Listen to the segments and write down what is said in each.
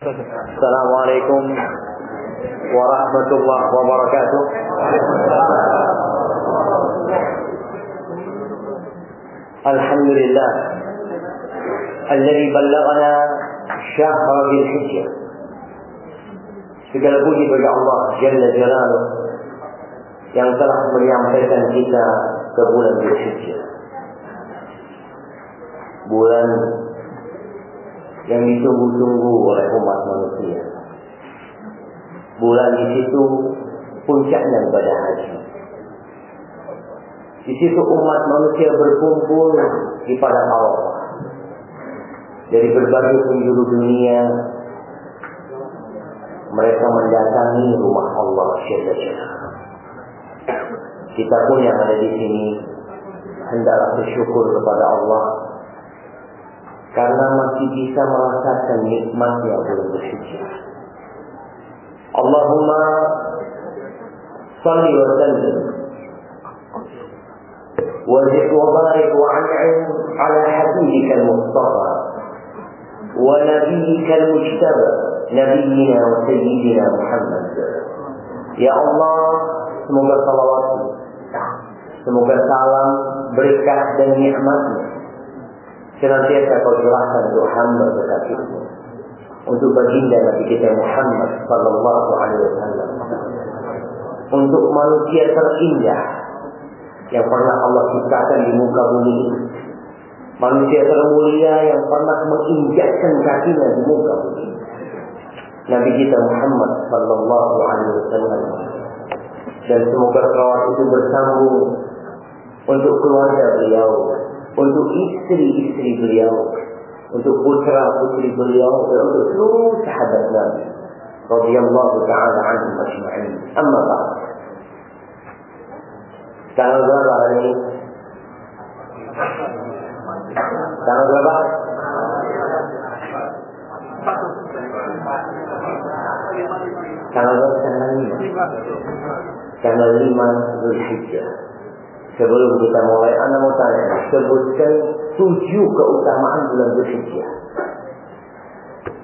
السلام عليكم ورحمة الله وبركاته الحمد لله الذي بلغنا شهر ذي الحجة segala puji bagi Allah Jalla Jalaluh yang telah menyampaikan kita ke bulan Dzulhijjah. Bulan yang ditunggu-tunggu oleh umat manusia. Bulan di situ puncaknya ibadah haji. Di situ umat manusia berkumpul di padang Arafah. Dari berbagai penjuru dunia mereka mendatangi rumah Allah Jalla Kita pun yang ada di sini hendaklah bersyukur kepada Allah karena masih bisa merasakan nikmatnya bulan bersuci. Allahumma salli wa sallim وزد وبارك وانعم على حبيبك المصطفى ونبيك المجتبى نبينا وسيدنا محمد Ya Allah, semoga salawat, semoga salam, berkah dan nikmatnya senantiasa kau curahkan untuk hamba kekasihmu untuk baginda Nabi kita Muhammad sallallahu alaihi wasallam. Untuk manusia terindah yang pernah Allah ciptakan di muka bumi manusia termulia yang pernah menginjakkan kakinya di muka bumi. Nabi kita Muhammad sallallahu alaihi wasallam. Dan semoga kawat itu bersambung untuk keluarga beliau untuk istri-istri beliau, untuk putra-putri beliau, dan untuk seluruh sahabat Nabi. Radiyallahu ta'ala anhum ajma'in. Amma ba'd. Tanggal berapa hari ini? Tanggal berapa? Tanggal berapa? Tanggal lima. Tanggal lima Zulhijjah. Sebelum kita mulai, Anda mau tanya, sebutkan tujuh keutamaan bulan Zulhijjah.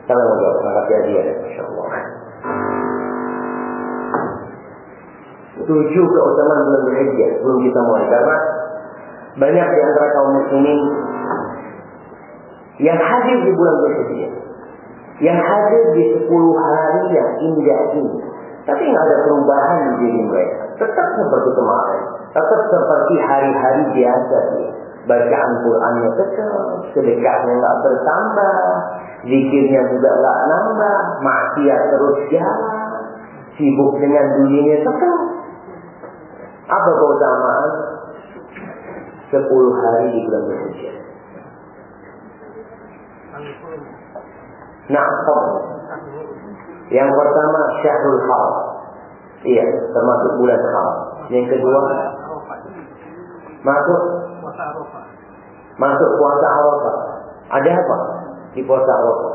Kalau mau jawab, angkat dia ya, Masya Allah. Tujuh keutamaan bulan Zulhijjah sebelum kita mulai. Karena banyak di antara kaum muslimin yang hadir di bulan Zulhijjah. Yang hadir di sepuluh hari yang indah ini. Tapi nggak ada perubahan di diri mereka. Tetap seperti kemarin. Tetap seperti hari-hari biasa sih. Bacaan Qur'annya tetap, sedekahnya nggak bertambah, zikirnya juga nggak nambah, maksiat terus jalan, sibuk dengan dunianya tetap. Apa keutamaan? Sepuluh hari di bulan Zulhijjah. Nah, yang pertama Syahrul Haram. Iya, termasuk bulan Haram. Yang kedua masuk masuk puasa Arafah. Ada apa di puasa Arafah?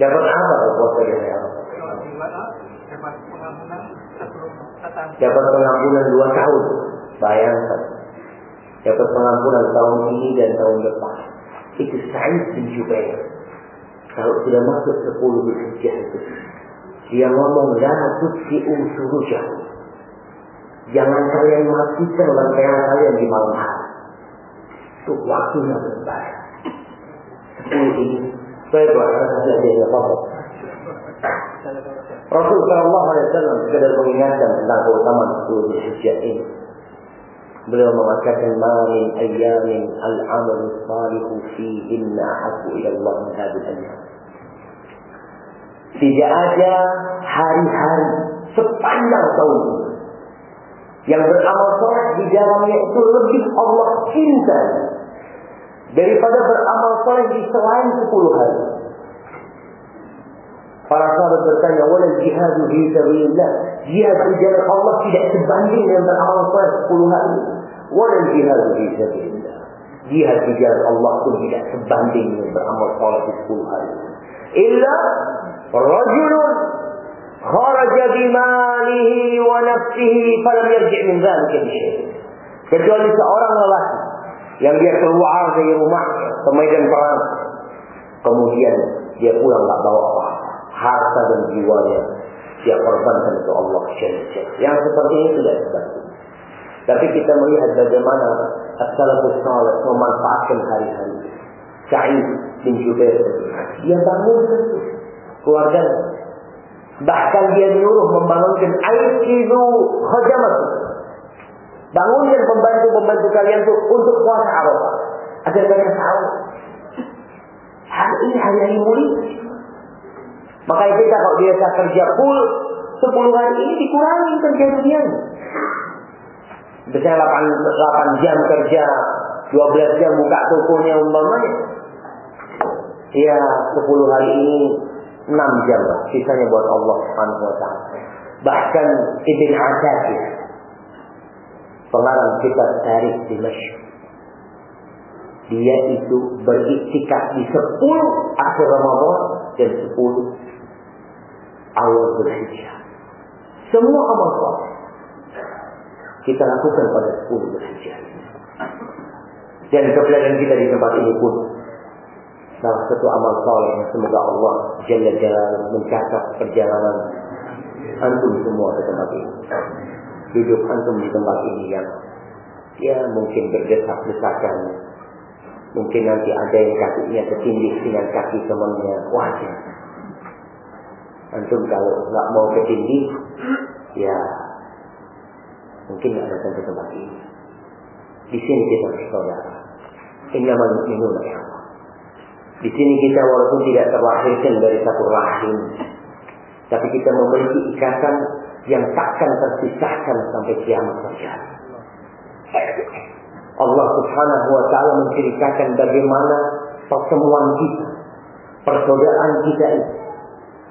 Dapat apa di puasa di Arafah? Dapat pengampunan dua tahun. Bayangkan. Dapat pengampunan tahun ini dan tahun depan. Itu Sa'id bin. Kalau sudah masuk sepuluh Zulhijjah itu. Dia ngomong, La tutfi'u surujah. Jangan kalian matikan lantaian kalian di malam hari. Itu waktunya berbayar. Sepuluh ini. Saya doakan saja dia apa Rasul Sallallahu Alaihi Wasallam sekedar mengingatkan tentang keutamaan sepuluh Zulhijjah ini. Beliau mengatakan ma min ayyamin al-amal salihu fihinna ahabbu ila Allah min hadhihi. Tidak ada hari-hari sepanjang tahun yang beramal soleh di dalamnya itu lebih Allah cinta daripada beramal soleh di selain 10 hari. Para sahabat bertanya, "Wala jihadu fi sabilillah?" Jihad di jalan Allah tidak sebanding dengan beramal soleh 10 hari. Wala jihadu fi sabilillah. Jihad di jalan Allah pun tidak sebanding dengan beramal soleh di 10 hari. Illa rajulun kharaja bimalihi wa nafsihi falam yarji' min dzalika Kecuali seorang lelaki yang dia keluar dari rumahnya ke medan perang Kemudian dia pulang nggak bawa apa harta dan jiwanya dia korbankan untuk Allah Yang seperti ini tidak seperti Tapi kita melihat bagaimana As-Salafus Salih memanfaatkan hari-hari. Sa'id bin Jubair. Dia bangun keluarganya. Bahkan dia menyuruh membangunkan Aikidu Khajamat. Bangunkan pembantu-pembantu kalian tuh untuk puasa Arafah. Agar mereka tahu. Hari ini hari-hari mulia. Makanya kita kalau biasa kerja full, 10 hari ini dikurangi kerja dunianya. Misalnya 8, 8 jam kerja, 12 jam buka tokonya umpamanya. Ya, 10 hari ini 6 jam. Sisanya buat Allah Subhanahu wa taala. Bahkan Ibn Asakir pengarang kitab Tarikh Dimashq dia itu beriktikaf di 10 akhir Ramadan dan 10 awal Zulhijjah. Semua amal saleh kita lakukan pada 10 Zulhijjah. Dan keberadaan kita di tempat ini pun salah satu amal saleh yang semoga Allah Jalla Jalla mencatat perjalanan antum semua ke tempat ini. Hidup antum di tempat ini yang ya mungkin berdesak-desakan. Mungkin nanti ada yang kakinya ketindih dengan kaki temannya. Wajar. Antum kalau nggak mau ketindih, ya Mungkin nggak datang ke tempat ini. Di sini kita bersaudara. Innamal mu'minuna ikhwah. Di sini kita walaupun tidak terlahirkan dari satu rahim, tapi kita memiliki ikatan yang takkan terpisahkan sampai kiamat terjadi. Allah Subhanahu wa taala menceritakan bagaimana pertemuan kita, persaudaraan kita ini.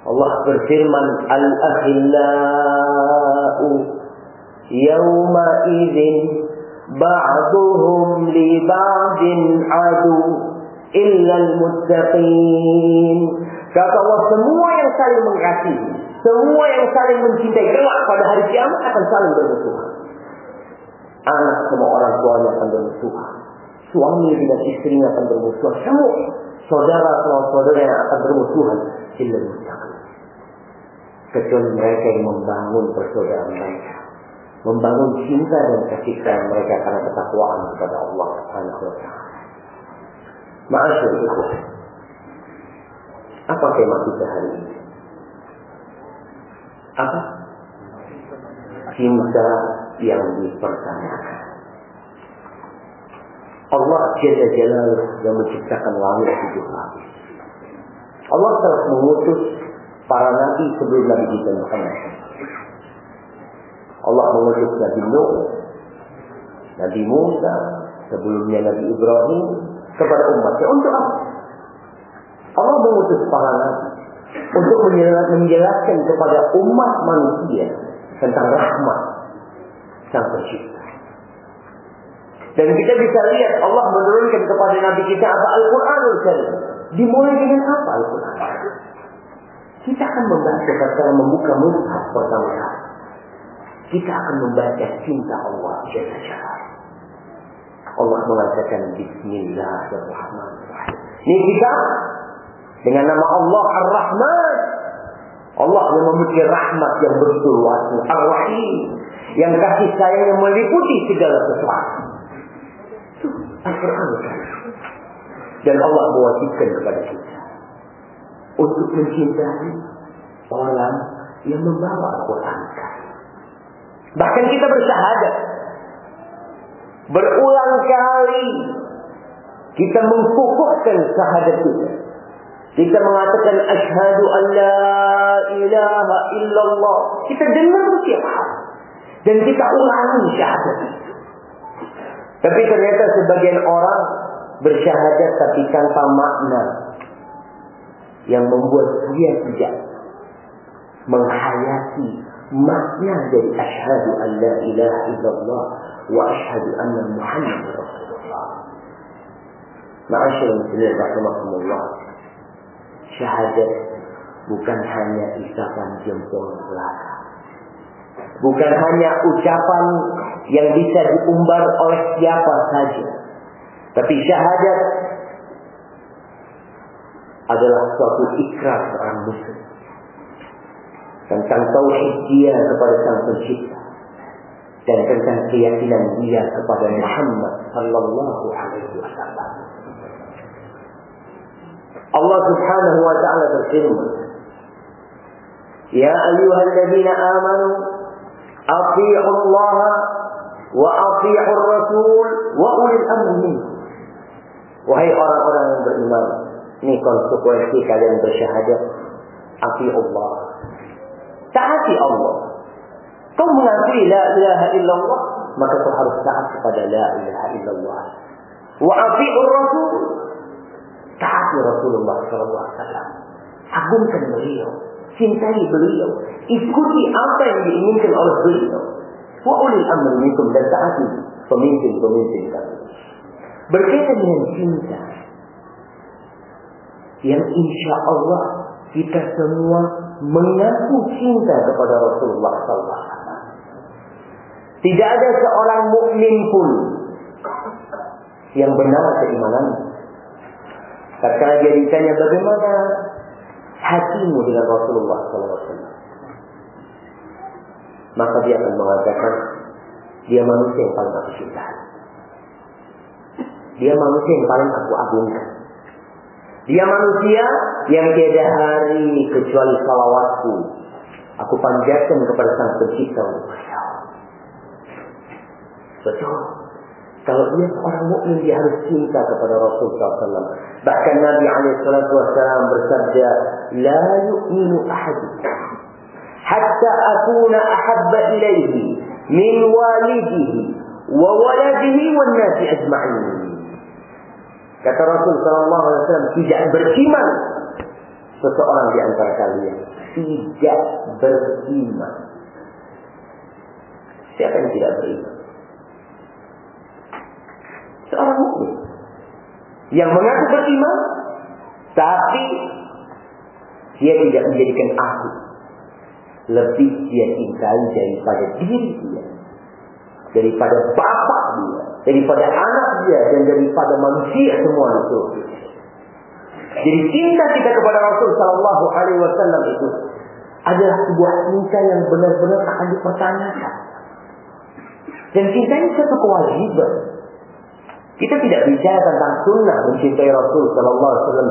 Allah berfirman, "Al-akhillau yawma idzin ba'duhum li ba'din adu." illal muttaqin. Kata Allah semua yang saling mengasihi, semua yang saling mencintai kelak pada hari kiamat akan saling bermusuhan. Anak semua orang tuanya akan bermusuhan. Suami dengan istrinya akan bermusuhan. Semua saudara sama saudara yang akan bermusuhan. Illal muttaqin. Kecuali mereka yang membangun persaudaraan mereka membangun cinta dan kasih sayang mereka karena ketakwaan kepada Allah Subhanahu wa itu. Apa tema kita hari ini? Apa? Cinta yang dipertanyakan. Allah Jalla Jalaluh yang menciptakan langit tujuh lapis. Allah telah mengutus para nabi sebelum Nabi kita Muhammad Allah mengutus Nabi Nuh, Nabi Musa, sebelumnya Nabi Ibrahim kepada umatnya untuk apa? Allah mengutus para nabi untuk menjelaskan kepada umat manusia tentang rahmat sang pencipta. Dan kita bisa lihat Allah menurunkan kepada Nabi kita apa Al-Quranul Karim. Dimulai dengan apa Al-Quran? Kita akan membaca secara membuka mushaf pertama kali kita akan membaca cinta Allah Jalla Jalla. Allah mengatakan Bismillahirrahmanirrahim. Ini kita dengan nama Allah Ar-Rahman. Allah yang memiliki rahmat yang wasi. Ar-Rahim. Yang kasih sayang yang meliputi segala sesuatu. Al-Quran. Dan Allah mewajibkan kepada kita. Untuk mencintai orang yang membawa Al-Quran. Bahkan kita bersyahadat. Berulang kali kita mengkukuhkan syahadat kita. Kita mengatakan asyhadu an la ilaha illallah. Kita dengar setiap hari. Dan kita ulangi syahadat itu. Tapi ternyata sebagian orang bersyahadat tapi tanpa makna yang membuat dia tidak menghayati makna dari asyhadu an la ilaha illallah wa asyhadu anna Muhammad Rasulullah. Ma'asyar muslimin rahimakumullah. Syahadat bukan hanya isapan jempol belakang. Bukan hanya ucapan yang bisa diumbar oleh siapa saja. Tapi syahadat adalah suatu ikrar orang muslim tentang tauhid dia kepada Sang Pencipta dan tentang keyakinan dia kepada Muhammad sallallahu alaihi wasallam. Allah Subhanahu wa taala berfirman, "Ya ayyuhalladzina amanu athi'u Allah wa athi'u Rasul wa ulil amri minkum." Wahai orang-orang yang beriman, ini konsekuensi kalian bersyahadat. Athi'u Allah. Taati Allah. Kau mengakui la ilaha illallah, maka kau harus taat kepada la ilaha illallah. Wa ati'ur rasul. Taati Rasulullah sallallahu alaihi wasallam. Agungkan beliau, cintai beliau, ikuti apa yang diinginkan oleh beliau. Wa ulil amri minkum dan taati pemimpin-pemimpin kami. Berkaitan dengan cinta yang insya Allah kita semua mengaku cinta kepada Rasulullah SAW. Tidak ada seorang mukmin pun yang benar keimanan. Tatkala dia ditanya bagaimana hatimu dengan Rasulullah SAW, maka dia akan mengatakan dia manusia yang paling aku cintai. Dia manusia yang paling aku agungkan. Dia manusia yang tiada hari kecuali salawatku. Aku panjatkan kepada sang pencipta. Betul. Kalau dia seorang mukmin dia harus cinta kepada Rasul SAW. Bahkan Nabi SAW bersabda, لا يؤمن أحدكم حتى أكون أحب إليه من والده وولده والناس أجمعين. Kata Rasul Sallallahu Alaihi Wasallam tidak beriman seseorang di antara kalian tidak beriman. Siapa yang tidak beriman? Seorang mukmin yang mengaku beriman, tapi dia tidak menjadikan aku lebih dia cintai daripada diri dia, daripada bapak dia, daripada anak dia, dan daripada manusia semua itu. Jadi cinta kita kepada Rasul Sallallahu Alaihi Wasallam itu adalah sebuah cinta yang benar-benar akan dipertanyakan. Dan cinta ini satu kewajiban. Kita tidak bicara tentang sunnah mencintai Rasul Sallallahu Alaihi Wasallam.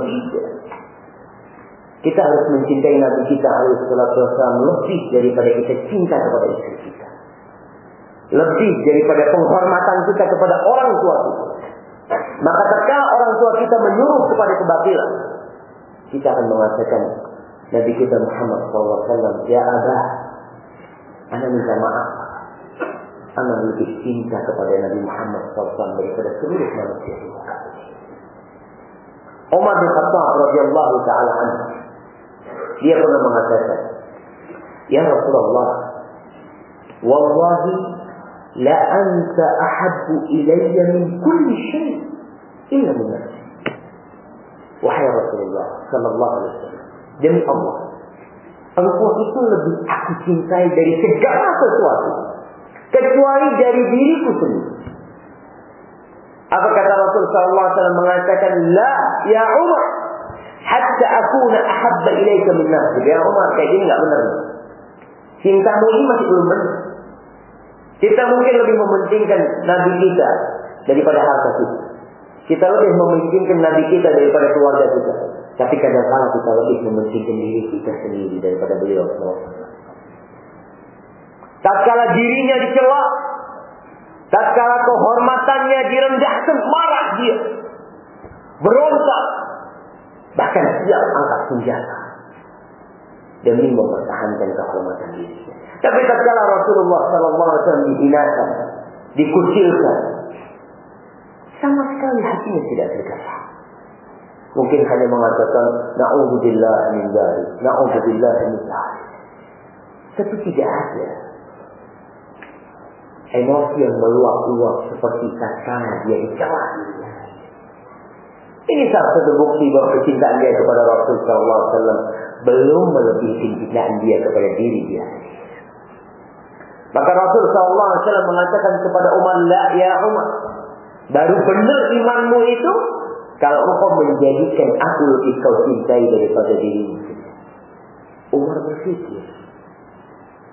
Kita harus mencintai Nabi kita Alaihi Wasallam lebih daripada kita cinta kepada istri kita. Lebih daripada penghormatan kita kepada orang tua kita. Maka ketika orang tua kita menyuruh kepada kebatilan, kita akan mengatakan Nabi kita Muhammad SAW, Ya Abah, Anda minta maaf. Anda lebih cinta kepada Nabi Muhammad SAW daripada seluruh manusia di muka Umar bin Khattab radhiyallahu taala anhu dia pernah mengatakan Ya Rasulullah wallahi la anta ahabbu ilayya min kulli shay illa min nafsi wahai Rasulullah sallallahu alaihi wasallam demi Allah engkau itu lebih aku cintai dari segala sesuatu kecuali dari diriku sendiri apa kata Rasul sallallahu alaihi wasallam mengatakan la ya Umar hatta akuna ahabba ilaika min nafsi ya Umar kayak gini enggak benar cintamu ini masih belum benar kita mungkin lebih mementingkan Nabi kita daripada harta kita. Kita lebih mementingkan Nabi kita daripada keluarga kita. Tapi kadang-kadang kita lebih mementingkan diri kita sendiri daripada beliau. Tatkala dirinya dicela, tatkala kehormatannya direndahkan, marah dia. Berontak. Bahkan siap angkat senjata. Demi mempertahankan kehormatan dirinya. Tapi tatkala Rasulullah sallallahu alaihi wasallam dihinakan, dikucilkan, sama sekali hatinya tidak tergerak. Mungkin hanya mengatakan naudzubillah min dzalik, naudzubillah min dzalik. Tapi tidak ada emosi yang meluap-luap seperti tatkala dia dicela. Ini salah satu bukti bahwa kecintaan dia kepada Rasul Sallallahu Alaihi Wasallam belum melebihi kecintaan dia kepada diri dia. Maka Rasul Wasallam mengatakan kepada Umar, La ya Umar, baru benar imanmu itu Kalau engkau menjadikan aku lebih kau cintai daripada dirimu. Umar berpikir.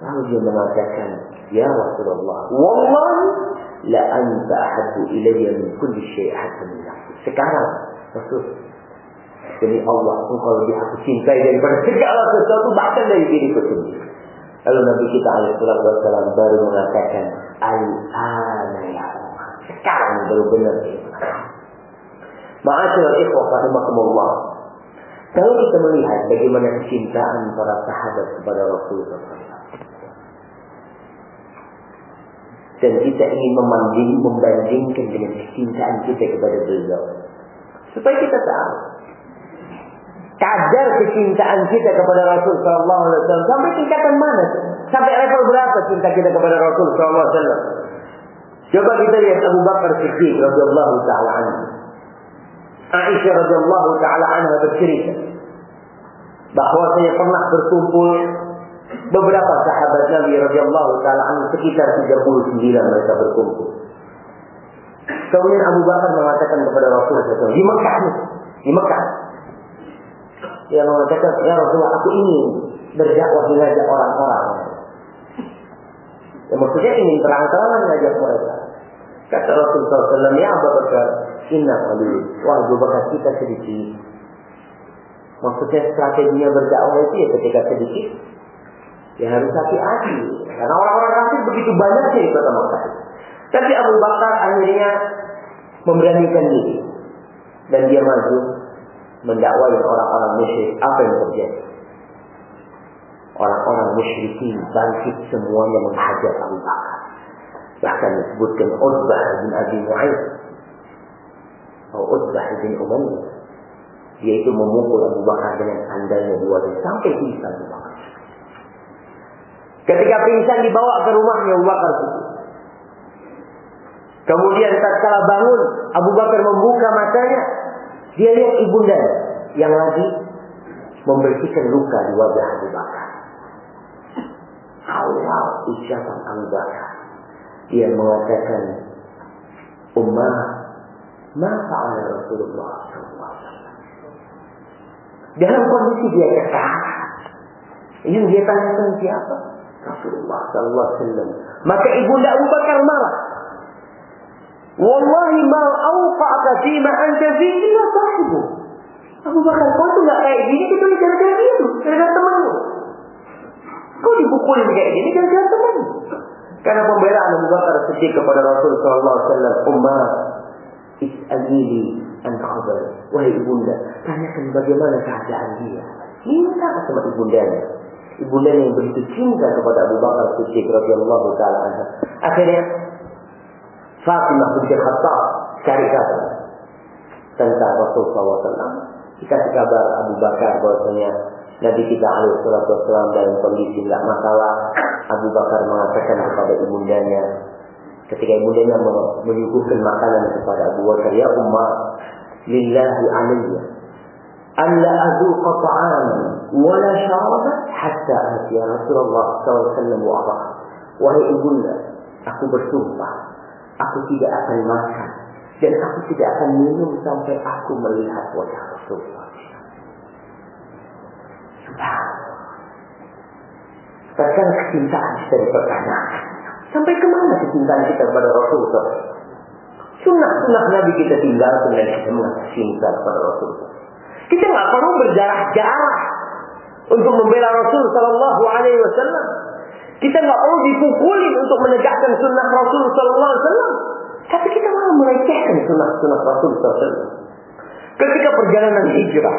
Lalu dia mengatakan, Ya Rasulullah, Wallahi la anta ahabbu ilayya min kulli syai' hatta min Sekarang, Rasul, demi Allah, engkau lebih aku cintai daripada segala sesuatu, bahkan dari diriku sendiri. Lalu Nabi kita alaihi wasallam baru mengatakan, Al-ana ya Allah. Sekarang baru benar. Ma'asyar ikhwah rahimakumullah. Kalau kita melihat bagaimana kecintaan para sahabat kepada Rasulullah dan kita ingin membanding, membandingkan dengan kecintaan kita kepada beliau. Supaya kita tahu kadar kecintaan kita kepada Rasul Sallallahu Alaihi Wasallam sampai tingkatan mana? Sampai level berapa cinta kita kepada Rasul Sallallahu Alaihi Wasallam? Coba kita lihat Abu Bakar Siddiq radhiyallahu taala anhu. Aisyah radhiyallahu taala anha bercerita bahwa saya pernah berkumpul beberapa sahabat Nabi radhiyallahu taala anhu sekitar 39 mereka berkumpul. Kemudian Abu Bakar mengatakan kepada Rasulullah SAW di Mekah di Mekah. Dia mengatakan, ya Rasulullah, aku ingin berdakwah mengajak orang-orang. Ya, maksudnya ingin terang-terangan mengajak mereka. Kata Rasulullah SAW, ya Abu Bakar, inna qalil. Wah, Abu Bakar kita sedikit. Maksudnya strateginya berdakwah itu ya ketika sedikit, ya harus hati-hati. Karena orang-orang kafir begitu banyaknya di kota Mekah. Tapi Abu Bakar akhirnya memberanikan diri. Dan dia maju mendakwai orang-orang musyrik. Apa yang terjadi? Orang-orang musyrikin bangkit semuanya menghajar Abu Bakar. Bahkan disebutkan Utbah bin Abi Mu'ayyid. Atau Utbah bin Umayyah. Yaitu memukul Abu Bakar dengan sandalnya dua sampai pingsan Abu Bakar. Ketika pingsan dibawa ke rumahnya Abu Bakar Kemudian tatkala bangun, Abu Bakar membuka matanya, dia lihat ibunda yang lagi membersihkan luka di wajah Abu Bakar. Awal ucapan Abu Bakar, dia mengatakan, Ummah, ma fa'ala Rasulullah Dalam kondisi dia kekal. Yang dia tanyakan siapa? Rasulullah sallallahu alaihi wasallam. Maka ibunda Abu Bakar marah. Wallahi ma awqa'aka fi ma anta fi illa sahibu. Abu Bakar, kau tuh gak kayak gini kecuali gara-gara itu, gara-gara temanmu. Kau dipukulin kayak gini gara-gara temanmu. Karena pembelaan Abu Bakar sedih kepada Rasul Sallallahu Alaihi Wasallam, Ummah, is'alili an khabar. Wahai ibunda, tanyakan bagaimana keadaan dia. Minta sama ibundanya. Ibunda yang begitu cinta kepada Abu Bakar Siddiq radhiyallahu taala. Akhirnya Fatimah binti Khattab cari kabar tentang Rasul SAW. Dikasih kabar Abu Bakar bahwasanya Nabi kita alaihi salatu dalam kondisi tidak masalah. Abu Bakar mengatakan kepada ibundanya ketika ibundanya menyuguhkan makanan kepada Abu Bakar, ya Ummah, lillahi alayya an la azuqa ta'aman wa la syaraban hatta ati Rasulullah SAW wa arah. Wahai ibunda, aku bersumpah, aku tidak akan makan dan aku tidak akan minum sampai aku melihat wajah Rasulullah. Sekarang kecintaan kita dipertanyakan. Sampai ke mana kecintaan kita kepada Rasulullah? Sunnah-sunnah Nabi kita tinggal dengan kita cinta kepada Rasulullah. Kita nggak perlu berjarah-jarah untuk membela Rasul Sallallahu Alaihi Wasallam. Kita nggak perlu dipukulin untuk menegakkan sunnah Rasul Sallallahu Alaihi Wasallam. Tapi kita malah melecehkan sunnah-sunnah Rasul Sallallahu Alaihi Wasallam. Ketika perjalanan hijrah,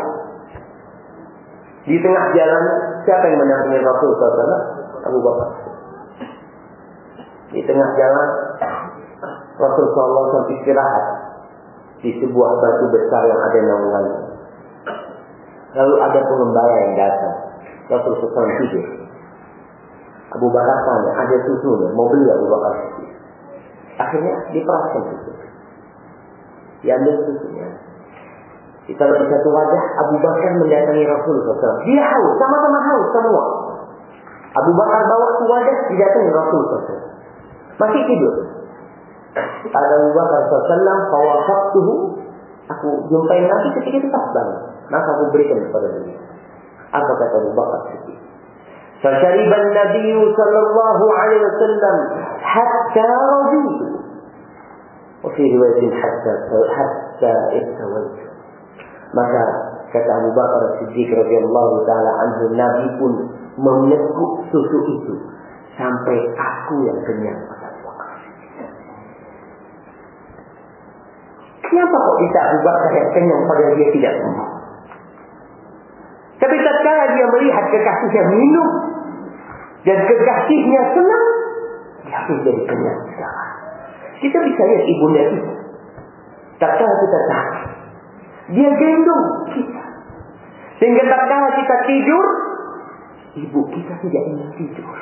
di tengah jalan siapa yang mendampingi Rasul SAW? Abu Bakar. Di tengah jalan Rasul SAW istirahat di sebuah batu besar yang ada naungannya. Lalu ada pengembara yang datang. Rasul SAW tidur. Abu Bakar tanya, ada susunya, mau beli Abu Bakar Akhirnya diperaskan susu. Diambil susunya. Ditaruh di satu wajah, Abu Bakar mendatangi Rasulullah SAW. Dia haus, sama-sama haus semua. Abu Bakar bawa ke wadah, didatangi Rasulullah SAW. Masih tidur. Ada Abu Bakar SAW, fawafaktuhu Aku jumpai Nabi ketika itu pas banget. Maka aku berikan kepada beliau. Apa kata Abu Bakar Siddiq? فشرب النبي صلى الله عليه وسلم حتى رضيت وفي رواية حتى حتى ارتويت maka kata Abu Bakar Siddiq radhiyallahu taala anhu Nabi pun meneguk susu itu sampai aku yang kenyang Kenapa kok bisa Abu Bakar yang padahal dia tidak kenyang? Tapi tatkala dia melihat kekasihnya minum dan kekasihnya senang, dia pun jadi kenyang. Kita bisa lihat ibunda kita. Tatkala kita sakit, dia gendong kita. Sehingga tatkala kita tidur, ibu kita tidak ingin tidur.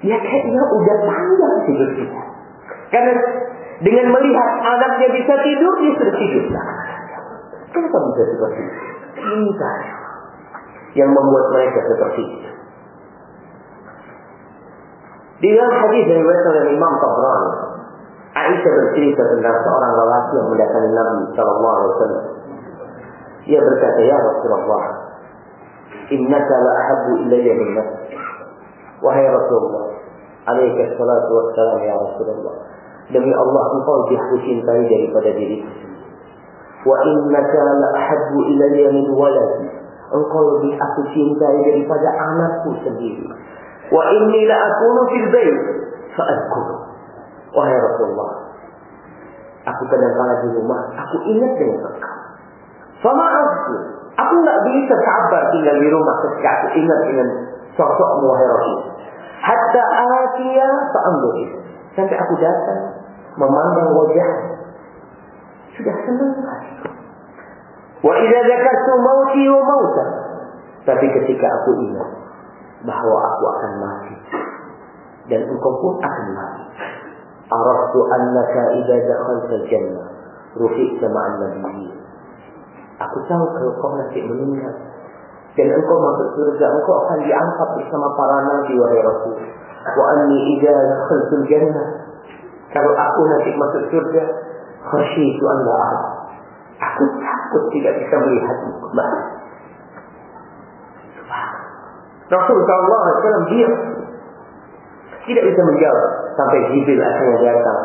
Dia kayaknya udah panjang tidur kita. Karena dengan melihat anaknya bisa tidur, dia sudah tidur. Kenapa bisa seperti itu? Cinta yang membuat mereka seperti itu. Di dalam hadis yang diriwayatkan oleh Imam Tabrani, Aisyah bercerita tentang seorang lelaki yang mendatangi Nabi Shallallahu Alaihi Wasallam. Ia berkata, Ya Rasulullah, Innaka la ahabbu ilayya min. Wahai Rasulullah, alaihi salatu wassalam ya Rasulullah. Demi Allah engkau lebih aku cintai daripada diriku. Wa innaka la ahabbu ilayya min waladi. Engkau lebih aku cintai daripada anakku sendiri. Wa inni la akunu fil bait fa adkuru. Wahai Rasulullah, aku kadang-kala di rumah, aku ingat dengan engkau. Fama aku, aku nggak bisa sabar tinggal di rumah ketika aku ingat dengan sosokmu wahai Rasul. Hatta atia fa'amdur Sampai aku datang memandang wajah sudah senang. Wa idza zakartu mauti wa mauta. Tapi ketika aku ingat bahwa aku akan mati dan engkau pun akan mati. Araftu annaka idza dakhalta al-jannah rufi'ta ma'an nabiyyin. Aku tahu kalau kau nanti meninggal dan engkau masuk surga, engkau akan diangkat bersama para nabi wahai Rasul. Wa anni idza dakhaltu al-jannah kalau aku nanti masuk surga, khasyitu an la Aku takut tidak bisa melihatmu kembali. Rasul Sallallahu Alaihi Wasallam diam. Tidak bisa menjawab sampai Jibril akhirnya datang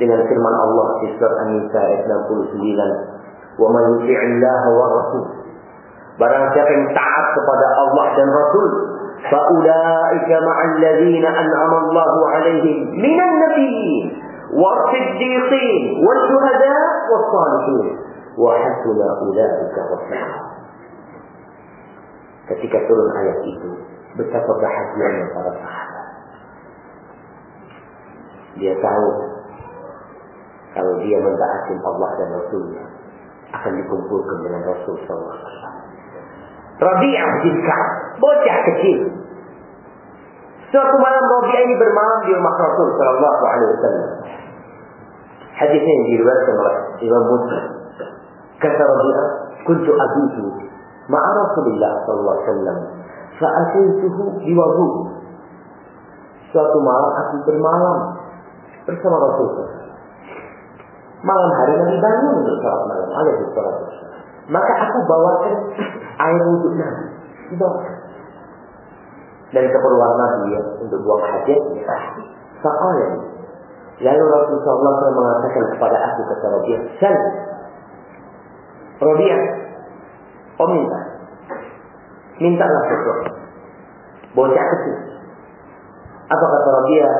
dengan firman Allah di surat An-Nisa ayat 69. Wa man yuti'illah wa rasul. Barang siapa yang taat kepada Allah dan Rasul, فأولئك مع الذين أنعم الله عليهم من النبيين والصديقين والشهداء والصالحين وحسن أولئك رفيقا Ketika turun ayat itu, betapa bahagianya para sahabat. Dia tahu kalau dia mentaati Allah dan Rasulnya akan dikumpulkan dengan Rasul SAW. Rabi'ah bin Ka'ab, bocah kecil. Suatu malam Rabi'ah ini bermalam di rumah Rasul Sallallahu Alaihi Wasallam. Hadisnya yang diriwayatkan oleh Imam Muslim. Kata Rabi'ah, "Kuntu abitu ma'a Rasulullah sallallahu alaihi wasallam, fa'atituhu biwudu." Suatu malam aku bermalam bersama Rasul Malam hari Nabi bangun untuk salat malam alaihi salatu Maka aku bawakan air wudhu Nabi. Dibawakan. Dan keperluan Nabi ya, untuk buang hajat. Faqala. Lalu Rasulullah SAW mengatakan kepada aku kata Rabi'ah, "Sal." Rabi'ah, oh minta. Mintalah sesuatu. Bocah kecil. Apa kata Rabi'ah?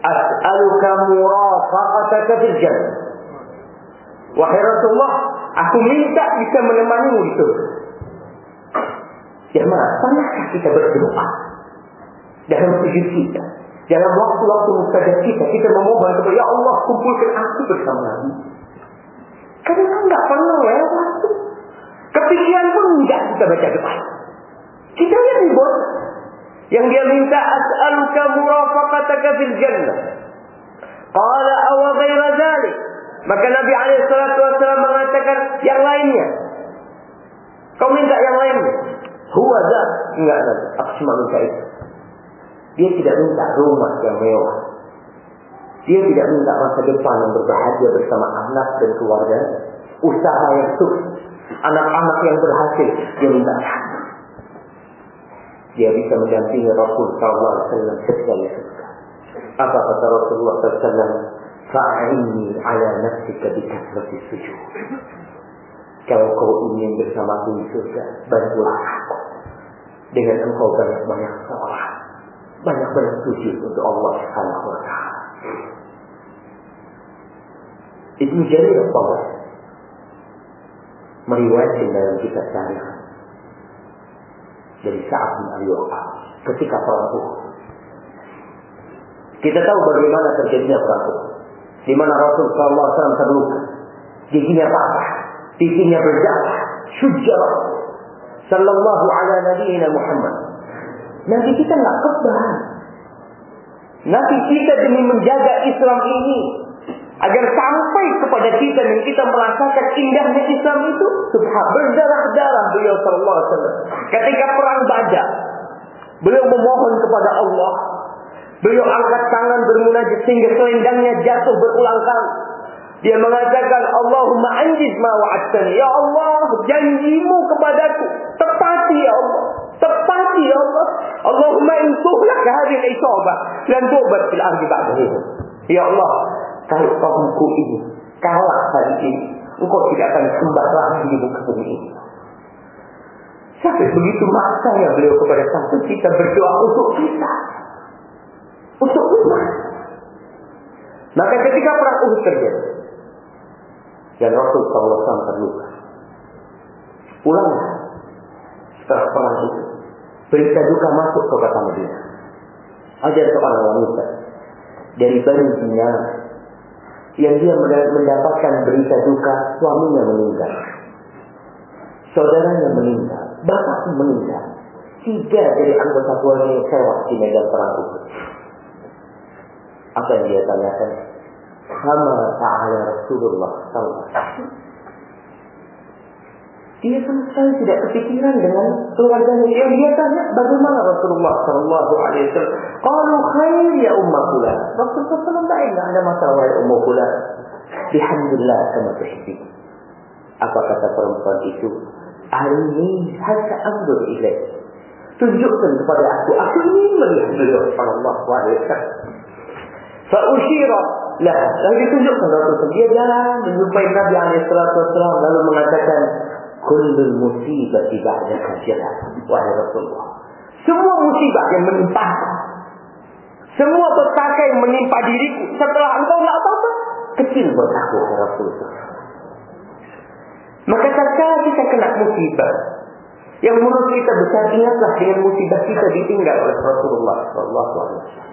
As'aluka murafaqataka fil. Wahai Rasulullah, aku minta bisa menemanimu di. Jemaah, pernahkah kita berdoa dalam sujud kita? Dalam waktu-waktu mustajab kita, kita memohon kepada Ya Allah, kumpulkan aku bersama Nabi. Karena enggak pernah lewat. Kepikiran pun enggak kita baca doa. Kita nih bos. Yang dia minta as'aluka murafaqataka fil jannah. Qala awa ghaira dhalik. Maka Nabi alaihi salatu wasallam mengatakan yang lainnya. Kau minta yang lainnya. Huwa dah. Enggak, enggak. Aku cuma itu. Dia tidak minta rumah yang mewah. Dia tidak minta masa depan yang berbahagia bersama anak dan keluarga. usaha yang sukses, anak-anak yang berhasil, dia minta Dia bisa mendampingi Rasul Sallallahu Alaihi Wasallam surga. Apa kata Rasulullah SAW? Fa'inni ala nafsika bikasrati sujud. Kalau kau ingin bersama di surga, bantulah aku. Dengan engkau banyak-banyak sholat. Banyak-banyak sujud untuk Allah Subhanahu wa Ta'ala. Ibnu Jarir al meriwayatkan dalam kitab tarikh dari Sa'ad bin Abi ketika perang. Kita tahu bagaimana terjadinya perang. Di mana Rasul SAW terluka. Giginya patah. Pipinya berdarah. Syujjah Sallallahu ala nabiyina Muhammad. Nabi kita nggak kebal. Nabi kita demi menjaga Islam ini agar sampai kepada kita dan kita merasakan indahnya Islam itu subhan berdarah-darah beliau sallallahu alaihi wasallam ketika perang Badar beliau memohon kepada Allah beliau angkat tangan bermunajat sehingga selendangnya jatuh berulang kali dia mengatakan Allahumma anjiz ma wa'adtani ya Allah janjimu kepadaku tepati ya Allah tepati ya Allah Allahumma in tuhlak hadhihi al-isabah lan tu'bad fil ardi ba'da ya Allah kalau kaumku ini kalah hari ini, engkau tidak akan sembah lagi di muka bumi ini. Sampai begitu maksanya beliau kepada satu kita berdoa untuk kita. Untuk umat. Maka ketika perang Uhud terjadi. Dan Rasul SAW terluka. Pulanglah. Setelah perang itu. Berita duka masuk ke kota Madinah. Ada seorang wanita. Dari Bani Dinar yang dia mendapatkan berita duka suaminya meninggal. Saudaranya meninggal, bapak meninggal. Tiga dari anggota keluarga yang tewas di medan perang itu. Apa yang dia tanyakan? Sama ta'ala Rasulullah Sallallahu dia sama sekali tidak kepikiran dengan keluarganya. Yang dia tanya, bagaimana Rasulullah Sallallahu Alaihi Wasallam? Kalau khair ya ummah pula. Rasulullah SAW baik, tidak ada masalah ya ummah pula. Alhamdulillah sama tuhibbi. Apa kata perempuan itu? Arini hasa amdur ilaih. Tunjukkan kepada aku. Aku ingin melihat beliau Sallallahu Alaihi Wasallam. Fa'ushira lah. Lalu ditunjukkan Rasulullah. Dia jalan menjumpai Nabi Alaihi Wasallam lalu mengatakan, Kullul musibah ba'daka jalan. Wahai Rasulullah. Semua musibah yang menimpa semua petaka yang menimpa diriku setelah engkau nggak apa-apa kecil buat aku Rasulullah. Maka tatkala kita kena musibah yang menurut kita besar ingatlah dengan musibah kita ditinggal oleh Rasulullah Sallallahu Alaihi Wasallam.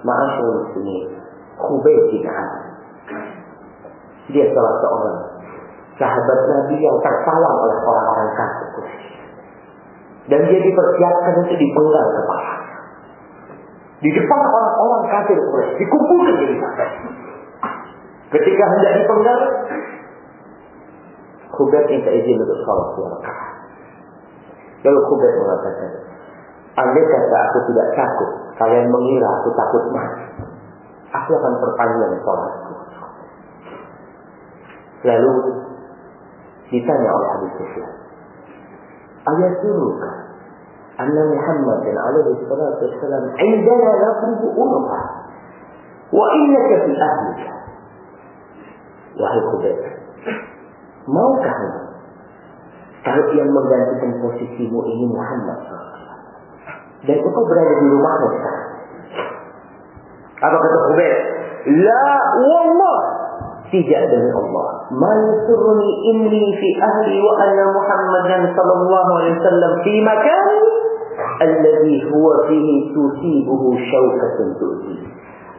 Ma'asyur muslimin, Khubayb bin Dia salah seorang sahabat Nabi yang tersalang oleh orang-orang kafir Dan dia dipersiapkan untuk dipenggal kepala. Di depan orang-orang kafir Quraisy dikumpulkan jadi satu. Ketika hendak dipenggal, Khubayb minta izin untuk sholat dua rakaat. Lalu Khubayb mengatakan, Andai kata aku tidak takut, kalian mengira aku takut mati. Aku akan perpanjang sholatku. Lalu ditanya oleh Abu Sufyan. Ayaturuka anna Muhammad alaihi salatu wassalam indana naqribu unqa wa innaka fi ahlika. Wahai Khubayb, maukah kalau yang menggantikan posisimu ini Muhammad dan engkau berada di rumahmu. Apa kata Khubayb? La wallah tidak demi Allah. Ma yasurruni inni fi ahli wa anna Muhammadan sallallahu alaihi wasallam fi makan alladhi huwa fihi tusibuhu syauqatun tu'ti.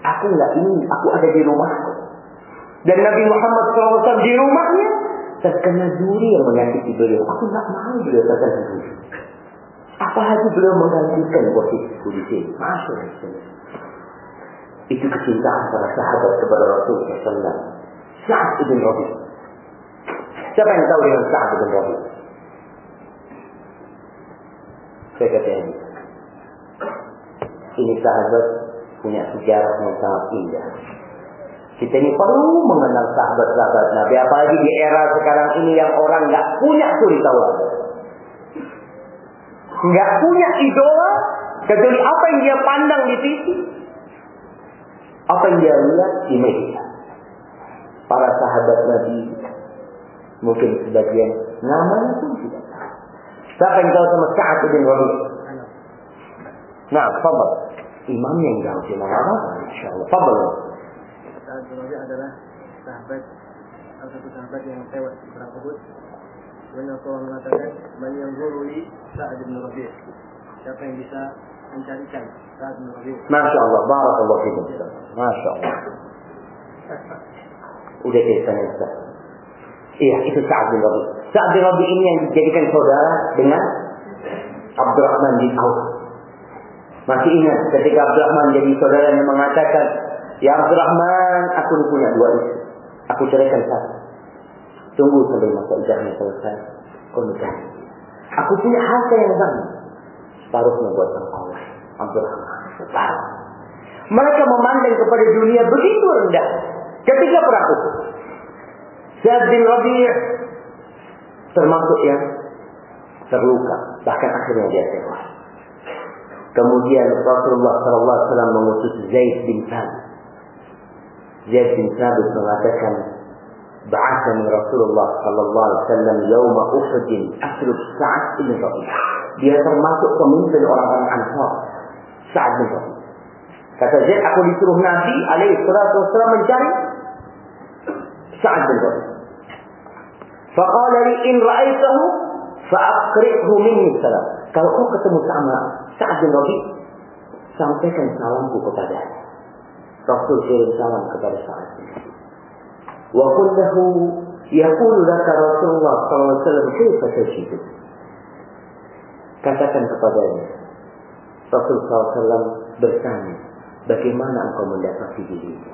Aku enggak ingin aku ada di rumahku. Dan Nabi Muhammad SAW di rumahnya terkena duri yang menyakiti beliau. Aku enggak mau beliau terkena duri. Apalagi beliau menggantikan posisi di sini. Masya Itu kecintaan para sahabat kepada Rasulullah SAW. Sa'ad ibn Rabi. Siapa yang tahu dengan Sa'ad ibn Rabi? Saya kata ini. Ini sahabat punya sejarah yang sangat indah. Kita ini perlu mengenal sahabat-sahabat Nabi. Apalagi di era sekarang ini yang orang nggak punya suri tauladan. Nggak punya idola kecuali apa yang dia pandang di TV. Apa yang dia lihat di media. Para sahabat Nabi mungkin sebagian namanya pun tidak. Siapa yang tahu sama Sa'ad bin Rabi'? Nah, fadal. Imam yang tahu sih, apa? Insyaallah. Fadal. Sa'ad bin Rabi' adalah sahabat salah satu sahabat yang tewas di perang Uhud. Rasulullah mengatakan, "Man yanzuru Sa'ad bin Rabi'." Siapa yang bisa mencarikan Sa'ad bin Rabi'? Masya Allah, barakallah fikum. Masya Allah. Udah ceritanya Ustaz. Iya, itu Sa'ad bin Rabi. Sa'ad bin Rabi ini yang dijadikan saudara dengan Abdurrahman bin Auf. Masih ingat ketika Abdurrahman jadi saudara yang mengatakan, Ya Abdurrahman, aku punya dua istri. Aku ceraikan satu. Tunggu sampai masa idahnya selesai. Kau nikah. Aku punya harta yang banyak. Separuhnya buat engkau. Abdurrahman. Separuh. Mereka memandang kepada dunia begitu rendah. Ketika perang. Zaid bin Rabi' termasuk yang terluka. Bahkan akhirnya dia tewas. Kemudian Rasulullah SAW mengutus Zaid bin Thabit. Zaid bin Thabit mengatakan, Ba'athani Rasulullah sallallahu alaihi wasallam yauma Uhud aslub Sa'ad bin Rabi'. Dia termasuk pemimpin orang-orang Ansar. Sa'ad bin Rabi'. Kata Zaid, aku disuruh Nabi alaihi salatu wasallam mencari Sa'ad bin Rabi'. Faqala li in ra'aitahu fa'aqri'hu minni salam. Kalau kau ketemu sama Sa'ad bin Rabi, sampaikan salamku kepadanya. Rasul kirim salam kepada Sa'ad bin Rabi. Wa qul lahu yaqulu laka Rasulullah sallallahu alaihi wasallam kaifa tajidu? Katakan kepadanya, Rasul SAW bertanya, bagaimana engkau mendapati dirimu?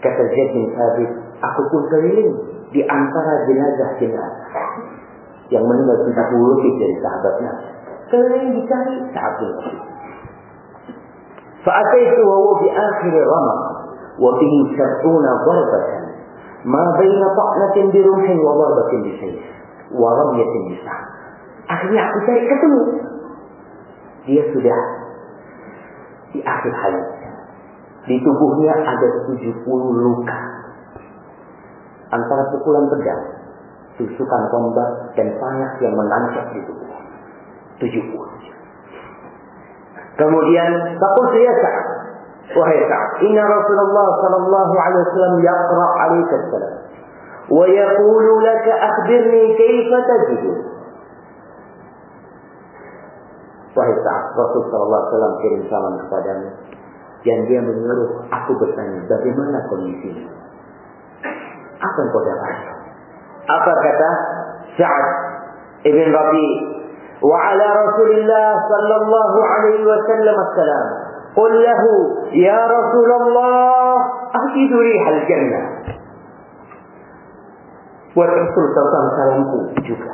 Kata Zaid bin Thabit, aku pun keliling di antara jenazah-jenazah yang meninggal 70 lebih dari sahabat Nabi. Keliling dicari Sa'ad bin Rabi. Fa'ataitu wa bi akhir ramaq wa bihi sab'una darbatan ma baina ta'natin bi rumhin wa darbatin bi sayf wa ramyatin bi. Akhirnya aku cari ketemu. Dia sudah di akhir hayatnya. Di tubuhnya ada 70 luka. Antara pukulan pedang, tusukan tombak, dan panas yang menancap di tubuhnya. 70. Kemudian, Fakul ya Sa'ad. Wahai Sa'ad, Inna Rasulullah sallallahu alaihi wasallam yaqra alaika salam. Wa yaqulu laka akhbirni kaifa tajidu. Wahai Sa'ad, Rasul sallallahu alaihi wasallam kirim salam kepadamu. Dan dia menyuruh aku bertanya, bagaimana kondisinya? Apa yang kau dapat? Apa kata Sa'ad ibn Rabi? Wa ala Rasulillah sallallahu alaihi wasallam assalam. Qul lahu, ya Rasulullah, ahdidu rihal jannah. Buat Rasul SAW salamku juga.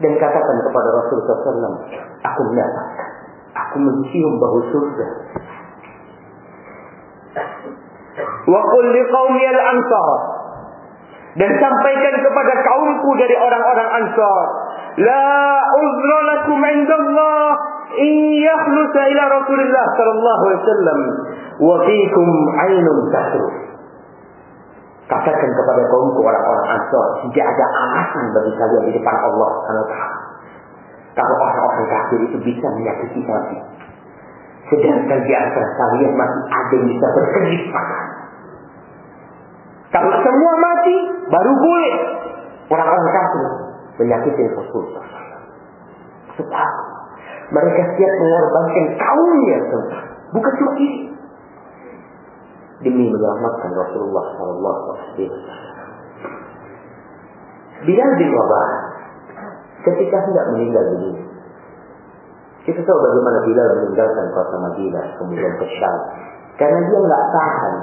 Dan katakan kepada Rasul SAW, aku mendapatkan. Aku mencium bau surga. Wa qul liqaumi al-ansar dan sampaikan kepada kaumku dari orang-orang Ansar la uzra lakum indallah in yakhlusa ila Rasulillah sallallahu alaihi wasallam wa fikum ainun tasruf katakan kepada kaumku orang-orang Ansar tidak ada alasan bagi kalian di depan Allah Subhanahu taala. Kalau orang-orang kafir itu bisa menyakiti Nabi sedangkan di antara kalian masih ada yang bisa berkedip kalau semua mati, baru boleh orang-orang kafir menyakiti Rasul. Sebab mereka siap mengorbankan kaumnya semua, bukan cuma diri. Demi menyelamatkan Rasulullah Sallallahu Alaihi Wasallam. Rabah ketika hendak meninggal dunia. Kita tahu bagaimana Bilal meninggalkan kota Madinah kemudian ke Syam. Karena dia nggak tahan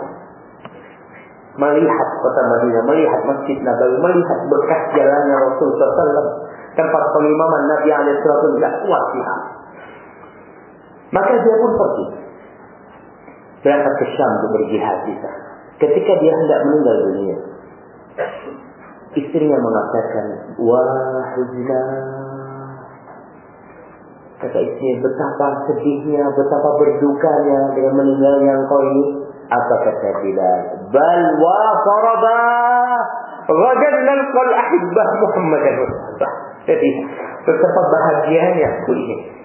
melihat kota Madinah, melihat Masjid Nabawi, melihat bekas jalannya Rasul SAW, tempat pengimaman Nabi SAW tidak kuat lihat. Maka dia pun pergi. berangkat ke Syam untuk berjihad sana. Ketika dia hendak meninggal dunia, istrinya mengatakan, Wah. Kata istrinya, betapa sedihnya, betapa berdukanya dengan meninggalnya engkau ini. Apa kata Bilal? Bal wa farada. Gadan nalqal ahibbah Muhammad Jadi, betapa bahagianya aku ini.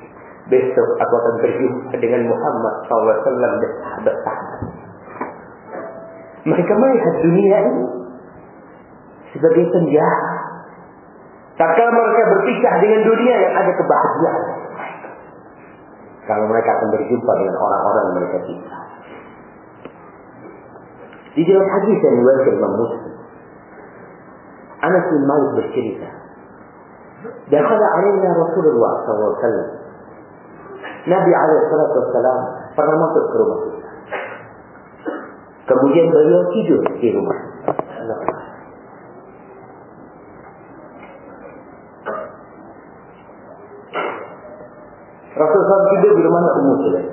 Besok aku akan berjumpa dengan Muhammad SAW dan sahabat-sahabat. Mereka melihat dunia ini sebagai penjara. Tak kala mereka berpisah dengan dunia yang ada kebahagiaan. Kalau mereka akan berjumpa dengan orang-orang yang mereka cinta. Di dalam hadis yang diwakil Imam Muslim, Anas bin Malik bercerita, Dakhala alaina Rasulullah SAW. Nabi SAW pernah masuk ke rumah kita. Kemudian beliau tidur di rumah. Rasul SAW tidur di rumah Ummu Sulaim.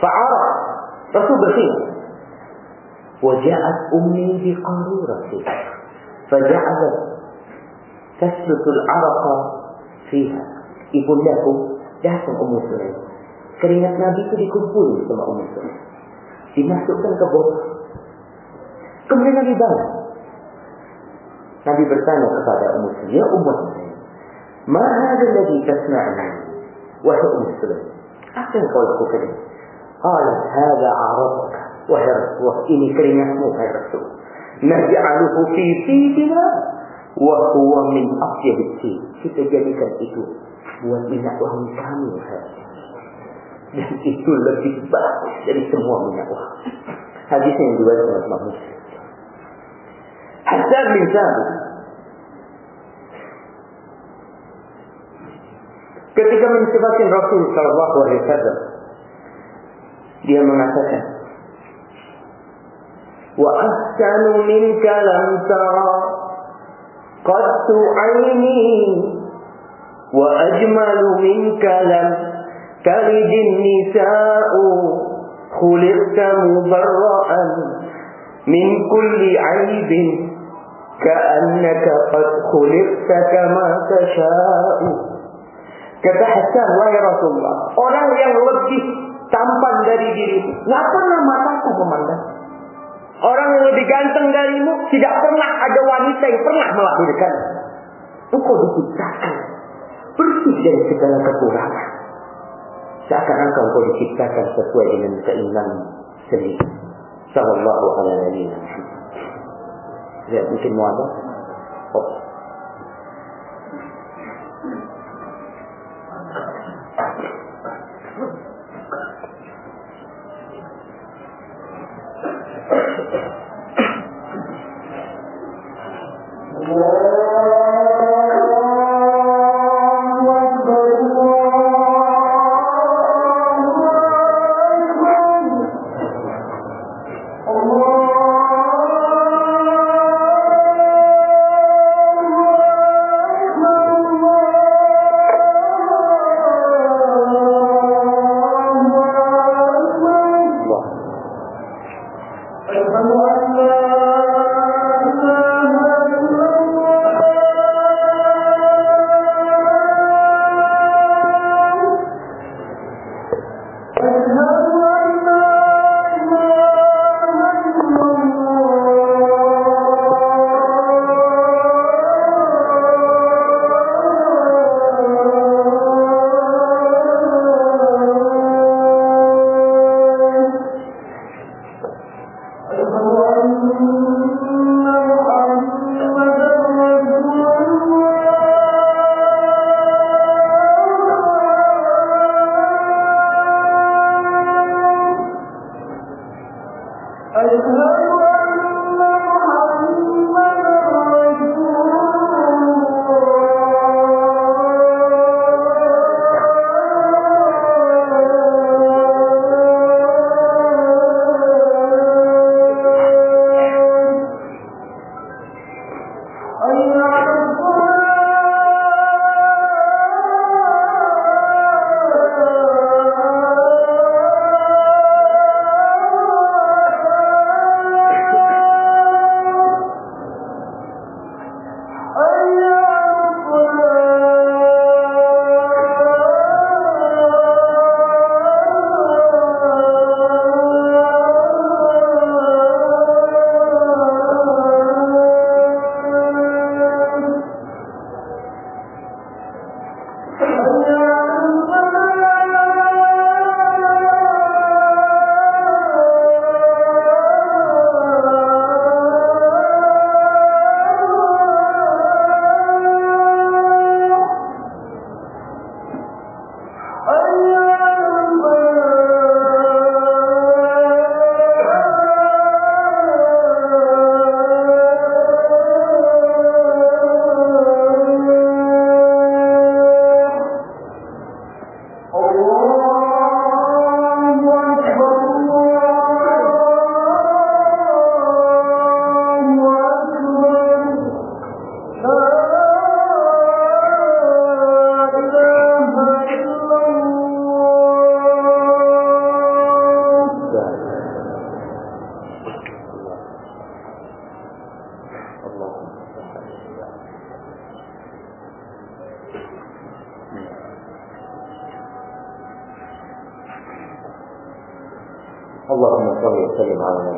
Fa'araf. Rasul bersinggah. وجاءت أمي بقارورة فجعلت تسلط العرق فيها ibundaku datang Ummu Sulaim. Keringat Nabi itu dikumpul sama Ummu Sulaim. Dimasukkan ke botol. Kemudian Nabi balas. Nabi bertanya kepada Ummu Sulaim, "Ya Ummu Sulaim, ma hadha alladhi tasna'ni?" Wahai Ummu Sulaim, apa yang kau lakukan ini? Qalat, "Hadha a'radaka." Wahai Rasulullah, ini keringatmu, wahai Rasul. Naj'aluhu fi fidina wa huwa min afyad Kita jadikan itu buat minyak wangi kami, wahai Itu lebih bagus dari semua minyak wangi. Hadis yang diriwayatkan oleh Imam Muslim. Hasan bin Sabit ketika mensifatkan Rasul Sallallahu Alaihi Wasallam dia mengatakan wa ahsanu minka lam tara qattu aini wa ajmalu minka lam تلد النساء خلقت مبرأ من كل عيب كأنك قد خلقت كما تشاء Kata Hasan, wahai Rasulullah, orang yang lebih tampan dari dirimu, nggak pernah mataku memandang. Orang yang lebih ganteng darimu, tidak pernah ada wanita yang pernah melahirkan. Engkau diciptakan bersih dari segala kekurangan. seakan-akan kau diciptakan sesuai dengan keinginan sendiri. Sallallahu ala nabiyina Muhammad. Lihat mungkin ada. Oh.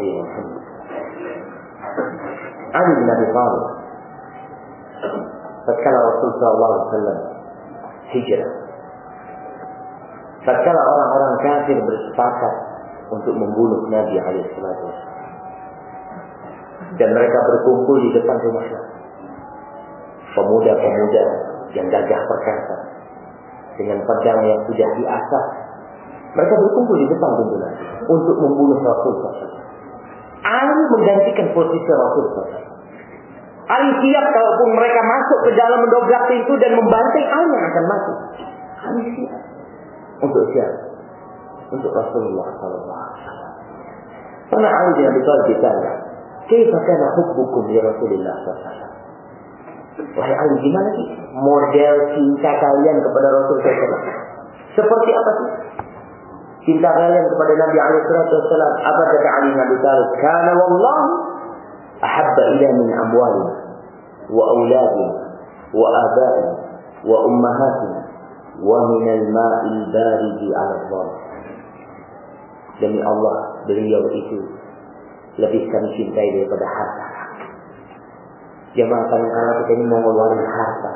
deal menggantikan posisi Rasul Sallallahu Ali siap kalaupun mereka masuk ke dalam mendobrak pintu dan membanting Ali yang akan mati. Ali siap. Untuk siapa? Untuk Rasulullah Sallallahu Alaihi Wasallam. Pernah Ali bin Abi Thalib ditanya, "Kaifa kana hubbukum li Rasulillah sallallahu alaihi wasallam?" Wahai Ali, gimana sih model cinta kalian kepada Rasul SAW? Seperti apa sih? Cinta kalian kepada Nabi alaihi wasallam. Apa kata Ali bin Abi Thalib? Kana wallahi wa auladina wa abaina wa ummahatina wa min al-ma'il baridi 'ala dhar. Demi Allah, beliau itu lebih kami cintai daripada harta. Jemaah kadang-kadang kita ini mau ngeluarin harta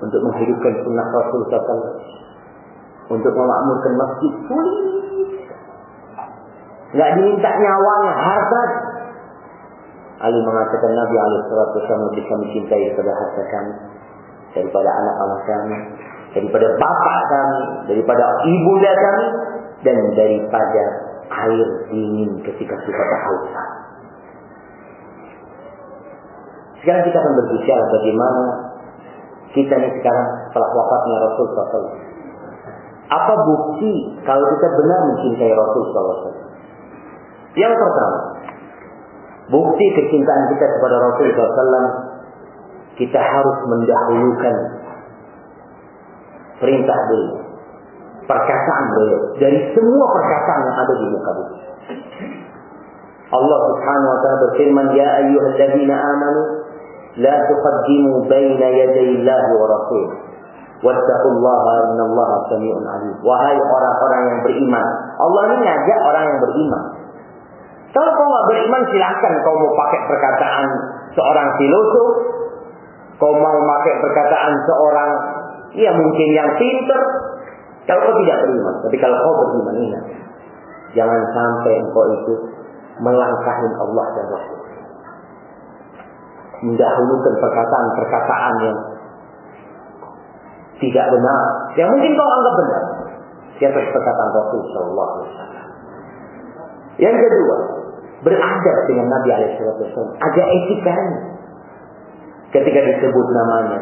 untuk menghidupkan sunnah Rasul SAW, untuk memakmurkan masjid sulit. Nggak diminta nyawanya, harta. Ali mengatakan Nabi Alaihissalam lebih kami cintai daripada harta kami, daripada anak-anak kami, daripada bapak kami, daripada ibunda kami, dan daripada air dingin ketika kita kehausan. Sekarang kita akan berbicara bagaimana kita ini sekarang setelah wafatnya Rasul SAW. Apa bukti kalau kita benar mencintai Rasul SAW? Yang pertama, bukti kecintaan kita kepada Rasul SAW, kita harus mendahulukan perintah beliau, perkataan beliau dari semua perkataan yang ada di muka bumi. Allah Subhanahu wa taala berfirman, "Ya ayyuhalladzina amanu la tuqaddimu baina yaday wa rasul. Wattaqullaha innallaha samii'un 'alim." Wahai orang-orang yang beriman, Allah ini ngajak orang yang beriman. Beriman silahkan kau mau pakai perkataan seorang filosof, kau mau pakai perkataan seorang ya mungkin yang pinter, kalau kau tidak beriman, tapi kalau kau beriman ingat, jangan sampai engkau itu melangkahin Allah dan Rasul. Mendahulukan perkataan-perkataan yang tidak benar, yang mungkin kau anggap benar. Siapa perkataan Rasul Shallallahu Alaihi Wasallam. Yang kedua, beradab dengan Nabi Alaihi Wasallam. Ada etikanya. Ketika disebut namanya,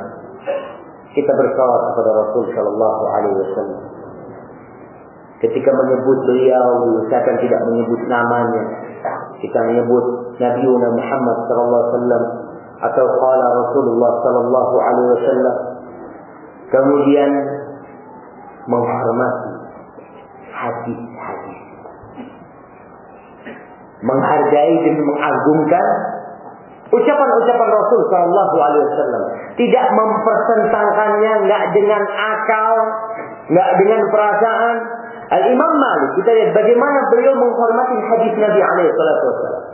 kita bersalawat kepada Rasul Shallallahu Alaihi Wasallam. Ketika menyebut beliau, diusahakan tidak menyebut namanya. Kita menyebut Nabi Muhammad Sallallahu Alaihi Wasallam atau qala Rasulullah Sallallahu Alaihi Wasallam. Kemudian menghormati hadis-hadis. Menghargai dan mengagungkan ucapan-ucapan Rasul Sallallahu Alaihi Wasallam. Tidak mempertentangkannya, nggak dengan akal, nggak dengan perasaan. Al Imam Malik kita lihat bagaimana beliau menghormati hadis Nabi Alaihi Wasallam.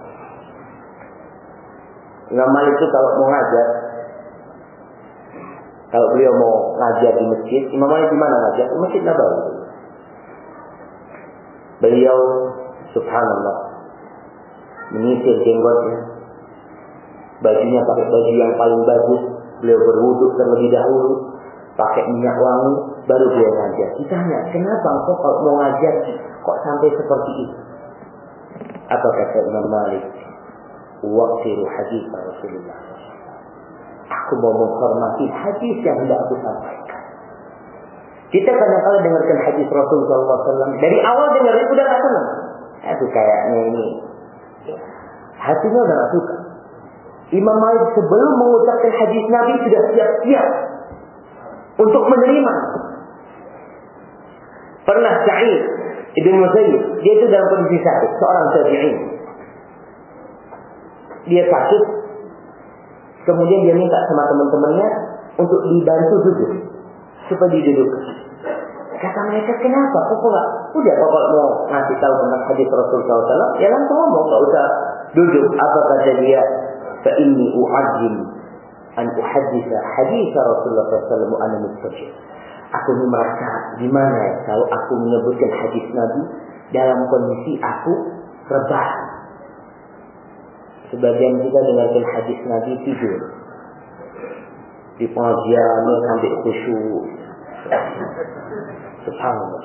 Imam Malik itu kalau mau ngajar, kalau beliau mau ngajar di masjid, Imam Malik di mana ngajar? Di masjid Nabawi. Beliau, subhanallah, menyisir jenggotnya, bajunya pakai baju yang paling bagus, beliau berwudhu terlebih dahulu, pakai minyak wangi, baru beliau ngajar. Ditanya, kenapa engkau kalau mau ngajar kok sampai seperti itu? Apa kata Imam Malik? Waqiru hadis Rasulullah Aku mau menghormati hadis yang hendak aku sampaikan. Kita kadang-kadang dengarkan hadis Rasulullah SAW. Dari awal dengerin udah gak senang. Itu kayaknya ini. Hatinya udah gak suka. Imam Malik sebelum mengucapkan hadis Nabi sudah siap-siap untuk menerima. Pernah Sa'id Ibn Musayyib, dia itu dalam kondisi sakit, seorang tabi'in. Dia sakit, kemudian dia minta sama teman-temannya untuk dibantu duduk supaya diduduk. Kata mereka, kenapa? Kok enggak? Udah, kalau mau ngasih tahu tentang hadis Rasul SAW, ya langsung ngomong, enggak usah duduk. Apa kata dia? Fa inni u'ajim an uhadisa hadis Rasulullah SAW ana mustajib. Aku ini merasa gimana kalau aku menyebutkan hadis Nabi dalam kondisi aku rebahan. Sebagian kita dengarkan hadis Nabi tidur. Di pengajian sampai khusyuk. Subhanallah.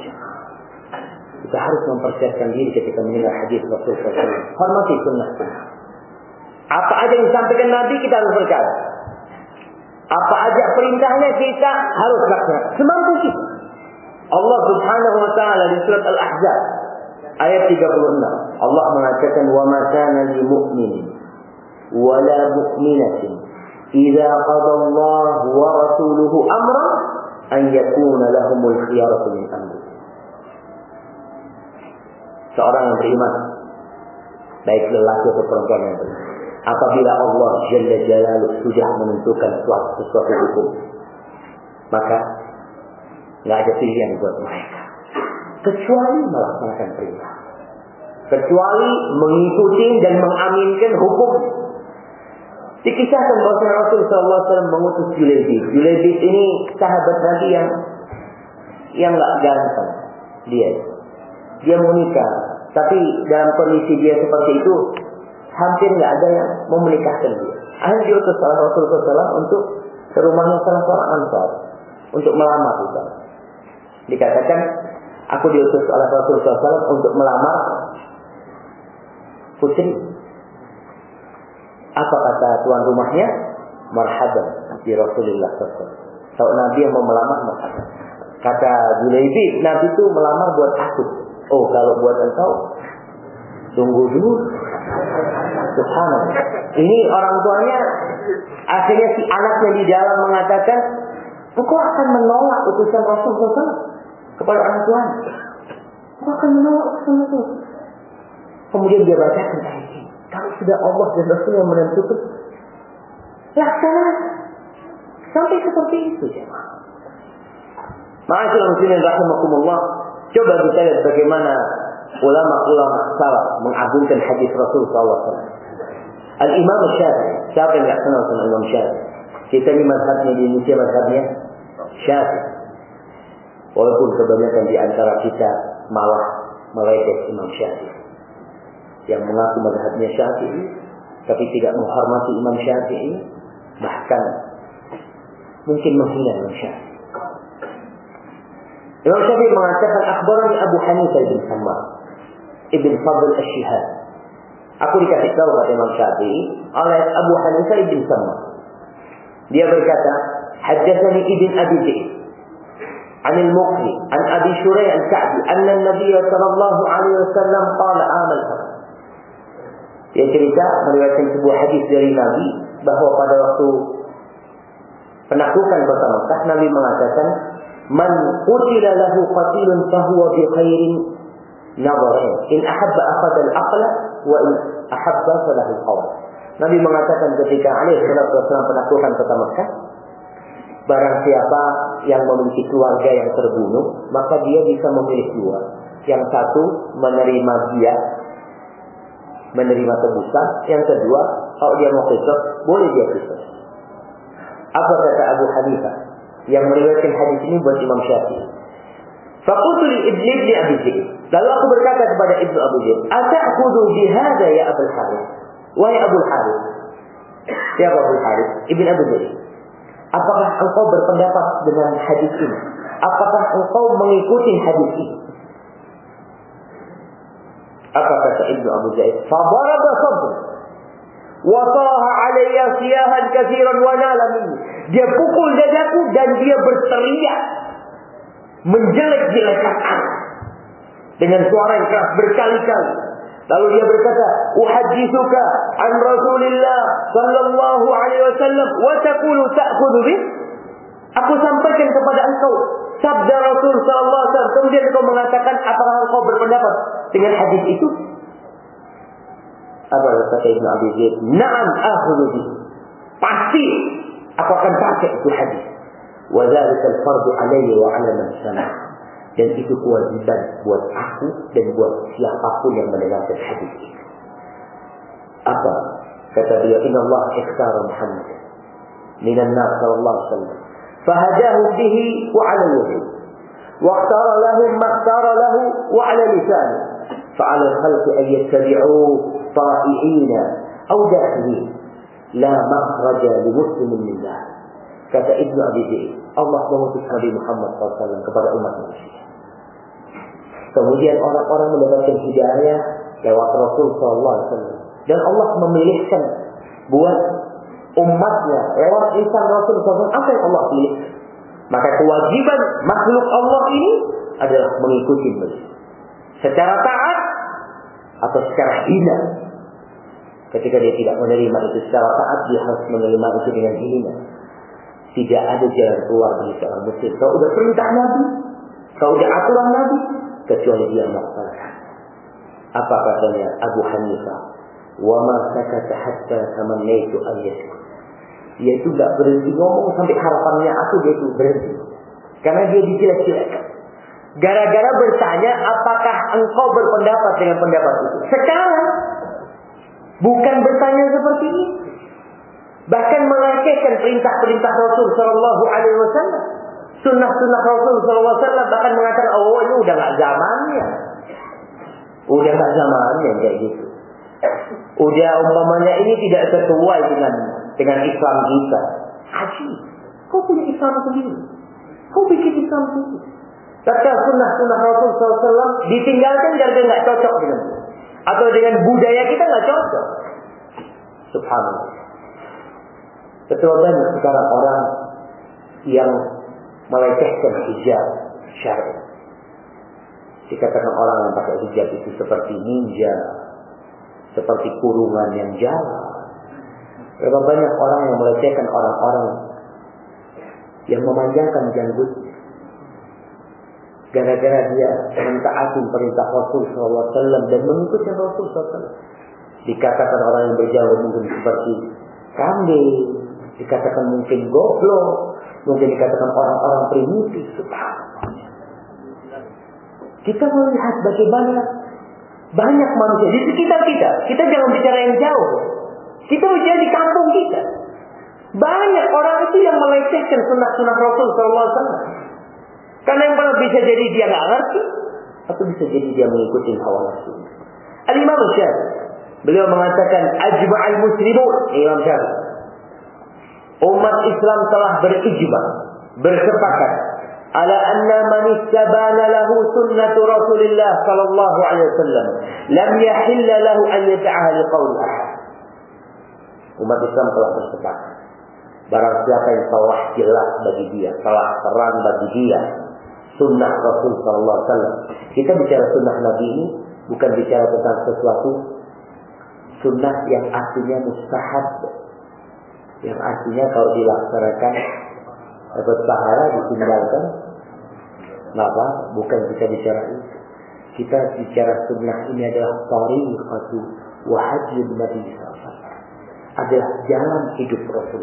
Kita harus mempersiapkan diri ketika mendengar hadis Rasul SAW. Hormati sunnah Apa aja yang disampaikan Nabi kita harus berkata. Apa aja perintahnya kita harus laksanakan. Semampu kita. Allah Subhanahu wa taala di surat Al-Ahzab ayat 36. Allah mengatakan wa ma kana lil mu'min wa la mu'minatin idza qada Allah wa rasuluhu amran an yakuna lahumul khiyaratu min. Seorang yang beriman. Baik lelaki atau perempuan yang beriman. Apabila Allah Jalla Jalaluh sudah menentukan suatu, sesuatu hukum maka nggak ada pilihan buat mereka. Kecuali melaksanakan perintah. Kecuali mengikuti dan mengaminkan hukum. Dikisahkan bahwa Rasul SAW mengutus Julaibib Julaibib ini sahabat Nabi yang yang nggak ganteng. Dia dia menikah tapi dalam kondisi dia seperti itu hampir nggak ada yang mau menikahkan dia. Akhirnya diutus oleh Rasulullah SAW untuk ke rumahnya salah seorang ansar untuk melamar juga. Dikatakan aku diutus oleh Rasulullah SAW untuk melamar putri. Apa kata tuan rumahnya? Marhaban di Rasulullah SAW. Kalau Nabi yang mau melamar marhaban. Kata Julaibi, Nabi itu melamar buat aku. Oh kalau buat engkau, tunggu dulu. Subhanallah. Ini orang tuanya akhirnya si anaknya di dalam mengatakan, engkau akan menolak utusan Rasulullah SAW kepada orang tuanya. Engkau akan menolak utusan Rasul. Kemudian dia bacakan ayat ini. Kalau sudah Allah dan Rasul yang menentukan, laksanakan. Sampai seperti itu ya. Ma'asyil muslimin rahimakumullah. Coba kita lihat bagaimana ulama-ulama salaf mengagungkan hadis Rasul SAW. Al-Imam Syafi'i. Siapa yang tidak kenal sama Imam Syafi'i? Kita ini mazhabnya di Indonesia mazhabnya Syafi'i. Walaupun kebanyakan di antara kita malah meledek Imam Syafi'i. Yang mengaku mazhabnya Syafi'i. Tapi tidak menghormati Imam Syafi'i. Bahkan mungkin menghina Imam Syafi'i. Imam Syafi'i mengatakan akhbarani Abu Hanifah bin Sammah Ibn Fadl Ash-Shihab. Aku dikasih tahu kata Imam Syafi'i oleh Abu Hanifah Ibn Sammah. Dia berkata, Haddatsani Ibn Abi Zaid عن المقري عن أبي شريع الكعبي أن النبي صلى الله عليه وسلم قال الفتح Dia cerita meriwayatkan sebuah hadis dari Nabi bahwa pada waktu penaklukan kota Mekah Nabi mengatakan man qutila lahu qatilun fahuwa bi khairin nadharin in ahabba akhadha al-aqla wa in ahabba falahu al-qawl Nabi mengatakan ketika salatu wasallam penaklukan kota Mekah barang siapa yang memiliki keluarga yang terbunuh maka dia bisa memilih dua. Yang satu menerima dia menerima tebusan. Yang kedua kalau dia mau kisah boleh dia kisah apa kata Abu Hanifah yang meriwayatkan hadis ini buat Imam Syafi'i. Fakultu li ibni ibni Abi Zaid. Lalu aku berkata kepada ibnu Abu Zaid, "Ata'khudhu bihadza ya Abul Harith?" Wahai Abu Harith. Siapa Abu Harith? Ibn Abu Zaid. Apakah engkau berpendapat dengan hadis ini? Apakah engkau mengikuti hadis ini? Apa kata Ibnu Abu Zaid? Fadaraba sabr. Wataha alayya siyahan kathiran wa nala minni. Dia pukul dadaku dan dia berteriak. Menjelek-jelekan aku. Dengan suara yang keras berkali-kali. Lalu dia berkata, "Uhadithuka an Rasulillah sallallahu alaihi wasallam wa taqulu ta'khudhu bih?" Aku sampaikan kepada engkau sabda Rasul sallallahu alaihi wasallam. Kemudian engkau mengatakan, "Apakah engkau berpendapat dengan hadis itu?" Apa kata Ibnu Abi Zaid? "Na'am akhudhu bih." Pasti Aku akan pakai itu hadis. Wa dzalika al-fardu alayya wa 'ala man. Dan itu kewajiban buat aku dan buat siapapun yang mendengarkan hadis itu. Apa? Kata beliau, Inna Allah ikhtara Muhammad. Minan nas sallallahu alaihi wasallam. Fahadahu bihi wa 'ala yadihi. واختار لهم ما اختار له وعلى لسانه فعلى الخلق أن يتبعوه طائعين أو داخلين la makhraja li muslimin minnah. Kata Ibnu Abi Zaid, Allah mengutus Nabi Muhammad SAW kepada umat manusia. Kemudian orang-orang mendapatkan hidayah lewat Rasul Sallallahu Alaihi Wasallam. Dan Allah memilihkan buat umatnya lewat insan Rasul Sallallahu apa yang Allah pilih. Maka kewajiban makhluk Allah ini adalah mengikuti beliau. Secara taat atau secara hina Ketika dia tidak menerima itu secara taat, dia harus menerima itu dengan hina. Tidak ada jalan keluar bagi seorang muslim. Kalau udah perintah Nabi, kalau udah aturan Nabi, kecuali dia melaksanakan. Apa katanya Abu Hanifah? Wa ma sakata hatta tamannaitu an yashkur. Dia itu gak berhenti ngomong sampai harapannya aku dia itu berhenti. Karena dia dijelek-jelekan. Gara-gara bertanya apakah engkau berpendapat dengan pendapat itu. Sekarang bukan bertanya seperti ini. Bahkan melecehkan perintah-perintah Rasul Shallallahu Alaihi Wasallam. Sunnah-sunnah Rasul Shallallahu Alaihi Wasallam bahkan mengatakan, oh ini udah gak zamannya. Udah gak zamannya kayak gitu. Udah umpamanya ini tidak sesuai dengan dengan Islam kita. Haji, kau punya Islam sendiri. Kau bikin Islam sendiri. Kata sunnah-sunnah Rasul SAW ditinggalkan karena nggak cocok dengan itu. Atau dengan budaya kita nggak cocok. Subhanallah. Betul banyak sekarang orang yang melecehkan hijab syar'i. Dikatakan orang yang pakai hijab itu seperti ninja, seperti kurungan yang jalan. Berapa banyak orang yang melecehkan orang-orang yang memanjangkan janggutnya. Gara-gara dia mentaati perintah Rasul SAW dan mengikuti Rasul SAW. Dikatakan orang yang berjauh mungkin seperti kambing. Dikatakan mungkin goblok. Mungkin dikatakan orang-orang primitif. Kita melihat bagaimana banyak manusia di sekitar kita. Kita jangan bicara yang jauh. Kita bicara di kampung kita. Banyak orang itu yang melecehkan sunnah-sunnah Rasul SAW. Karena yang pernah bisa jadi dia nggak ngerti, atau bisa jadi dia mengikuti hawa nafsu. Al-Imam Syafi'i, beliau mengatakan ajma'al muslimun, Imam Syafi'i. Umat Islam telah berijma, bersepakat ala anna man istabana lahu sunnatu Rasulillah sallallahu alaihi wasallam lam yahilla lahu an yad'aha liqaul ahad. Umat Islam telah bersepakat. Barang siapa yang telah jelas bagi dia, telah terang bagi dia, sunnah Rasul Sallallahu Alaihi Wasallam. Kita bicara sunnah Nabi ini bukan bicara tentang sesuatu sunnah yang artinya mustahab, yang artinya kalau dilaksanakan dapat pahala ditinggalkan, maka bukan kita bicara itu. Kita bicara sunnah ini adalah tariqatu wa hajjul Nabi SAW. Adalah jalan hidup Rasul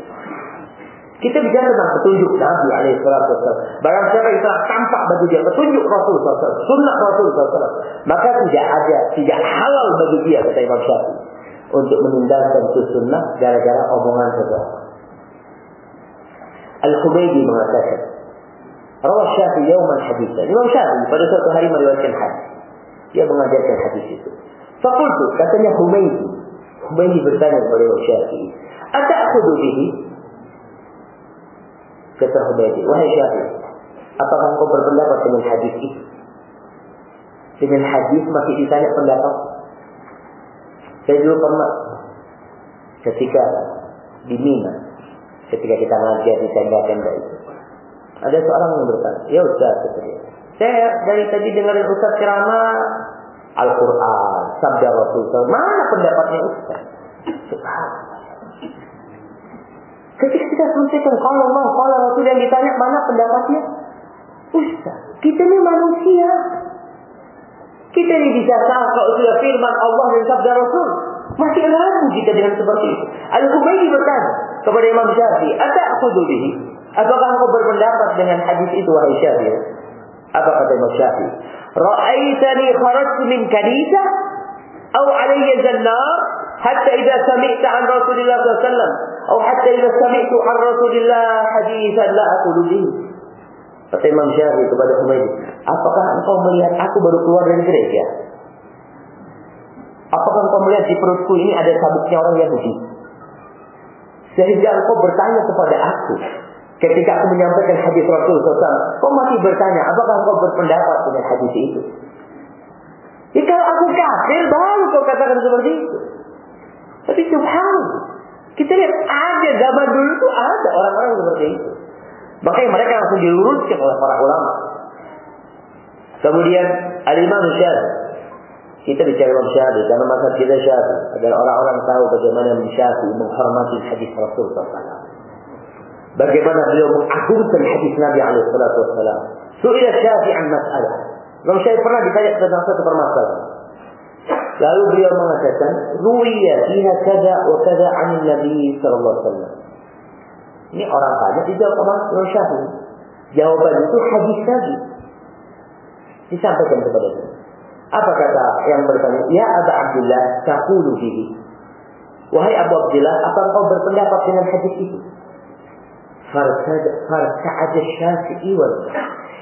kita bicara tentang petunjuk Nabi alaihissalatu Barang siapa telah tampak bagi dia petunjuk Rasul SAW, sunnah Rasul SAW, maka tidak ada, tidak halal bagi dia kata Imam Syafi'i untuk meninggalkan itu sunnah gara-gara omongan seseorang. Al-Khubaydi mengatakan, Rawah Syafi'i yauman hadithan. Imam Syafi'i pada suatu hari meriwayatkan hadis. Dia mengajarkan hadis itu. Fakultu, katanya Humaydi. Humaydi bertanya kepada Imam Syafi'i. Ata'khudu bihi? Kata Humaydi, wahai Syafi'i, apakah engkau berpendapat dengan hadis itu? Dengan hadis masih ditanya pendapat? Saya dulu pernah ketika di Mina, ketika kita ngajar di tenda-tenda itu, ada seorang yang bertanya, ya Ustaz, kata dia, saya dari tadi dengerin Ustaz ceramah Al-Quran, Sabda Rasul, mana pendapatnya Ustaz? Ketika kita sampaikan kalau Allah, kalau Rasul yang ditanya mana pendapatnya? Ustaz, kita ini manusia. Kita ini bisa salah kalau sudah firman Allah dan sabda Rasul. Masih ragu kita dengan seperti itu. Al-Humaydi berkata, kepada Imam Syafi'i, "Ata'khudhu bihi?" Apakah engkau berpendapat dengan hadis itu wahai Syafi'i? Apa kata Imam Syafi'i? "Ra'aitani kharajtu min kanisa aw alayya zannar hatta idza sami'ta an alaihi wasallam aw hatta idza sami'tu an Rasulillah haditsan la aqulu bihi." Kata Imam Syafi'i kepada Humaydi, apakah engkau melihat aku baru keluar dari gereja? Apakah engkau melihat di perutku ini ada sabuknya orang Yahudi? Sehingga engkau bertanya kepada aku. Ketika aku menyampaikan hadis Rasul SAW, kau masih bertanya, apakah engkau berpendapat dengan hadis itu? Ya kalau aku kafir, baru kau katakan seperti itu. Tapi subhanallah, kita lihat ada zaman dulu itu ada orang-orang seperti itu. Makanya mereka langsung diluruskan oleh para ulama. Kemudian Al-Imam Syafi'i kita bicara Imam Syafi'i karena masa kita Syafi'i agar orang-orang tahu bagaimana Imam Syafi'i menghormati hadis Rasul SAW. Bagaimana beliau mengagungkan hadis Nabi alaihi wasallam. Su'ila Syafi'i an mas'alah. Imam Syafi'i pernah ditanya tentang satu permasalahan. Lalu beliau mengatakan, "Ruwiya fiha kada wa kada 'an Nabi sallallahu alaihi wasallam." Ini orang tanya dijawab sama Imam Syafi'i. Jawaban itu hadis Nabi. Disampaikan kepada dia. Apa kata yang bertanya? Ya Abu Abdullah, taqulu fihi. Wahai Abu Abdullah, apa engkau berpendapat dengan hadis itu? Farka'ad Syafi'i wal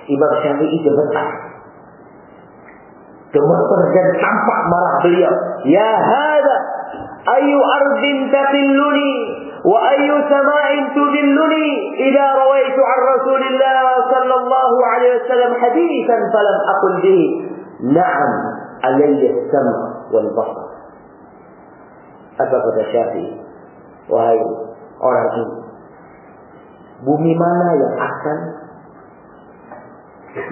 Imam Syafi'i gemetar. Gemetar dan tampak marah beliau. Ya hada ayu ardin taqilluni wa ayu sama'in tudilluni idza rawaitu an Rasulillah sallallahu alaihi wasallam haditsan falam aqul bihi Naam alayya sama wal basar. Apa kata Syafi'i? Wahai orang ini. Bumi mana yang akan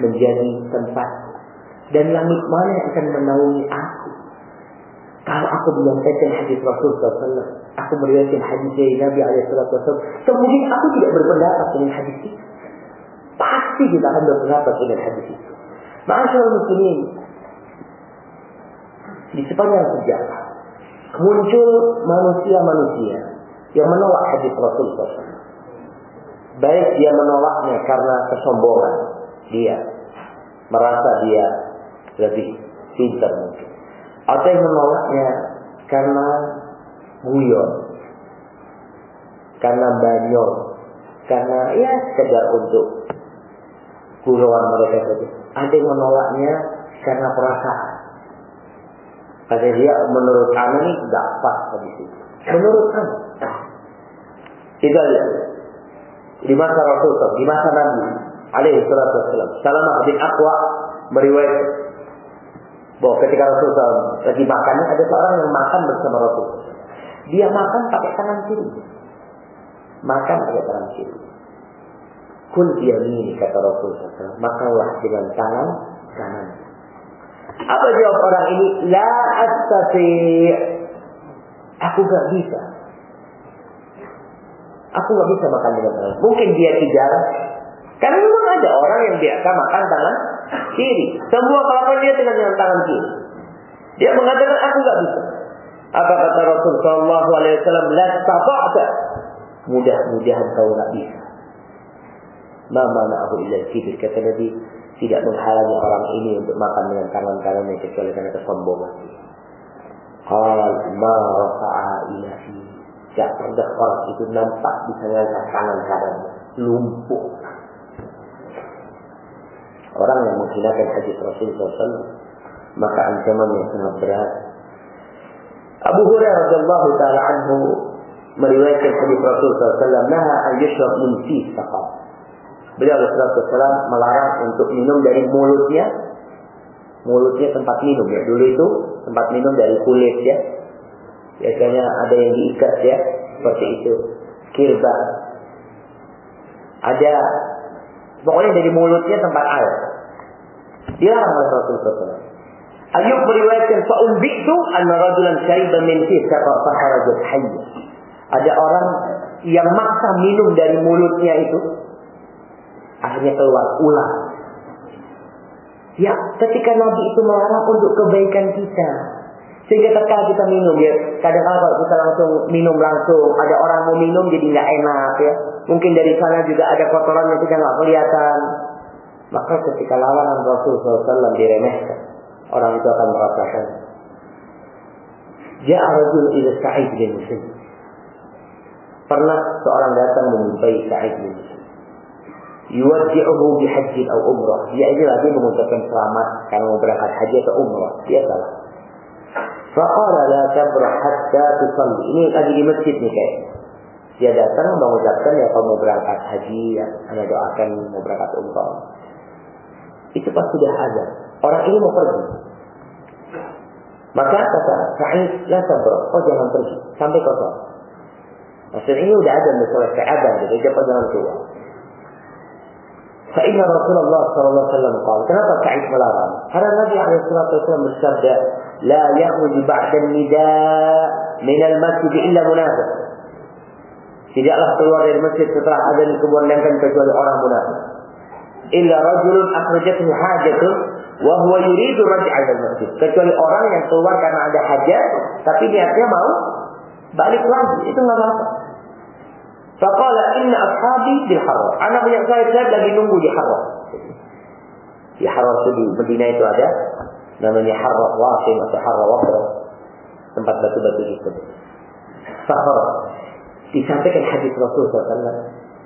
menjadi tempat dan langit mana yang akan menaungi aku? Kalau aku menyampaikan hadis Rasul SAW, aku meriwayatkan hadis dari Nabi SAW, kemudian aku tidak berpendapat dengan hadis itu. Pasti kita akan berpendapat dengan hadis itu. Masyaallah muslimin, di sepanjang sejarah muncul manusia-manusia yang menolak hadis Rasul SAW. Baik dia menolaknya karena kesombongan dia merasa dia lebih pintar mungkin, atau yang menolaknya karena guyon, karena banyor, karena ya sekedar untuk gurauan mereka saja. Ada yang menolaknya karena perasaan. Kata dia, menurut kamu ini pas hadis itu. Menurut kamu. Kita lihat. Di masa Rasulullah, di masa Nabi, alaihi salatu wassalam. Salamah bin Aqwa meriwayat bahwa ketika Rasulullah lagi makan, ada seorang yang makan bersama Rasul. Dia makan pakai tangan kiri. Makan pakai tangan kiri. Kul ini kata SAW. Makanlah dengan tangan kanan. Apa jawab orang ini? La astati. Aku gak bisa. Aku gak bisa makan dengan tangan. Mungkin dia tidak. Karena memang ada orang yang biasa makan tangan kiri. Semua melakukan dia dengan yang tangan kiri. Dia mengatakan aku gak bisa. Apa kata Rasul Sallallahu Alaihi Wasallam? La Mudah-mudahan kau gak bisa. Mama na'ahu illa kibir. Kata Nabi, tidak menghalangi orang ini untuk makan dengan tangan kanannya kecuali karena kesombongan. Hal ma rafa'a ilahi. Tidak pernah orang itu nampak bisa mengangkat tangan kanannya. Lumpuh. Orang yang menghinakan hadis Rasul SAW maka ancaman yang sangat berat. Abu Hurairah radhiyallahu taala anhu meriwayatkan hadis Rasul SAW, "Naha an yushrab min fi faqat." Beliau Rasulullah melarang untuk minum dari mulutnya. Mulutnya tempat minum ya. Dulu itu tempat minum dari kulit ya. Biasanya ada yang diikat ya. Seperti itu. Kirba. Ada. Pokoknya dari mulutnya tempat air. Dilarang oleh Rasulullah. Ayub meriwayatkan fa'umbitu anna rajulan syariban min fih fakharajat hayya. Ada orang yang maksa minum dari mulutnya itu akhirnya keluar ular. Ya, ketika Nabi itu melarang untuk kebaikan kita. Sehingga ketika kita minum ya, kadang-kadang kalau kita langsung minum langsung, ada orang mau minum jadi nggak enak ya. Mungkin dari sana juga ada kotoran yang kita nggak kelihatan. Maka ketika lawanan Rasul SAW diremehkan, orang itu akan merasakan. Ya Rasul ila Sa'id bin Musayyib. Pernah seorang datang menjumpai Sa'id bin Musayyib. Yuwadji'uhu bihajjin atau umrah. Dia ini lagi mengucapkan selamat karena mau berangkat haji atau umrah. Dia salah. Fakala la tabrah hatta tusalli. Ini tadi di masjid nih kayak. Dia datang mengucapkan ya kalau mau berangkat haji, ya, anda doakan mau berangkat umroh. Itu pas sudah ada. Orang ini mau pergi. Maka kata Sa'id, la tabrah. kau jangan pergi. Sampai kosong. Maksudnya ini udah ada misalnya keadaan gitu. Jangan jangan keluar. Sa'idna Rasulullah SAW Kenapa Sa'id melarang? Karena Nabi SAW bersabda لا يخرج بعد النداء من المسجid illa munafiq. Tidaklah keluar dari masjid setelah azan dikumandangkan kecuali orang munafik. Illa rajulun akhrajathu hajatun wa huwa yuridu raj'a al masjid. Kecuali orang yang keluar karena ada hajat tapi niatnya mau balik lagi. Itu enggak apa-apa. Faqala inna ashabi bil haram. Anak punya saya saya lagi nunggu di haram. Di haram itu di Medina itu ada namanya haram wasim atau haram wafra. Tempat batu-batu itu. Sahar. Disampaikan hadis Rasul SAW.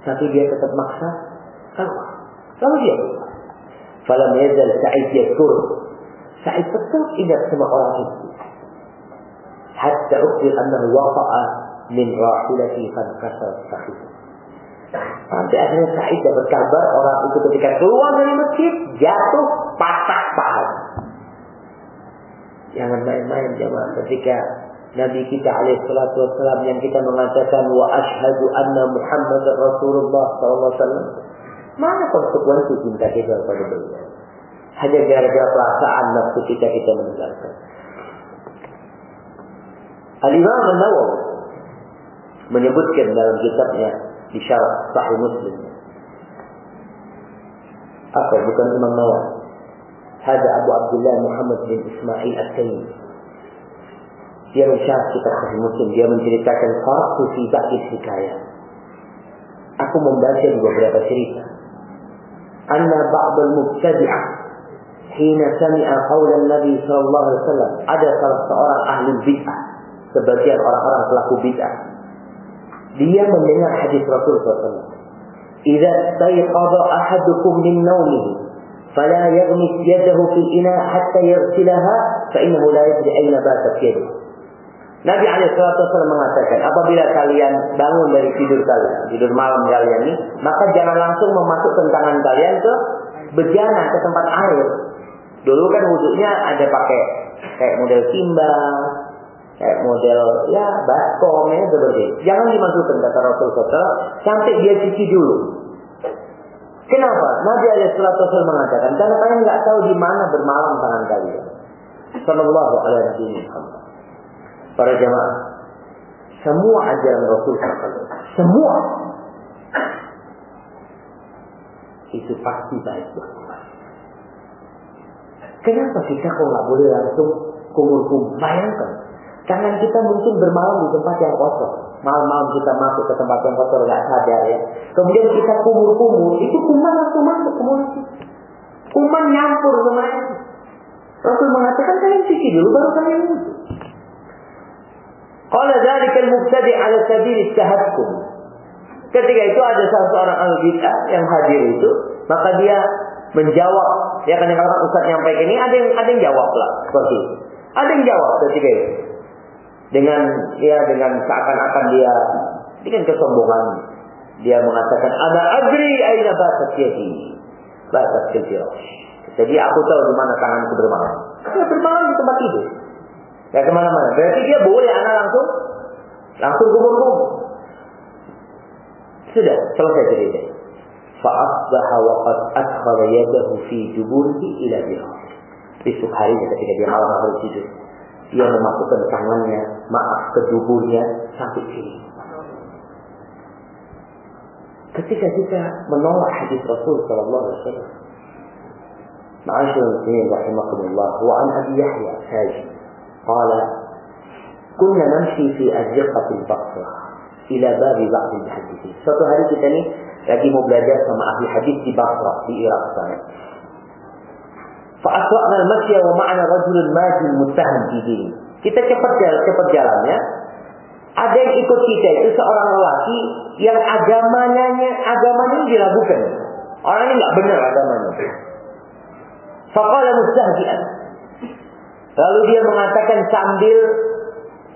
Tapi dia tetap maksa keluar. Lalu dia. Falam yazal Sa'id yadkur. Sa'id tetap ingat sama orang itu. Hatta ukhbir annahu waqa'a min rahilati fankasar sahih. Sampai akhirnya Sa'id dapat kabar orang itu ketika keluar dari masjid jatuh patah paha. Jangan main-main jemaah ketika Nabi kita alaihissalatu wassalam yang kita mengatakan wa ashhadu anna Muhammad Rasulullah sallallahu wasallam. Mana konsekuensi cinta kita kepada beliau? Hanya gara-gara perasaan nafsu kita kita meninggalkan. Al-Imam An-Nawawi menyebutkan dalam kitabnya di syarah Sahih Muslim. Apa bukan Imam Nawawi? Hada Abu Abdullah Muhammad bin Ismail At-Taimi. Dia mensyarah kitab Sahih Muslim. Dia menceritakan farqu fi ba'di hikayah. Aku membaca di beberapa cerita. Anna ba'd al-mubtadi'ah hina sami'a qawla Nabi sallallahu alaihi wasallam ada salah seorang ahli bid'ah sebagian orang-orang pelaku bid'ah dia mendengar hadis Rasul SAW. Idza stayqadha ahadukum min nawmihi yaghmis yadahu fil ina hatta yaghsilaha fa innahu la yadri ayna batat yaduh. Nabi SAW mengatakan, apabila kalian bangun dari tidur kalian, tidur malam kalian ini, maka jangan langsung memasukkan tangan kalian ke bejana, ke tempat air. Dulu kan wudhunya ada pakai kayak model timbang, kayak model ya baskom ya seperti. Jangan dimasukkan kata Rasul SAW sampai dia cuci dulu. Kenapa? Nabi Alaihissalam mengatakan karena kalian nggak tahu di mana bermalam tangan kalian. Sallallahu alaihi wasallam. Para jamaah, semua ajaran Rasul semua itu pasti baik buat. Kenapa kita kok nggak boleh langsung kumur-kumur? Bayangkan, Tangan kita mungkin bermalam di tempat yang kotor. Malam-malam kita masuk ke tempat yang kotor nggak sadar ya. Kemudian kita kumur-kumur, itu kuman langsung masuk ke mulut Kuman nyampur sama. Rasul mengatakan kalian cuci dulu baru kalian wudhu. Qala dzalika al-mubtadi' ala sabil istahadkum. Ketika itu ada salah seorang al bid'ah yang hadir itu, maka dia menjawab. Ya kan kalau Ustaz nyampaikan ini ada yang ada yang jawab lah seperti. Ada yang jawab ketika itu dengan ya dengan seakan-akan dia dengan kesombongan dia mengatakan ada adri aina batat yadi? Batat kefirash jadi aku tahu di mana tanganku bermalam. Dia bermalam di tempat tidur ya ke mana-mana. Berarti dia boleh anak langsung langsung kubur-kubur sudah selesai cerita. Fa'asbaha wa qad adkhala yadahu fi juburihi ila bihar besok harinya ketika dia malam hari tidur dia memasukkan tangannya, maaf ke tubuhnya sampai sini. Ketika kita menolak hadis Rasul Sallallahu Alaihi Wasallam, Ma'asyur muslimin rahimahumullah wa an Abi Yahya Haji Qala kunna namshi fi azqatil Basrah ila babi ba'd al-hadithin. Suatu hari kita nih lagi mau belajar sama ahli hadis di Basrah di Irak sana. Fa'aswa'na al-masya wa ma'ana rajulun majin muttaham dini. Kita cepat jalan, cepat jalannya. Ada yang ikut kita itu seorang lelaki yang agamanya agamanya diragukan. Orang ini nggak benar agamanya. Faqala mustahzi'an. Lalu dia mengatakan sambil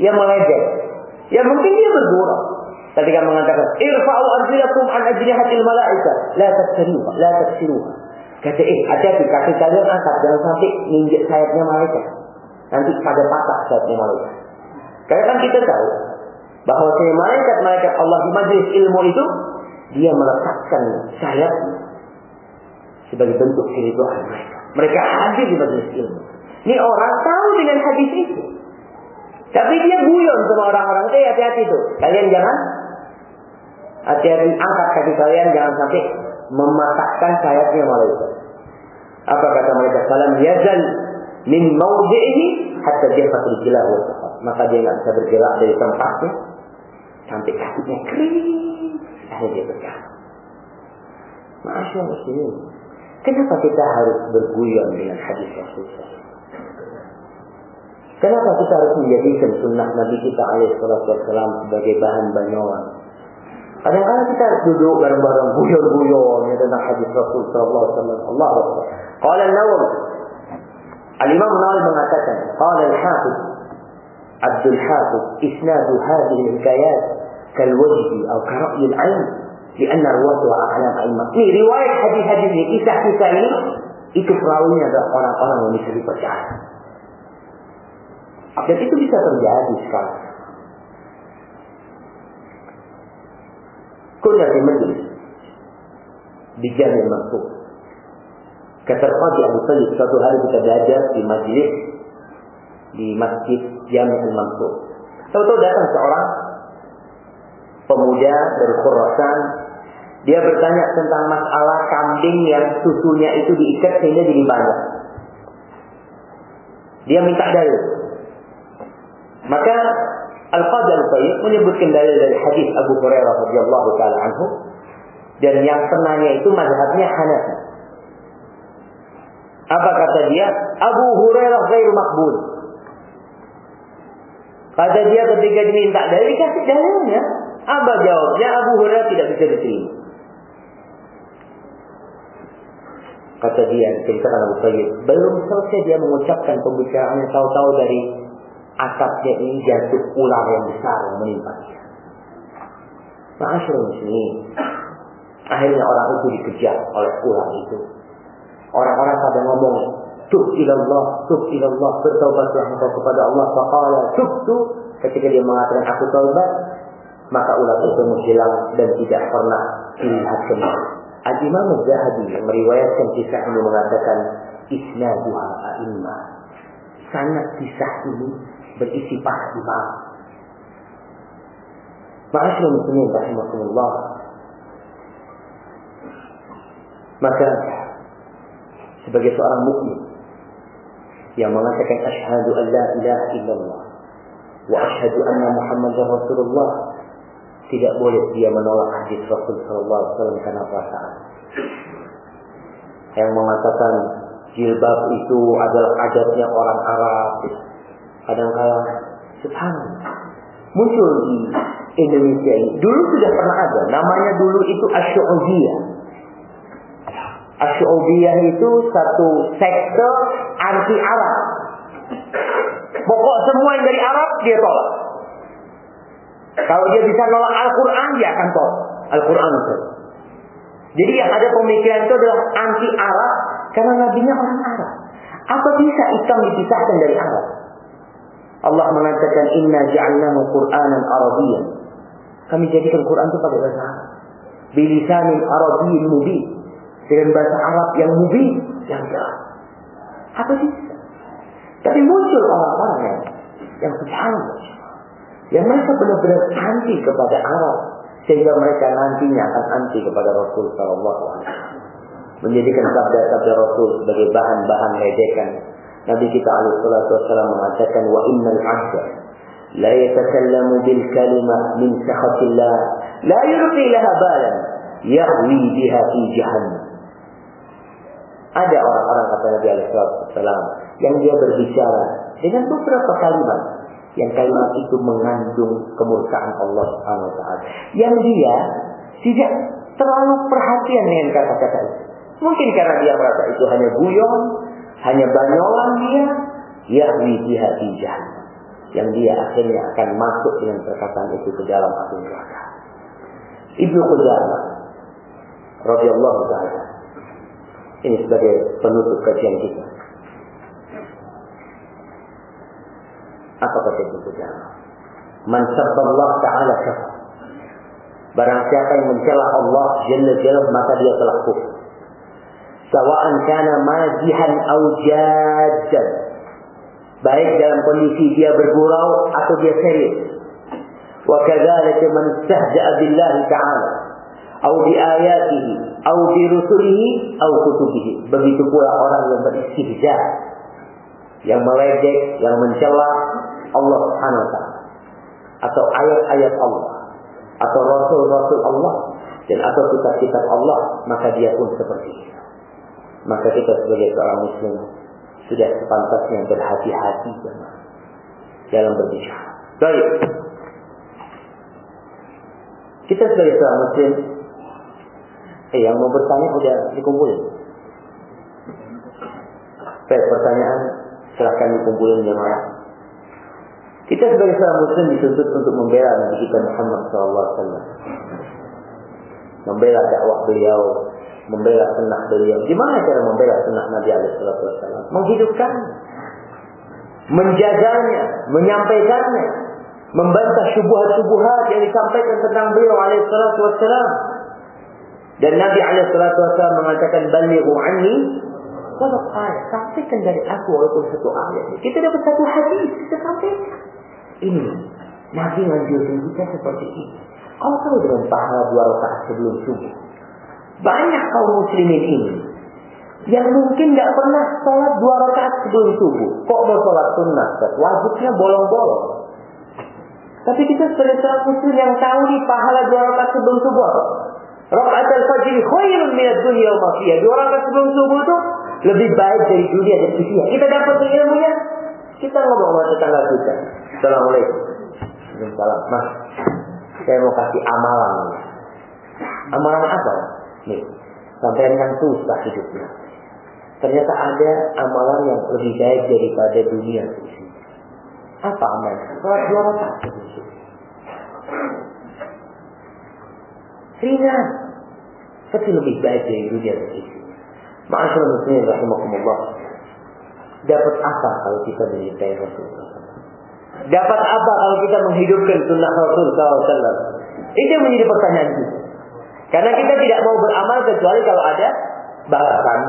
ia meledek. Ya mungkin dia bergurau. Ketika mengatakan, "Irfa'u arjilakum an ajnihatil malaika, la taksiruha, la taksiruha." Kata, "Eh, hati-hati kaki kalian angkat jangan sampai ninjek sayapnya malaikat. Nanti pada patah sayapnya malaikat." Karena kan kita tahu bahwa malaikat-malaikat Allah di majelis ilmu itu dia meletakkan sayapnya sebagai bentuk keriduan mereka. Mereka hadir di majelis ilmu. Ini orang tahu dengan hadis itu. Tapi dia guyon sama orang-orang itu, hati-hati tuh. Kalian jangan hati-hati angkat kaki kalian jangan sampai mematahkan sayapnya malaikat. Apa kata mereka? Salam yazal min mawdi'ihi hatta dia fatul gila Maka dia nggak bisa bergerak dari tempatnya sampai kakinya kering. Akhirnya dia bergerak. Masya Allah Kenapa kita harus berguyon dengan hadis Rasulullah? Kenapa kita harus menjadikan sunnah Nabi kita alaihissalam sebagai bahan banyolan? Kadang-kadang kita duduk bareng-bareng guyon-guyon ya tentang hadis Rasul sallallahu alaihi wasallam. Allah Akbar. Qala an-Nawawi Al-Imam Nawawi mengatakan, qala al-Hafiz Abdul Hafiz isnadu hadhihi al-hikayat كالوجه أو كرأي العين لأن رواتها أعلام أئمة. Ini riwayat hadis-hadis ini, kisah-kisah ini, itu perawinya adalah orang-orang yang bisa dipercaya. Dan itu bisa terjadi sekarang. Majlis di Jami Mansur. Kata Qadi Abu Sayyid, suatu hari kita belajar di majlis di Masjid Jami Mansur. Tahu-tahu datang seorang pemuda dari Khurasan. Dia bertanya tentang masalah kambing yang susunya itu diikat sehingga jadi banyak. Dia minta dalil. Maka Al-Qadhi Al-Qayyim menyebutkan dalil dari hadis Abu Hurairah radhiyallahu taala anhu dan yang penanya itu mazhabnya Hanafi. Apa kata dia? Abu Hurairah ghairu makbul. Kata dia ketika diminta dalil dikasih dalilnya. Apa jawabnya? Abu Hurairah tidak bisa diterima. Kata dia, ceritakan Abu Qayyim, belum selesai dia mengucapkan pembicaraannya tahu-tahu dari atapnya ini jatuh ular yang besar yang menimpa dia. Ma'asyur muslimin. Akhirnya orang itu dikejar oleh ular itu. Orang-orang pada ngomong, Tub ilallah, tub ilallah, bertaubatlah engkau kepada Allah. Faqala tubtu. Ketika dia mengatakan aku taubat, maka ular itu menghilang dan tidak pernah dilihat kembali. Al-Imam Zahabi meriwayatkan kisah ini mengatakan isnaduha a'immah. Sangat kisah ini berisi para imam. Ma'asyur muslimin rahimahumullah. Maka sebagai seorang mukmin yang mengatakan asyhadu an la ilaha illallah wa asyhadu anna muhammadar rasulullah tidak boleh dia menolak hadis Rasul sallallahu alaihi wasallam karena perasaan. Yang mengatakan jilbab itu adalah adatnya orang Arab, kadang-kala subhanallah muncul di Indonesia ini. Dulu sudah pernah ada, namanya dulu itu Asy'ubiyah. Asy'ubiyah itu satu sekte anti Arab. Pokok semua yang dari Arab dia tolak. Kalau dia bisa nolak Al-Quran, dia akan tolak Al-Quran itu. Jadi yang ada pemikiran itu adalah anti Arab karena nabinya orang Arab. Apa bisa Islam dipisahkan dari Arab? Allah mengatakan inna ja'alnahu Qur'anan Arabiyyan. Kami jadikan Quran itu pakai bahasa Arab. Bilisanin Arabiyyin mubin. Dengan bahasa Arab yang mubin, yang jelas. Apa sih? Tapi muncul orang-orang yang, yang subhanallah. Yang mereka benar-benar anti kepada Arab. Sehingga mereka nantinya akan anti kepada Rasul Sallallahu Alaihi Wasallam. Menjadikan sabda-sabda Rasul sebagai bahan-bahan ledekan Nabi kita alaihi salatu wasallam mengatakan wa innal 'abda la yatakallamu bil kalimah min sakhatillah la yulqi laha balan yahwi biha fi jahannam. Ada orang-orang kata Nabi alaihi salatu wasallam yang dia berbicara dengan beberapa kalimat yang kalimat itu mengandung kemurkaan Allah Subhanahu wa taala. Yang dia tidak terlalu perhatian dengan kata-kata itu. Mungkin karena dia merasa itu hanya guyon, hanya banyolan dia, yahwi biha fi Yang dia akhirnya akan masuk dengan perkataan itu ke dalam api neraka. Ibnu Qudamah radhiyallahu taala. Ini sebagai penutup kajian kita. Apa kata Ibnu Qudamah? Man Allah ta'ala kafir. Barang siapa yang mencela Allah Jalla Jalla maka dia telah kufur. Sawa'an kana majihan au jajjan. Baik dalam kondisi dia bergurau atau dia serius. Wa kadzalika man istahza'a billahi ta'ala au bi ayatihi au bi rusulihi au kutubihi. Begitu pula orang yang beristihza yang meledek, yang mencela Allah Subhanahu wa taala atau ayat-ayat Allah atau rasul-rasul Allah dan atau kitab-kitab Allah, maka dia pun seperti itu. Maka kita sebagai seorang muslim sudah sepantasnya berhati-hati dalam berbicara. Baik. Kita sebagai seorang muslim eh yang mau bertanya udah dikumpulin. Baik, pertanyaan silahkan dikumpulin jemaah. Kita sebagai seorang muslim dituntut untuk membela Nabi kita Muhammad SAW. Membela dakwah beliau, membela sunnah beliau. Gimana cara membela sunnah Nabi SAW? Menghidupkan, menjaganya, menyampaikannya, membantah syubhat-syubhat yang disampaikan tentang beliau SAW. Dan Nabi SAW mengatakan, Balighu anni Walau ayat, sampaikan dari aku walaupun satu ayat. Kita dapat satu hadis, kita sampaikan. Ini, Nabi mengajarkan kita seperti ini. Kau tahu dengan pahala dua rakaat sebelum subuh. Banyak kaum muslimin ini yang mungkin nggak pernah sholat dua rakaat sebelum subuh. Kok mau sholat sunnah? Wajibnya bolong-bolong. Tapi kita sebagai seorang muslim yang tahu nih pahala dua rakaat sebelum subuh Rakaat al-fajr khairun minad dunya wa ma Dua rakaat sebelum subuh itu lebih baik dari dunia dan isinya. Kita dapat ilmunya, kita ngomong sama tetangga kita. Assalamualaikum. Salam. Mas, saya mau kasih amalan. Amalan apa? Nih, sampai kan susah hidupnya. Ternyata ada amalan yang lebih baik daripada dunia. Apa amalan? Sholat dua rakaat. Ringan. Tapi lebih baik dari dunia isi. Ma'asyur muslimin rahimakumullah. Dapat apa kalau kita menyintai Rasulullah? Dapat apa kalau kita menghidupkan sunnah Rasul SAW? Itu yang menjadi pertanyaan kita. Karena kita tidak mau beramal kecuali kalau ada balasan.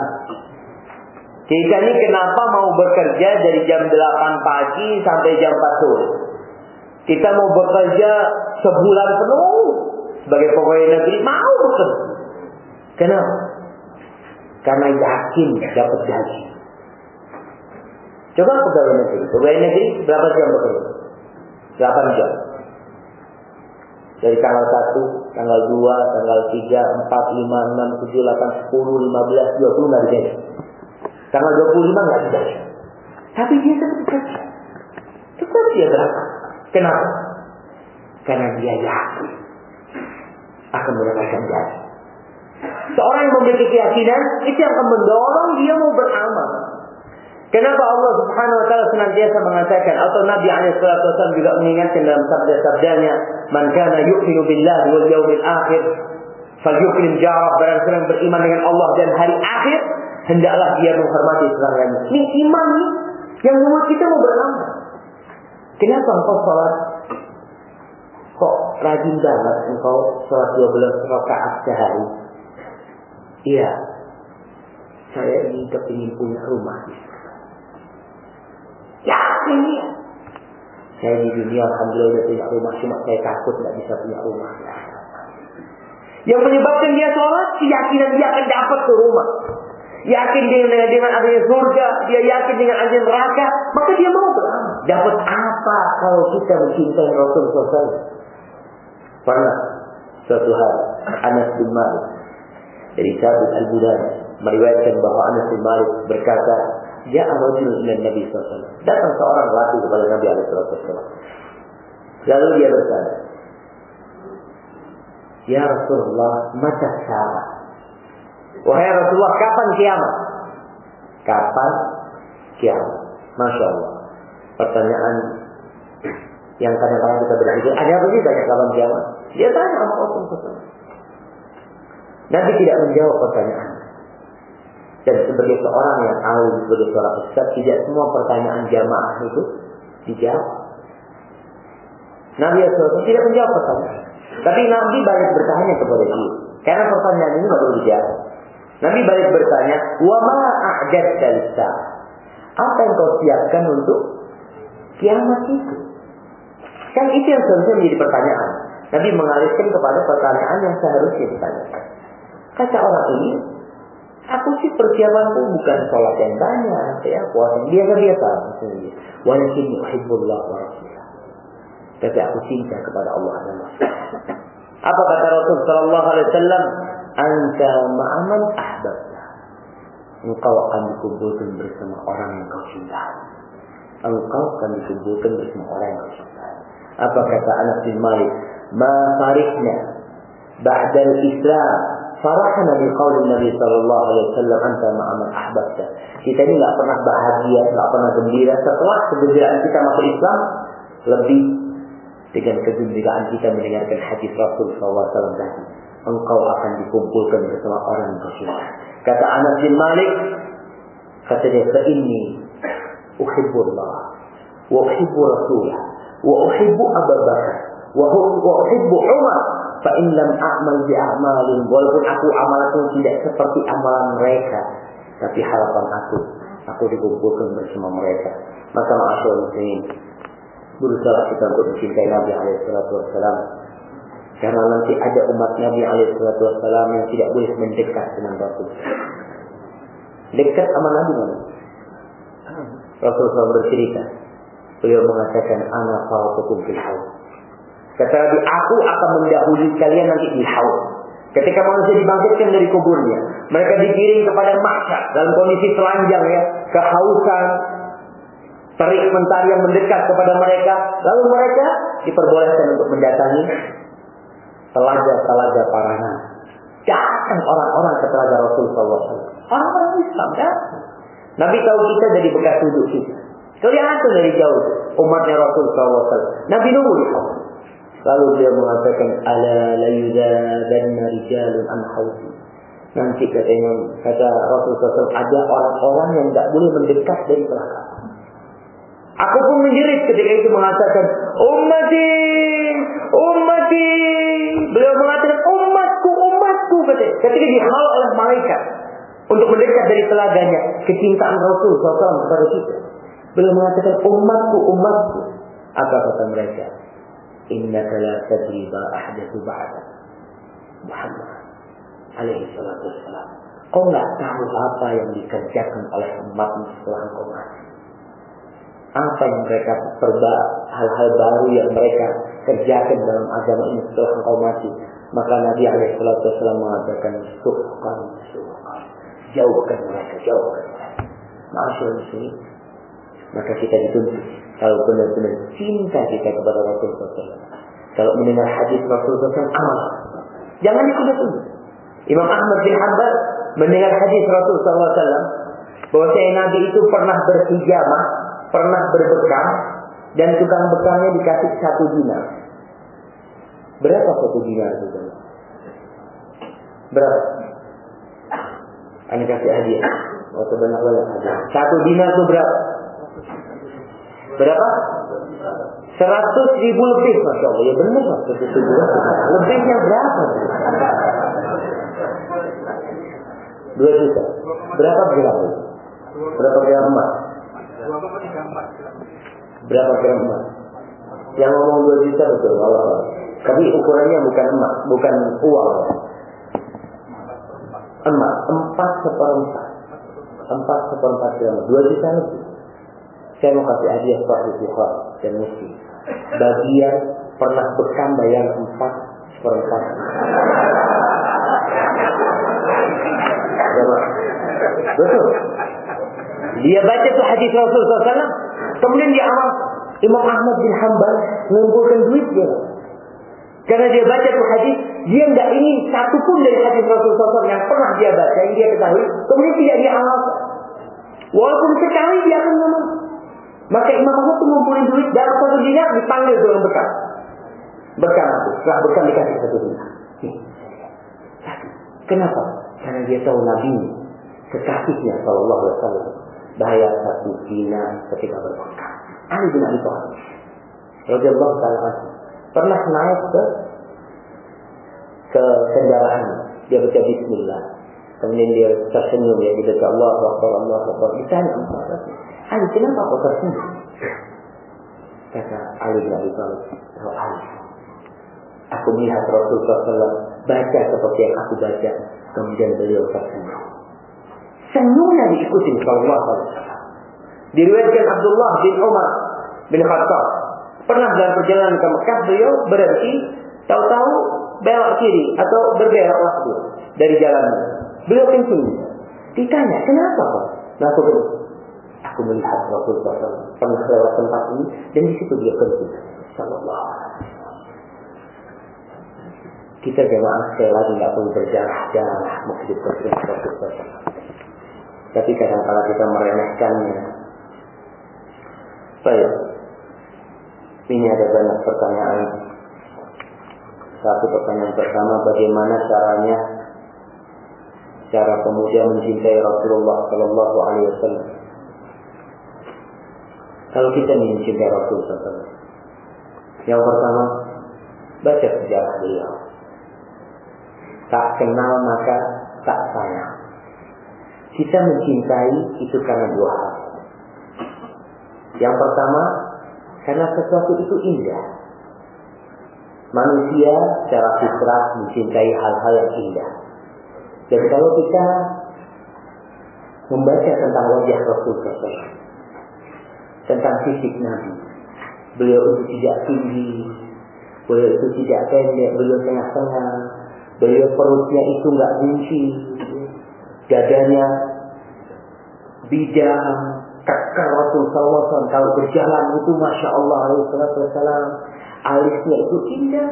Kita ini kenapa mau bekerja dari jam 8 pagi sampai jam 4 sore? Kita mau bekerja sebulan penuh sebagai pegawai negeri mau bekerja. Kenapa? Karena yakin dapat gaji. Coba pegawai negeri. Pegawai negeri berapa jam bekerja? 8 jam. Dari tanggal 1, tanggal 2, tanggal 3, 4, 5, 6, 7, 8, 10, 15, 20 nggak digaji. Tanggal 25 nggak digaji. Tapi dia tetap kerja. Tetap dia berapa? Kenapa? Karena dia yakin akan mendapatkan gaji. Seorang yang memiliki keyakinan itu yang akan mendorong dia mau beramal. Kenapa Allah Subhanahu wa taala senantiasa mengatakan atau Nabi alaihi wasallam juga mengingatkan dalam sabda-sabdanya, "Man kana yu'minu billahi wal yawmil akhir falyukrim jarah." Barang siapa beriman dengan Allah dan hari akhir, hendaklah dia menghormati tetangganya. Ini iman nih yang membuat kita mau beramal. Kenapa engkau sholat kok rajin banget engkau sholat 12 rakaat sehari? Iya, saya ini kepingin punya rumah. Yakin ya. Saya di dunia alhamdulillah udah punya rumah, cuma saya takut nggak bisa punya rumah. Yang menyebabkan dia sholat, keyakinan dia akan dapat ke rumah. yakin dengan dengan, adanya surga, dia yakin dengan adanya neraka, maka dia mau beramal. Dapat apa kalau kita mencintai Rasulullah SAW? Pernah suatu hari Anas bin Malik dari Sabit Al-Budani meriwayatkan bahwa Anas bin Malik berkata, Ya rajul ila Nabi SAW. Datang seorang laki kepada Nabi SAW. Lalu dia berkata, Ya Rasulullah, mata syarat. Wahai Rasulullah, kapan kiamat? Kapan kiamat? Masya Allah. Pertanyaan yang kadang-kadang kita berpikir, ada apa sih tanya kapan kiamat? Dia tanya sama Rasulullah. Nabi tidak menjawab pertanyaan. Dan sebagai seorang yang alim, sebagai seorang ustaz, tidak semua pertanyaan jamaah itu dijawab. Nabi SAW tidak menjawab pertanyaan. Tapi Nabi balik bertanya kepada dia. Karena pertanyaan ini tidak perlu dijawab. Nabi balik bertanya, "Wa ma a'jadta Apa yang kau siapkan untuk kiamat itu? Kan itu yang seharusnya menjadi pertanyaan. Nabi mengalihkan kepada pertanyaan yang seharusnya ditanyakan. Kata orang ini, aku sih persiapanku bukan sholat yang banyak, ya puasa biasa-biasa. Walakin yuhibbullah wa. Tapi aku cinta kepada Allah dan. Apa kata Rasul Sallallahu Alaihi Wasallam? Anta ma'aman ahbabta. Engkau akan dikumpulkan bersama orang yang kau cintai. Engkau akan dikumpulkan bersama orang yang kau cintai. Apa kata Anas bin Malik? Ma farihna ba'da al-Islam farahna bi qauli Nabi sallallahu alaihi wasallam anta ma'aman ahbabta. Kita ini enggak pernah bahagia, enggak pernah gembira setelah kegembiraan kita masuk Islam lebih dengan kegembiraan kita mendengarkan hadis Rasul SAW tadi engkau akan dikumpulkan bersama orang kau Kata Anas bin Malik, kata dia, ini uhibbullah, wa uhibbu rasulah, wa uhibbu Abu Bakar, wa uhibbu Umar, fa in lam a'mal bi a'malin, walaupun aku amalanku tidak seperti amalan mereka, tapi harapan aku, aku dikumpulkan bersama mereka. Maka ma'asyur muslimin, berusaha kita untuk mencintai Nabi wassalam karena nanti ada umat Nabi Alaihissalam yang tidak boleh mendekat dengan Rasul. Dekat sama Nabi mana? Rasul SAW bercerita. Beliau mengatakan, Ana fa'atukum fil haud. Kata Nabi, aku akan mendahului kalian nanti di haud. Ketika manusia dibangkitkan dari kuburnya, mereka digiring kepada masyarakat dalam kondisi telanjang ya, kehausan, terik mentari yang mendekat kepada mereka, lalu mereka diperbolehkan untuk mendatangi telaga-telaga Parana. Datang orang-orang ke telaga Rasul SAW. Orang-orang Islam datang. Nabi tahu kita dari bekas duduk kita. Kelihatan dari jauh umatnya Rasul SAW. Nabi nunggu di Lalu beliau mengatakan, Ala layudadanna rijalun an hawsi. Nanti katanya, kata Rasul SAW, ada orang-orang yang tidak boleh mendekat dari belakang. Aku pun menjerit ketika itu mengatakan, Ummati, ummati. Beliau mengatakan, umatku, umatku. Ketika dihalau oleh malaikat untuk mendekat dari telaganya, kecintaan Rasul SAW kepada kita. Beliau mengatakan, umatku, umatku. Apa kata mereka? Inna la tadri ba ahdathu ba'da. Muhammad alaihi salatu wassalam. Kau nggak tahu apa yang dikerjakan oleh umatmu setelah kau mati apa yang mereka perba hal-hal baru yang mereka kerjakan dalam agama ini setelah engkau mati maka Nabi Alaihissalam mengatakan suhkan suhkan jauhkan mereka jauhkan mereka di sini maka kita dituntut kalau benar-benar cinta kita kepada SAW kalau mendengar hadis Rasulullah SAW amal jangan ditunda-tunda Imam Ahmad bin Hanbal mendengar hadis Rasulullah SAW bahwa Nabi itu pernah berhijamah pernah berbekam dan tukang bekamnya dikasih satu dinar. Berapa satu dinar itu? Berapa? Anda kasih hadiah. Waktu banyak banyak hadiah. Satu dinar itu berapa? Berapa? Seratus ribu lebih, masya Allah. Ya benar mas, Lebihnya berapa? Dua juta. Berapa gram? Berapa gram emas? Berapa gram emas? Yang ngomong 2 juta betul, Allah. Tapi ukurannya bukan emas, bukan uang. Emas, empat seperempat. empat seperempat gram, dua juta lebih. Saya mau kasih hadiah Pak Ikhwan dan Muslim. Bagian pernah bekam bayar empat seperempat. Betul. Dia baca tuh hadis Rasul SAW, kemudian dia amal. Imam Ahmad bin Hanbal mengumpulkan duit dia. Karena dia baca tuh hadis, dia nggak ingin satu pun dari hadis Rasul SAW yang pernah dia baca, yang dia ketahui, kemudian tidak dia amalkan. Walaupun sekali dia akan ngomong. Maka Imam Ahmad tuh ngumpulin duit dalam satu dinar dipanggil dengan bekal. Bekal itu, setelah bekal dikasih satu dinar. Kenapa? Karena dia tahu Nabi kekasihnya Shallallahu Alaihi Wasallam. Bayar satu dinar ketika berbuka. Ali bin Abi Thalib. Radhiyallahu taala pernah naik ke ke kendaraan. Dia baca Bismillah. Kemudian dia tersenyum ya dia baca Allah Akbar Allah Akbar. Ditanya Ali kenapa kau tersenyum kata Ali bin Abi Thalib oh Ali aku melihat Rasulullah SAW baca seperti yang aku baca kemudian beliau tersenyum senyumnya diikuti Alaihi Wasallam Diriwayatkan Abdullah bin Umar bin Khattab pernah dalam perjalanan ke Mekah beliau berhenti tahu-tahu belok kiri atau berbelok waktu dari jalan. Beliau kencing. Ditanya, kenapa kok? Langsung Aku melihat Rasulullah SAW pernah lewat tempat ini dan di situ beliau kencing. Sallallahu Kita jemaah sekali lagi nggak perlu berjarah-jarah menghidupkan Rasulullah SAW. Tapi kadang-kala kita meremehkannya, Baik. Ini ada banyak pertanyaan. Satu pertanyaan pertama, bagaimana caranya cara pemuda mencintai Rasulullah Shallallahu Alaihi Wasallam? Kalau kita ingin Rasulullah SAW, yang pertama baca sejarah beliau. Tak kenal maka tak sayang. Kita mencintai itu karena dua hal. Yang pertama, karena sesuatu itu indah. Manusia secara fitrah mencintai hal-hal yang indah. Dan kalau kita membaca tentang wajah Rasulullah SAW, tentang fisik Nabi, beliau itu tidak tinggi, beliau itu tidak pendek, beliau tengah-tengah, beliau perutnya itu nggak kunci, dadanya bidang, kekal Rasul SAW kalau berjalan itu Masya Allah Alaihissalam alisnya itu indah.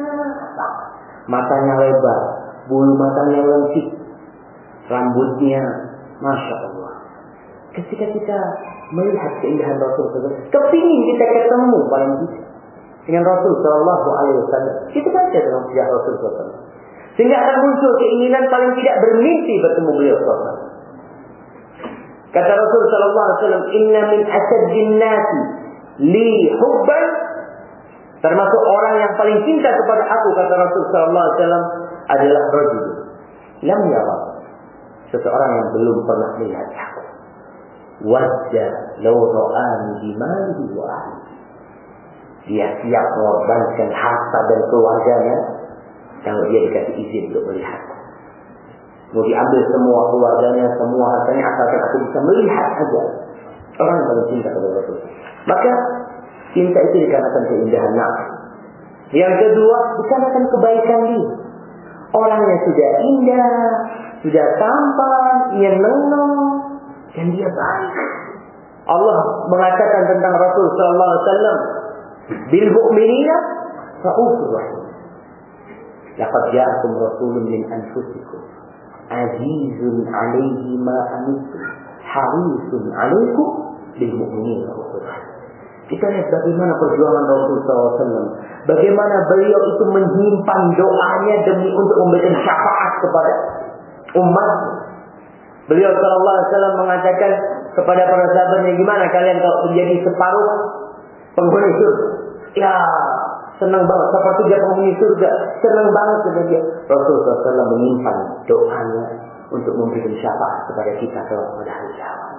Matanya lebar bulu matanya lengkit rambutnya Masya Allah ketika kita melihat keindahan Rasul kepingin kita ketemu paling bisa dengan Rasul Shallallahu Alaihi Wasallam. Kita baca dalam sejarah Rasul SAW sehingga akan muncul keinginan paling tidak bermimpi bertemu beliau SAW Kata Rasul sallallahu alaihi wasallam, "Inna min asaddin nasi li hubban" Termasuk orang yang paling cinta kepada aku kata Rasul sallallahu alaihi wasallam adalah rajul. Lam yara. Seseorang yang belum pernah melihat aku. Wajah law ra'ani bimalihi wa. Dia siap mengorbankan harta dan keluarganya kalau dia dikasih izin untuk melihatku. Mau diambil semua keluarganya, semua hartanya, asalkan aku bisa melihat saja. Orang yang paling cinta kepada Rasul. Maka cinta itu dikarenakan keindahan nafsu. Yang kedua, dikarenakan kebaikan dia. Orangnya sudah indah, sudah tampan, ia nenong, dan dia baik. Allah mengatakan tentang Rasul sallallahu alaihi wasallam, "Bil mu'minina ra'ufur rahim." Laqad ja'akum rasulun min anfusikum azizun alaihi ma anittum harisun alaikum bil mu'minin kita lihat bagaimana perjuangan Rasul SAW. Bagaimana beliau itu menyimpan doanya demi untuk memberikan syafaat kepada umat. Beliau Sallallahu Alaihi Wasallam mengatakan kepada para sahabatnya gimana kalian kalau menjadi separuh penghuni surga? Ya Senang banget. Seperti dia penghuni surga. Senang banget dia. Rasulullah SAW menyimpan doanya untuk memberikan syafaat kepada kita kelak pada hari kiamat.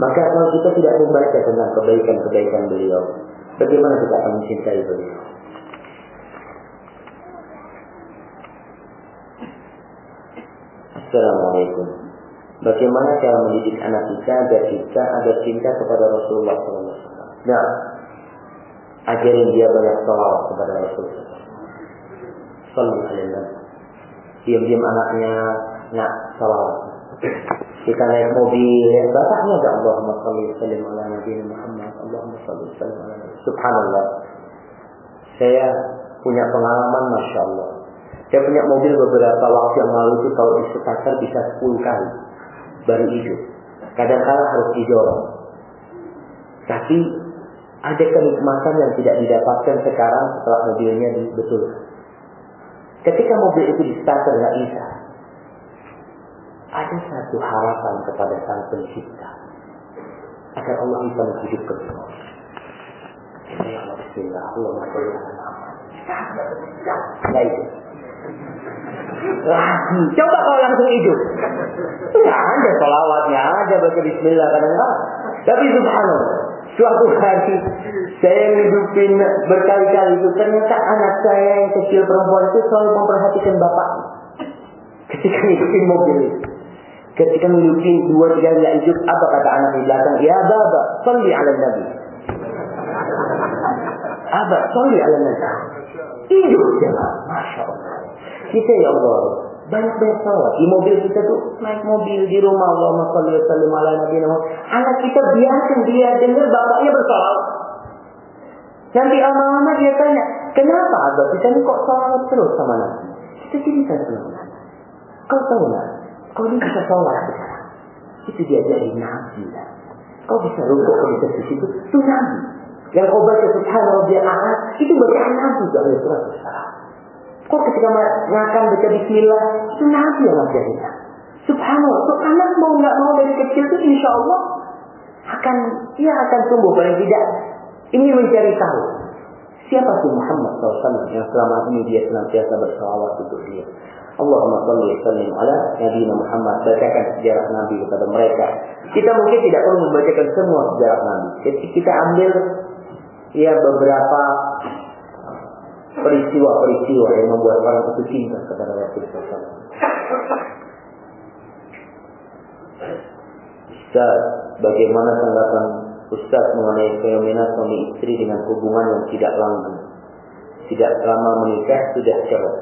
Maka kalau kita tidak membaca tentang kebaikan-kebaikan beliau, bagaimana kita akan mencintai beliau? Assalamualaikum Bagaimana cara mendidik anak kita agar kita agar cinta kepada Rasulullah SAW. Nah, ajarin dia banyak salawat kepada Rasulullah. Sallallahu alaihi Diam-diam anaknya nak salawat. Kita naik mobil, ya, bapaknya ada Allahumma salli wa sallim ala Nabi Muhammad. Allahumma salli wa sallim ala Nabi. Subhanallah. Saya punya pengalaman Masya Allah. Saya punya mobil beberapa waktu yang lalu itu kalau di bisa 10 kali baru hidup. Kadang-kadang harus didorong. Tapi ada kenikmatan yang tidak didapatkan sekarang setelah mobilnya betul. Ketika mobil itu di starter nggak bisa, ada satu harapan kepada sang pencipta agar Allah bisa menghidupkan semua. Ya Allah Bismillah, Allah sholli ala Muhammad. Nah itu. Lagi, coba kalau langsung hidup. Enggak ada salawatnya, ada baca Bismillah kadang-kadang. Tapi subhanallah, suatu hari saya ngidupin berkali-kali itu ternyata anak saya yang kecil perempuan itu selalu memperhatikan bapaknya ketika ngidupin mobil ketika ngidupin dua tiga kali hidup apa kata anak di belakang? Ya baba salli ala nabi. Aba salli ala nabi. Hidup masya Allah kita ya Allah banyak-banyak salawat. Di mobil kita tuh naik mobil di rumah Allah wa sallim ala nabi Anak kita biasa dia dengar bapaknya bersalawat. Nanti lama-lama dia tanya, kenapa abah kita ini kok salawat terus sama Nabi? Kita jadi senang. Kau tahu lah, kau ini bisa sholat sekarang. Itu dia jadi Nabi lah. Kau bisa rukuk, kau bisa di situ, itu Nabi. Yang kau baca subhanallah dia itu bacaan Nabi dari surat salam. Kok ketika makan baca bismillah, itu Nabi yang ngajarin. Subhanallah, itu anak mau nggak mau dari kecil itu insya Allah akan ia akan tumbuh paling tidak ini mencari tahu siapa sih Muhammad SAW yang selama ini dia senantiasa bersalawat untuk dia. Allahumma salli sallim ala Nabi Muhammad. Bacakan sejarah Nabi kepada mereka. Kita mungkin tidak perlu membacakan semua sejarah Nabi. Jadi kita ambil ya beberapa peristiwa-peristiwa yang membuat orang itu cinta kepada Rasulullah SAW. Ustaz, bagaimana tanggapan Ustaz mengenai fenomena suami istri dengan hubungan yang tidak langgeng. Tidak lama menikah sudah cerai.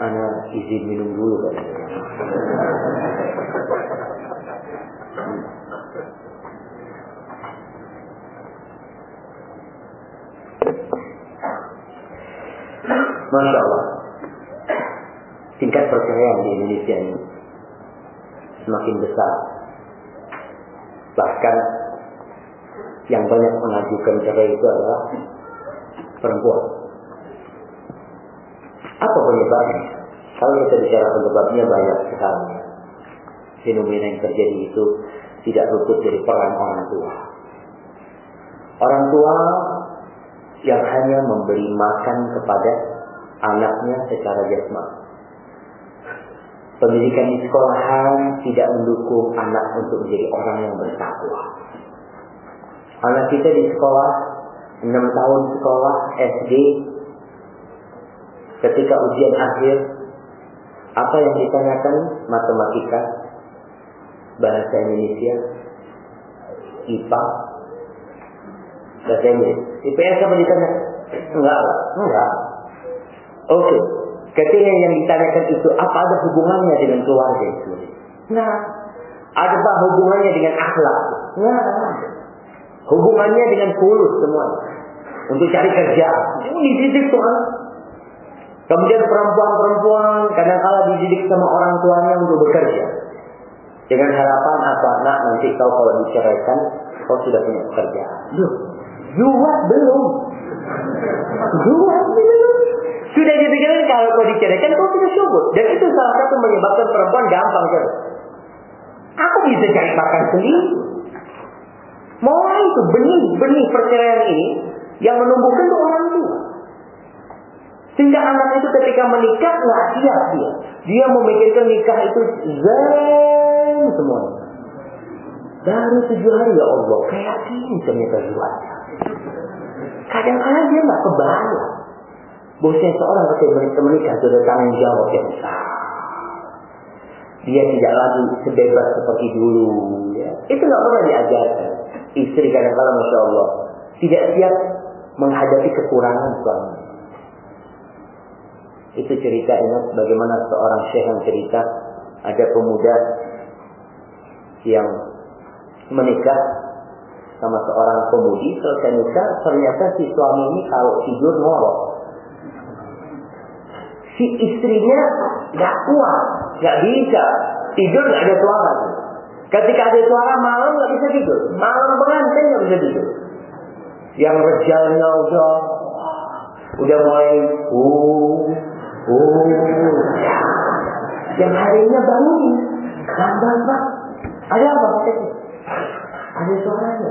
Ana izin minum dulu kan. Masya Allah. Tingkat perceraian di Indonesia ini semakin besar. Bahkan yang banyak mengajukan cerai itu adalah perempuan. Apa penyebabnya? Kalau kita bicara penyebabnya banyak sekali. Fenomena yang terjadi itu tidak luput dari peran orang tua. Orang tua yang hanya memberi makan kepada anaknya secara jasmani Pendidikan di sekolahan tidak mendukung anak untuk menjadi orang yang bertakwa. Anak kita di sekolah, 6 tahun sekolah SD, ketika ujian akhir, apa yang ditanyakan? Matematika, bahasa Indonesia, IPA, bahasa Inggris. IPS apa ditanya? Enggak, enggak. Oke, okay. Ketika yang ditanyakan itu apa ada hubungannya dengan keluarga itu? Nah, ada apa hubungannya dengan akhlak? Nah, hubungannya dengan kulus semua. Untuk cari kerja. Ini dididik Tuhan. Kemudian perempuan-perempuan kadang-kala dididik sama orang tuanya untuk bekerja. Dengan harapan apa? Nak nanti kau kalau diceraikan, kau sudah punya pekerjaan. Loh, jual belum. Jual belum. Sudah dipikirkan kalau kau diceraikan kau sudah syukur. Dan itu salah satu menyebabkan perempuan gampang kan. Aku bisa cari makan sendiri. Mulai itu benih-benih perceraian ini yang menumbuhkan itu orang tua. Sehingga anak itu ketika menikah nggak siap dia. Dia memikirkan nikah itu zen semuanya. Baru tujuh hari ya Allah, kayak gini ternyata jiwanya. Kadang-kadang dia nggak kebayang. Bosnya seorang ketika menikah ada tanggung jawab yang besar. Dia tidak lagi sebebas seperti dulu. Ya. Itu nggak pernah diajarkan. Istri kadang-kadang Masya Allah tidak siap menghadapi kekurangan suami. Itu cerita ingat bagaimana seorang syekh yang cerita ada pemuda yang menikah sama seorang pemudi selesai nikah ternyata si suami ini kalau tidur ngorok si istrinya nggak kuat nggak bisa tidur nggak ada suara. Ketika ada suara malam nggak bisa tidur. Malam pengantin nggak bisa tidur. Yang rejalnya udah udah mulai uh uh. Yang harinya bangun lambat pak. Ada apa ada suaranya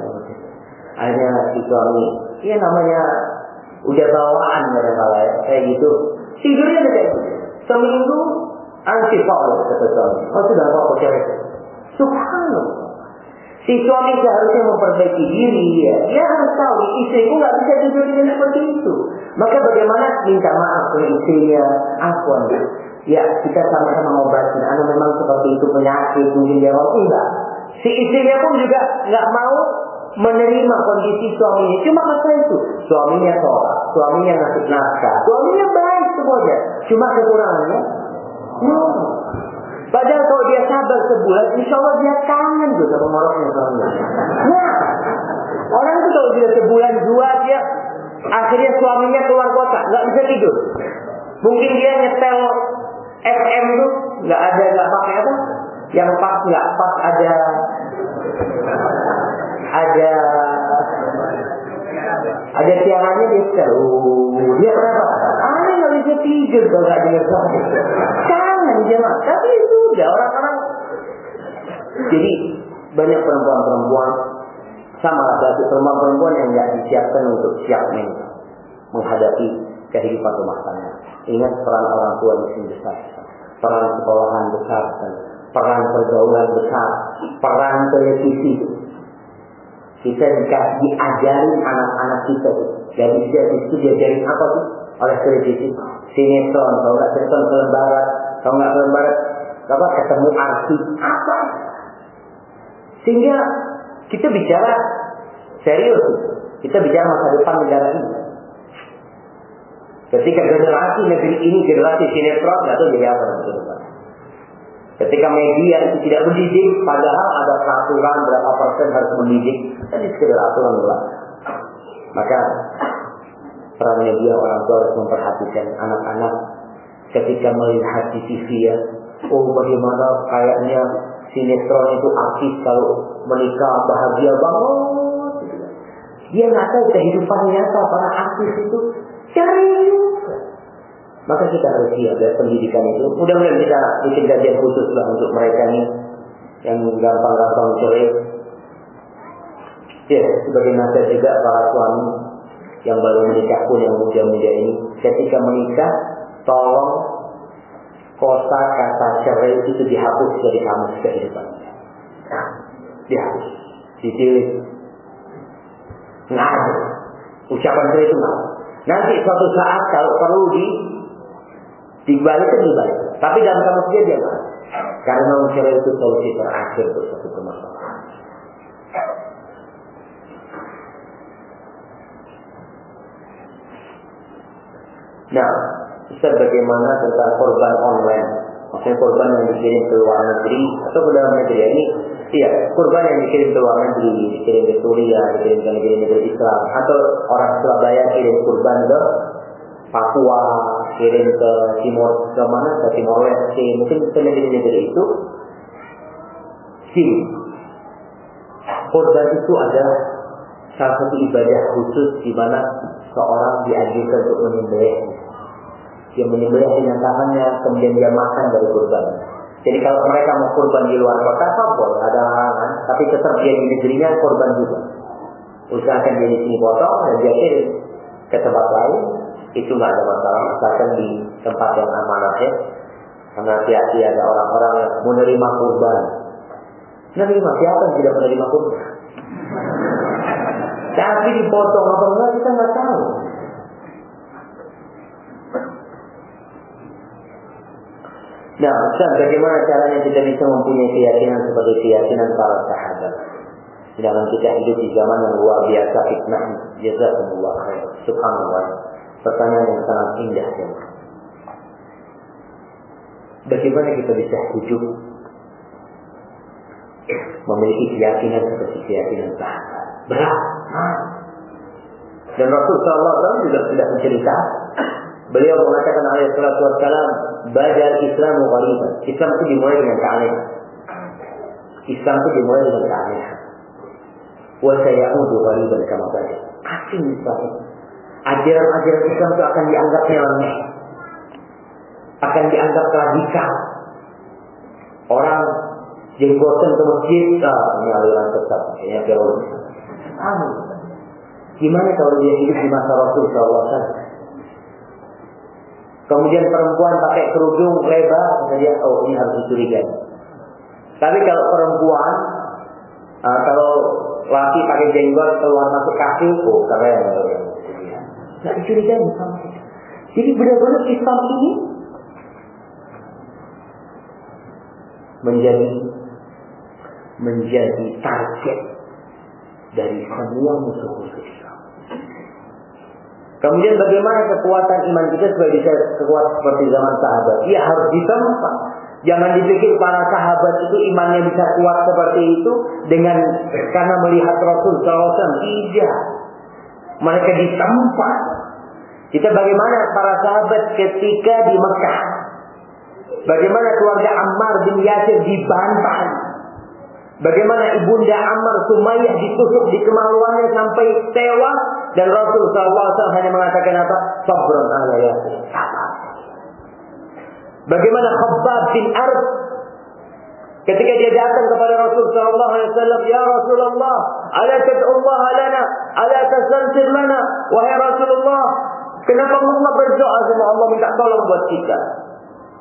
ada si suami. Ya namanya udah bawaan kadang-kala ya. Kayak gitu. Tidurnya udah kayak gitu. Seminggu antifal kata suami. Oh sudah apa apa cewek subhanallah. Si suami seharusnya memperbaiki diri ya. Dia harus tahu istriku nggak bisa tidur dengan seperti itu. Maka bagaimana? Minta maaf ke istrinya. Afwan ya kita sama-sama ngobatin. Anu memang seperti itu penyakit mungkin dia mau enggak si istrinya pun juga nggak mau menerima kondisi suaminya. Cuma masalah itu. Suaminya sholat, suaminya ngasih nafkah, suaminya baik semuanya. Cuma kekurangannya, no. Padahal kalau dia sabar sebulan, insya Allah dia kangen tuh sama moroknya suaminya. Nah, orang itu kalau dia sebulan dua dia akhirnya suaminya keluar kota, nggak bisa tidur. Mungkin dia nyetel FM tuh nggak ada nggak pakai apa? Yang pas nggak pas ada ada ada tiangannya dia seru. Dia kenapa aneh nggak bisa tidur kalau nggak dengar suara kangen jemaah tapi itu udah orang-orang. Jadi banyak perempuan-perempuan sama laki-laki perempuan-perempuan yang nggak disiapkan untuk siap menghadapi kehidupan rumah tangga. Ingat peran orang tua di sini besar, peran sekolahan besar, peran pergaulan besar, peran televisi. Kita jika diajari anak-anak kita. Dari sejak itu diajarin apa tuh oleh televisi. Sinetron kalau nggak sinetron film barat? Kalau nggak film barat? Apa ketemu artis apa? Sehingga kita bicara serius. Kita bicara masa depan negara ini. Ketika generasi negeri ini generasi sinetron nggak tahu jadi apa Ketika media itu tidak mendidik, padahal ada peraturan berapa persen harus mendidik, tadi sekedar aturan doang. Maka peran media orang tua harus memperhatikan anak-anak ketika melihat di TV ya, oh bagaimana kayaknya sinetron itu aktif kalau menikah bahagia banget. Dia nggak tahu kehidupan nyata para artis itu serius. Maka kita harus siap ya pendidikan itu. Mudah-mudahan kita bikin kajian khusus lah untuk mereka nih yang gampang-gampang cerai. Ya, sebagai nasihat juga para suami yang baru menikah pun yang muda-muda ini, ketika menikah, tolong kosa kata cerai itu dihapus dari kamus kehidupan. Nah, dihapus, ditilik. Nggak ada. Ucapan cerai itu nggak Nanti suatu saat kalau perlu di Dibalik itu dibalik. Tapi dalam kamus dia dia. Karena mencerai itu solusi terakhir untuk satu permasalahan. Nah, Ustaz bagaimana tentang korban online? Maksudnya korban yang dikirim ke luar negeri atau ke dalam negeri ini? Iya, korban yang dikirim ke luar negeri, dikirim ke Suria, dikirim ke negeri-negeri Islam, atau orang Surabaya kirim korban ke Papua, kirim ke Timur ke mana ke Timor Leste, mungkin ke negeri-negeri itu. Sini, korban itu adalah salah satu ibadah khusus di mana seorang dianjurkan untuk menyembelih. Dia menyembelih dengan tangannya, kemudian dia makan dari kurban. Jadi kalau mereka mau kurban di luar kota, boleh ada larangan, tapi tetap dia di negerinya kurban juga. Usahakan dia di sini potong dan dia kirim ke tempat lain, itu nggak ada masalah, asalkan di tempat yang amanah ya. Karena hati-hati ada orang-orang yang menerima kurban. Menerima siapa yang tidak menerima kurban? Tapi dipotong apa enggak kita nggak tahu. Nah, Ustaz, bagaimana caranya kita bisa mempunyai keyakinan seperti keyakinan para sahabat? Sedangkan kita hidup di zaman yang luar biasa fitnah. Jazakumullah khair. Subhanallah. Pertanyaan yang sangat indah ya. Bagaimana kita bisa hidup memiliki keyakinan seperti keyakinan sahabat? Berat. Dan Rasul SAW juga sudah mencerita Beliau mengatakan alaihi salatu wassalam, "Badal Islamu ghariban." Islam itu dimulai dengan keanehan. Islam itu dimulai dengan keanehan. Wa sayaudu ghariban kama bada. Asing Islam. Ajaran-ajaran Islam itu akan dianggap nyeleneh. Akan dianggap radikal. Orang jenggotan ke masjid, ah, ini aliran tetap, ini teroris. Gimana kalau dia hidup di masa Rasul SAW? Kemudian perempuan pakai kerudung lebar, dia oh ini harus dicurigai. Tapi kalau perempuan, uh, kalau laki pakai jenggot keluar masuk kaki, oh keren. Tidak dicurigai sama Jadi benar-benar Islam ini menjadi menjadi target dari semua musuh-musuh Islam. Kemudian bagaimana kekuatan iman kita supaya bisa kuat seperti zaman sahabat? Ya harus ditempa. Jangan dipikir para sahabat itu imannya bisa kuat seperti itu dengan karena melihat Rasul SAW. Tidak. Mereka ditempa. Kita bagaimana para sahabat ketika di Mekah. Bagaimana keluarga Ammar bin Yasir dibantai. Bagaimana ibunda Ammar Sumayyah ditusuk di kemaluannya sampai tewas dan Rasul SAW hanya mengatakan apa? Sabrun ala Yasir. Bagaimana Khabbab bin Arb ketika dia datang kepada Rasul sallallahu alaihi wasallam, "Ya Rasulullah, ala tad'ullah lana, ala tastansir lana?" Wahai Rasulullah, kenapa Allah berdoa sama Allah minta tolong buat kita?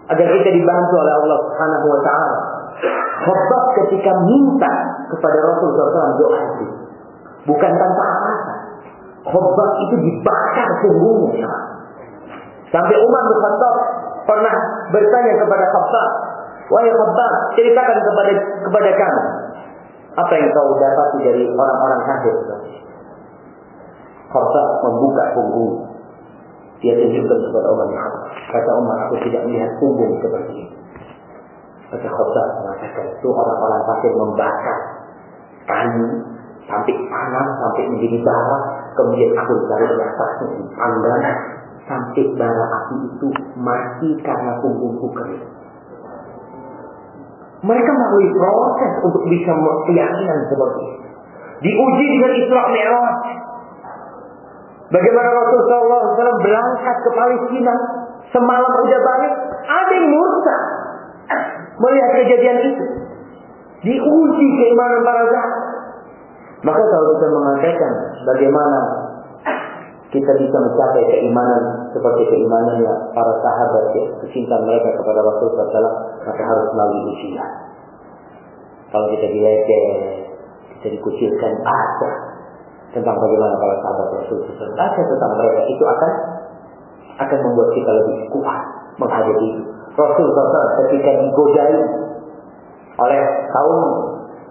Agar kita dibantu oleh Allah Subhanahu wa taala. Khabbab ketika minta kepada Rasul SAW doa itu bukan tanpa alasan. Khabbab itu dibakar punggungnya. Sampai Umar bin Khattab pernah bertanya kepada Khabbab, "Wahai Khabbab, ceritakan kepada kepada kami apa yang kau dapat dari orang-orang kafir." Khabbab membuka punggung. Dia tunjukkan kepada Umar. Kata Umar, aku tidak melihat punggung seperti ini. Kata Khabbab mengatakan itu orang-orang kafir membakar kayu sampai panas, sampai menjadi bara, kemudian aku taruh di atasnya dipanggang sampai bara api itu mati karena punggungku kering. Mereka melalui proses untuk bisa keyakinan seperti itu. Diuji dengan Isra Mi'raj. Bagaimana Rasulullah SAW berangkat ke Palestina semalam udah balik, ada yang murtad melihat kejadian itu. Diuji keimanan para sahabat. Maka kalau kita mengatakan bagaimana kita bisa mencapai keimanan seperti keimanannya para sahabat ya, kecintaan mereka kepada Rasulullah SAW, maka harus melalui ujian. Kalau kita diledek, kita dikucilkan, ada tentang bagaimana para sahabat Rasulullah SAW, ada tentang mereka itu akan akan membuat kita lebih kuat menghadapi itu. Rasulullah SAW ketika digodai oleh kaum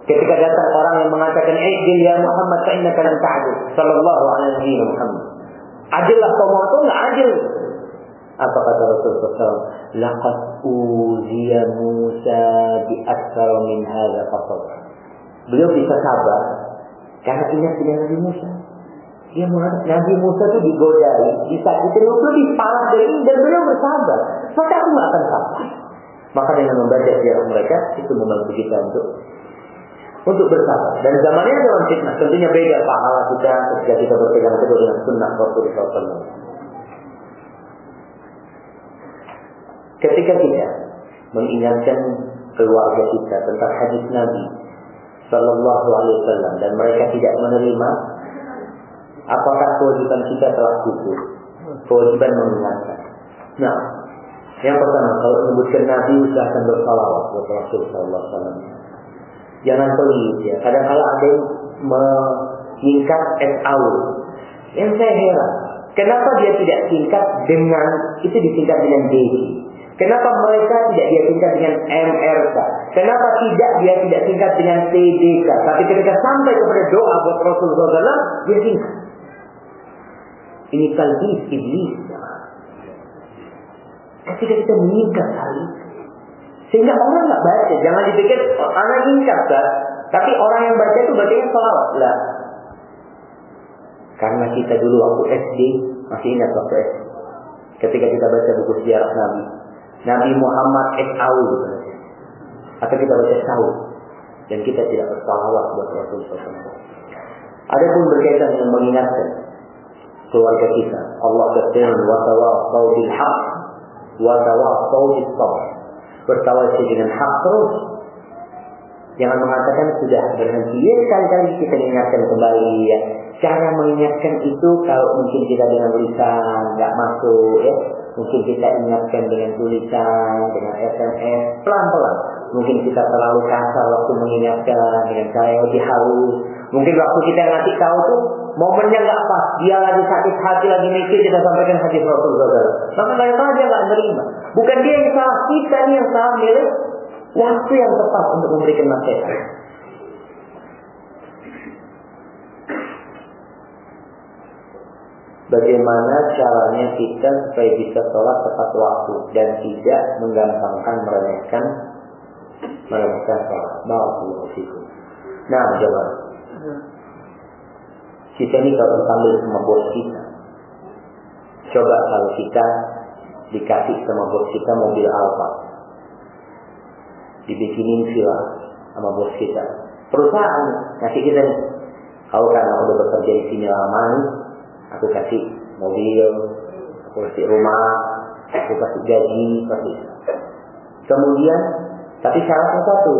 ketika datang orang yang mengatakan Ijil ya Muhammad fa innaka lam sallallahu alaihi Muhammad Adillah kamu atau enggak adil. Apa kata Rasulullah SAW laqad uziya Musa bi aktsar min hadza fasad beliau bisa sabar karena ingat dengan Nabi Musa. Dia mengatakan Nabi Musa itu digodai disakiti lebih parah dari ini dan beliau bersabar. Maka aku nggak akan sabar. Maka dengan membaca sejarah mereka itu membantu kita untuk untuk bersabar. Dan zamannya dalam fitnah tentunya beda pahala kita ketika kita berpegang teguh dengan sunnah Rasulullah SAW. Ketika kita mengingatkan keluarga kita tentang hadis Nabi Sallallahu Alaihi Wasallam dan mereka tidak menerima, apakah kewajiban kita telah gugur? Kewajiban mengingatkan. Nah, yang pertama kalau menyebutkan Nabi usahakan bersalawat buat Rasul Sallallahu Alaihi Wasallam. Jangan pelit ya. Kadang-kala ada yang menyingkat SAU. Yang saya heran, kenapa dia tidak singkat dengan itu disingkat dengan DJ? Kenapa mereka tidak dia tingkat dengan MRK? Kenapa tidak dia tidak tingkat dengan TDK? Tapi ketika sampai kepada doa buat Rasulullah SAW, dia tingkat. Ini talbis iblis. Ketika kita meningkat hal itu. Sehingga orang nggak baca. Jangan dipikir, anak ingkar kan? Tapi orang yang baca itu bacanya salawat. Lah. Karena kita dulu waktu SD, masih ingat waktu SD. Ketika kita baca buku sejarah Nabi. Nabi Muhammad es Aul. Atau kita baca Saul. Dan kita tidak bersalawat buat SAW. Ada pun berkaitan dengan mengingatkan keluarga kita. Allah berfirman, "Wa tawassaw bil haqq wa tawassaw sabr." Bertawasi dengan hak terus. Jangan mengatakan sudah berhenti. Ya sekali-kali kita ingatkan kembali ya. Cara mengingatkan itu kalau mungkin kita dengan lisan nggak masuk ya. Mungkin kita ingatkan dengan tulisan, dengan SMS, pelan-pelan. Mungkin kita terlalu kasar waktu mengingatkan dengan cara yang lebih halus. Mungkin waktu kita ngasih tahu tuh momennya nggak pas. Dia lagi sakit hati, lagi mikir kita sampaikan hadis Rasulullah SAW. Maka kadang dia nggak menerima. Bukan dia yang salah, kita nih yang salah milih waktu yang tepat untuk memberikan nasihat. Bagaimana caranya kita supaya bisa sholat tepat waktu dan tidak menggampangkan meremehkan meremehkan sholat. Barakallahu fikum. Nah, coba. Kita ini kalau dipanggil sama bos kita. Coba kalau kita dikasih sama bos kita mobil Alfa. Dibikinin villa sama bos kita. Perusahaan ngasih kita nih. Kau karena udah bekerja di sini lama nih, aku kasih mobil, aku kasih rumah, aku kasih gaji, kasih. Kemudian, tapi syaratnya satu,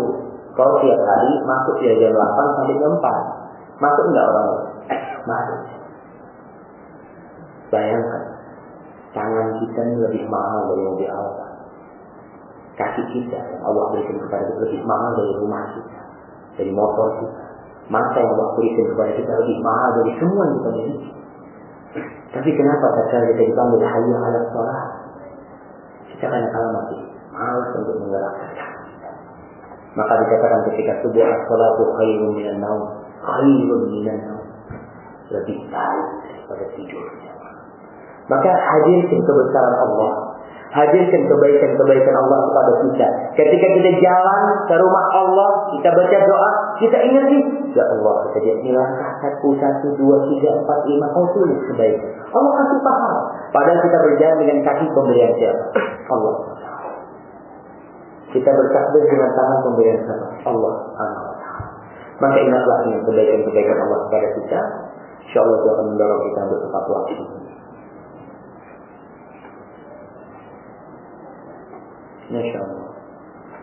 kalau tiap hari masuk ya jam 8 sampai jam 4. Masuk enggak orang? Masuk. Bayangkan, tangan kita lebih mahal dari mobil Alfa. Kaki kita yang Allah berikan kepada kita lebih mahal dari rumah kita, dari motor kita. Mata yang Allah berikan kepada kita lebih mahal dari semua yang kita miliki. Tapi kenapa tatkala kita dipanggil hayya ala sholat? Kita kadang-kadang masih malas untuk menggerakkan Maka dikatakan ketika subuh as-salatu khairun minan naum, khairun minan naum. Lebih baik daripada tidurnya. Maka hadirkan kebesaran Allah. Hadirkan kebaikan-kebaikan Allah kepada kita. Ketika kita jalan ke rumah Allah, kita baca doa, kita ingat nih, ya Allah, kita ini langkah satu, satu, dua, tiga, empat, lima, kau tulis kebaikan. Allah kasih paham. Padahal kita berjalan dengan kaki pemberian siapa? Allah. Kita bertakbir dengan tangan pemberian siapa? Allah. Allah. Maka ingatlah dengan kebaikan-kebaikan Allah kepada kita. Insya Allah itu akan mendorong kita untuk tepat waktu. Masya Allah.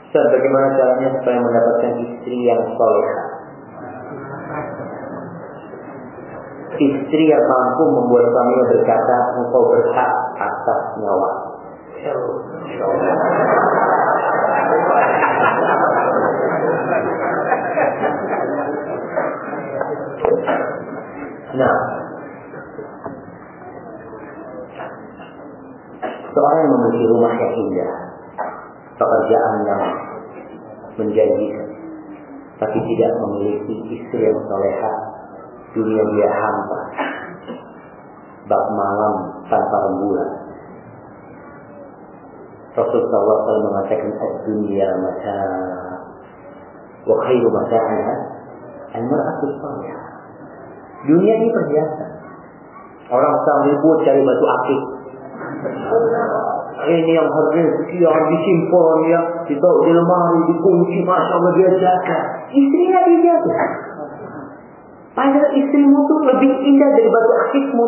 Ustaz, bagaimana caranya supaya mendapatkan istri yang soleh? Istri yang mampu membuat suaminya berkata, engkau berhak atas nyawa. Nah, seorang yang memiliki rumah yang indah, pekerjaan yang menjanjikan, tapi tidak memiliki istri yang soleha, dunia dia hampa, bab malam tanpa rembulan. Rasulullah SAW mengatakan dunia mata wa khairu mata'ana al-mar'atu salihah. Dunia ini perhiasan. Orang sanggup cari batu akik. Ini yang harganya sekian disimpan ya, ditaruh di lemari, dikunci, masya Allah dia jaga. Istrinya dia jaga. Padahal istrimu tuh lebih indah dari batu akikmu.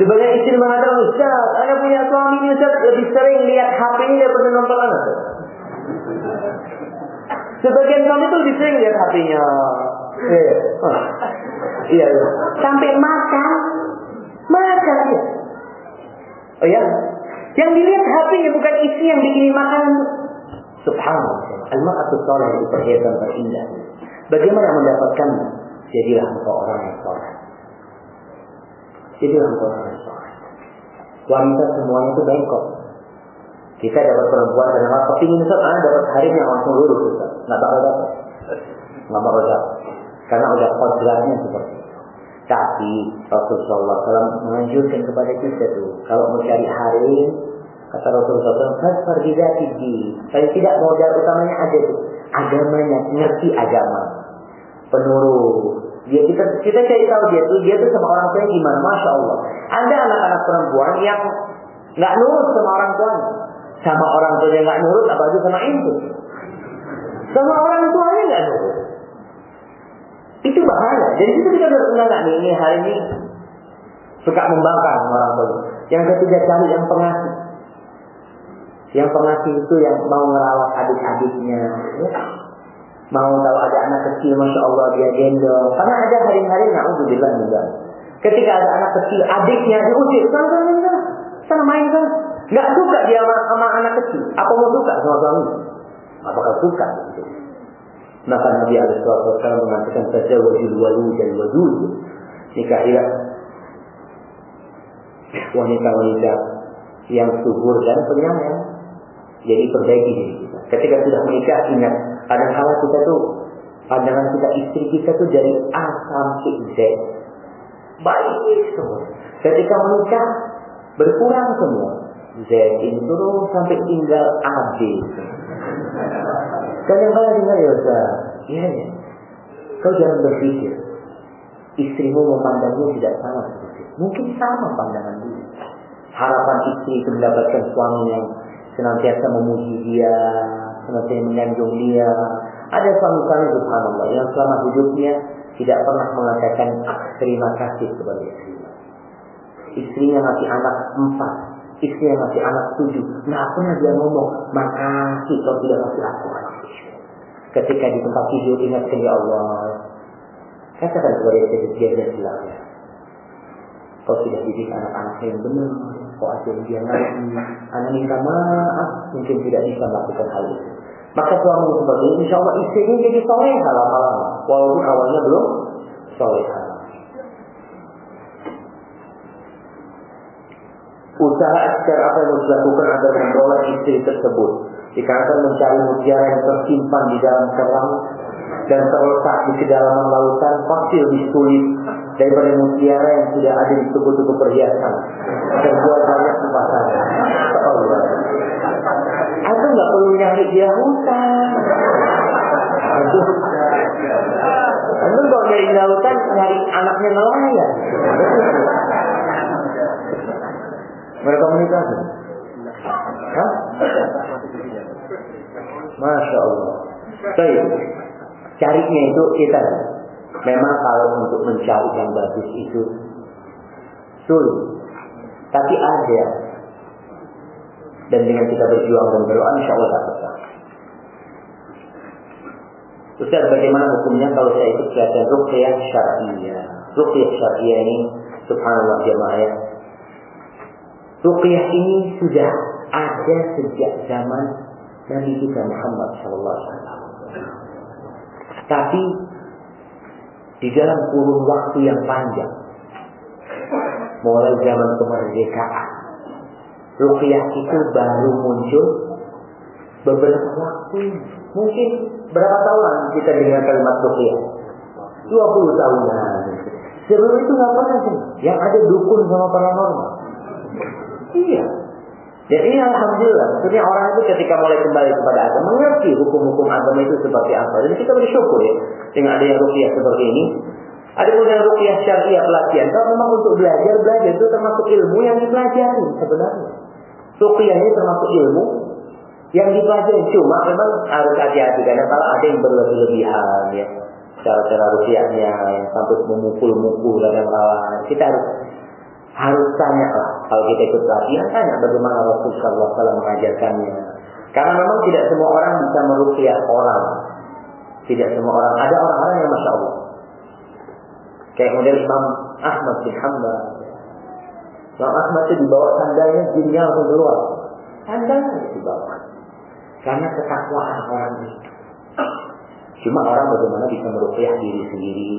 Sebagian istri mengatakan, Ustaz, saya punya suami ini Ustaz lebih sering lihat HP-nya daripada nonton anak. Sebagian suami tuh lebih sering lihat HP-nya. Iya, iya, iya. Sampai makan, makan ya. Oh ya, yang dilihat HP-nya bukan istri yang bikinin makanan. Subhanallah. Al-mar'atu salih itu perhiasan terindah. Bagaimana mendapatkannya? Jadilah engkau orang yang soleh. Jadilah engkau orang yang soleh. Wanita semuanya itu bengkok. Kita dapat perempuan dan nama kepingin Ustaz, dapat hari yang langsung lurus Ustaz. Nggak bakal dapat. Nggak bakal dapat. Karena udah kodratnya seperti itu. Tapi Rasulullah SAW menganjurkan kepada kita tuh, kalau mau cari hari, kata Rasulullah SAW, Fasfar tinggi. Paling tidak modal utamanya ada tuh. Agamanya, ngerti agama. Penurut. Dia kita kita cari tahu dia tuh dia tuh sama orang tua gimana, masya Allah. Ada anak-anak perempuan yang nggak nurut sama orang tuanya, sama orang tuanya nggak nurut, apalagi sama itu. Sama orang tuanya nggak nurut. Itu bahaya. Jadi itu kita enggak nih ini hari ini suka membangkang orang tua. Yang ketiga cari yang pengasih. Yang pengasih itu yang mau merawat adik-adiknya. Ya. Mau tahu ada anak kecil, masya Allah dia gendong. Karena ada hari-hari naudzubillah juga. Ketika ada anak kecil, adiknya diusir, sana sana sana, sana main sana. Gak suka dia sama, sama anak kecil. Apa mau suka sama suami? Apakah suka? Gitu. Maka Nabi Alaihissalam mengatakan saja wajib walu dan wadud. Nikahilah wanita-wanita yang subur dan penyayang. Jadi perbaiki diri kita. Ketika sudah menikah ingat kadang-kala kita tuh pandangan kita istri kita tuh dari A sampai Z. Baik semua. Ketika menikah berkurang semua. Z ini turun sampai tinggal AB. Kadang-kala dengar ya Ustaz. Iya ya. Kau jangan berpikir istrimu memandangmu tidak sama seperti Mungkin sama pandangan dia. Harapan istri itu mendapatkan suami yang senantiasa memuji dia, senantiasa menyanjung dia. Ada suami-suami subhanallah yang selama hidupnya tidak pernah mengatakan terima kasih kepada istrinya. Istrinya masih anak empat, istrinya masih anak tujuh. Nggak pernah dia ngomong makasih kau tidak kasih aku anak. Ketika di tempat tidur ingat ya Allah. Katakan kepada istri dia dan silahkan. Kau sudah didik anak-anak yang benar. Kau ajar dia ngaji. Anak minta maaf. Mungkin tidak bisa melakukan hal itu. Maka suami seperti ini, insya Allah istrinya jadi soleh lama-lama. Walaupun awalnya belum soleh Usaha secara apa yang harus dilakukan agar membawa istri tersebut. Dikarenakan mencari mutiara yang tersimpan di dalam kerang dan terletak di kedalaman lautan pasti lebih sulit daripada mutiara yang sudah ada di tubuh-tubuh perhiasan terbuat banyak di pasaran. Allah. Aku nggak perlu nyari dia hutan. Aduh. Anda kalau dari lautan nyari anaknya nelayan. Mereka menikah. Hah? Masya Allah. Baik. Carinya itu kita. Memang kalau untuk mencari yang bagus itu sulit. Tapi ada. Dan dengan kita berjuang dan berdoa insya Allah dapat. Ustaz bagaimana hukumnya kalau saya ikut kegiatan ruqyah syariah? Ruqyah syariah ini subhanallah jemaah ya. Ruqyah ini sudah ada sejak zaman Nabi kita Muhammad sallallahu alaihi wasallam. Tapi di dalam kurun waktu yang panjang, mulai zaman kemerdekaan, ruqyah itu baru muncul beberapa waktu. Mungkin berapa tahun kita dengar kalimat ruqyah? 20 tahunan. Sebelum itu nggak pernah sih. Yang ada dukun sama paranormal. Iya. Jadi alhamdulillah, maksudnya orang itu ketika mulai kembali kepada agama mengerti hukum-hukum agama itu seperti apa. Jadi kita bersyukur ya dengan ada yang rupiah seperti ini. Ada pun yang rupiah syariah pelatihan. Kalau memang untuk belajar, belajar itu termasuk ilmu yang dipelajari sebenarnya. Rupiah ini termasuk ilmu yang dipelajari. Cuma memang harus hati-hati karena kalau ada yang berlebih-lebihan ya. Cara-cara rupiahnya yang sampai memukul-mukul kadang-kadang kita harus harus tanya lah. Kalau kita ikut pelatihan, tanya bagaimana Rasulullah SAW mengajarkannya. Karena memang tidak semua orang bisa merukyah orang. Tidak semua orang. Ada orang-orang yang Masya Allah. Kayak model Imam Ahmad bin Hanbal. Imam Ahmad itu dibawa sandalnya, jinnya langsung keluar. Sandalnya dibawa. Karena ketakwaan orang itu. Cuma orang bagaimana bisa merukyah diri sendiri.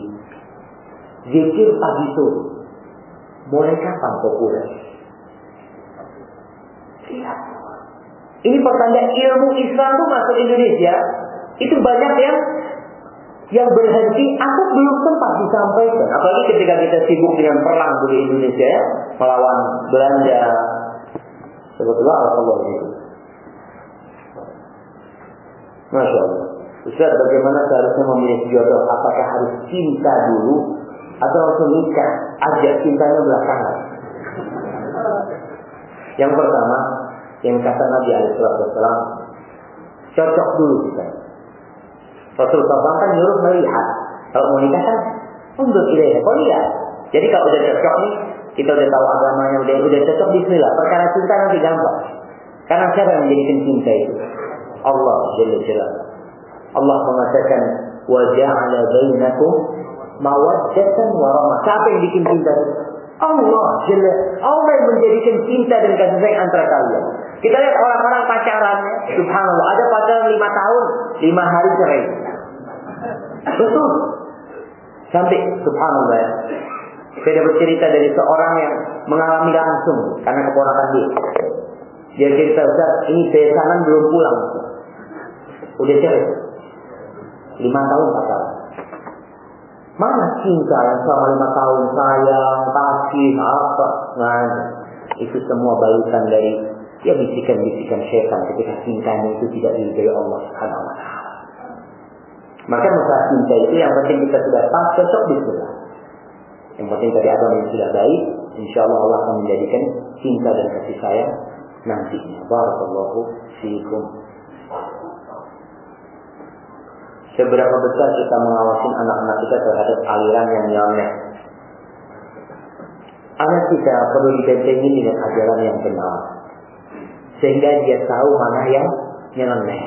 Zikir pagi sore. Mulai kapan populer? Lihat. Ini pertanda ilmu Islam itu masuk Indonesia. Itu banyak yang yang berhenti aku belum sempat disampaikan. Apalagi ketika kita sibuk dengan perang di Indonesia ya, melawan Belanda. Sebetulnya Allah itu. Masya Allah. Ustaz bagaimana seharusnya memilih jodoh? Apakah harus cinta dulu atau langsung nikah? Ajak cintanya belakangan. Yang pertama, yang kata Nabi Alaihissalam, cocok dulu kita. Rasul SAW kan nyuruh melihat. Kalau mau nikah kan, untuk ilaiha. Kau lihat. Jadi kalau udah cocok nih, kita udah tahu agamanya, udah udah cocok Bismillah. Perkara cinta nanti gampang. Karena siapa yang menjadikan cinta itu? Allah Jalla Jalla. Allah mengatakan, وَجَعَلَ بَيْنَكُمْ mawaddatan warahmah. Siapa yang bikin cinta? Allah jelas. Allah yang menjadikan cinta dan kasih sayang antara kalian. Kita lihat orang-orang pacaran, subhanallah, ada pacaran lima tahun, lima hari cerai. Betul. Sampai subhanallah. Ya. Saya dapat cerita dari seorang yang mengalami langsung karena keponakan dia. Dia cerita, Ustaz, ini saya sanan belum pulang. Udah cerai. Lima tahun pacaran. Mana cinta yang selama lima tahun sayang, kasih, apa? Nah, itu semua balasan dari ya bisikan-bisikan syaitan ketika cintanya itu tidak diridhoi Allah Subhanahu wa. Maka masalah cinta itu yang penting kita sudah pas cocok di sebelah. Yang penting tadi agama yang sudah baik, insya Allah Allah akan menjadikan cinta dan kasih sayang nantinya. Barakallahu fiikum. Seberapa besar kita mengawasi anak-anak kita terhadap aliran yang nyeleneh. Anak kita perlu dibentengi dengan ajaran yang benar. Sehingga dia tahu mana yang nyeleneh.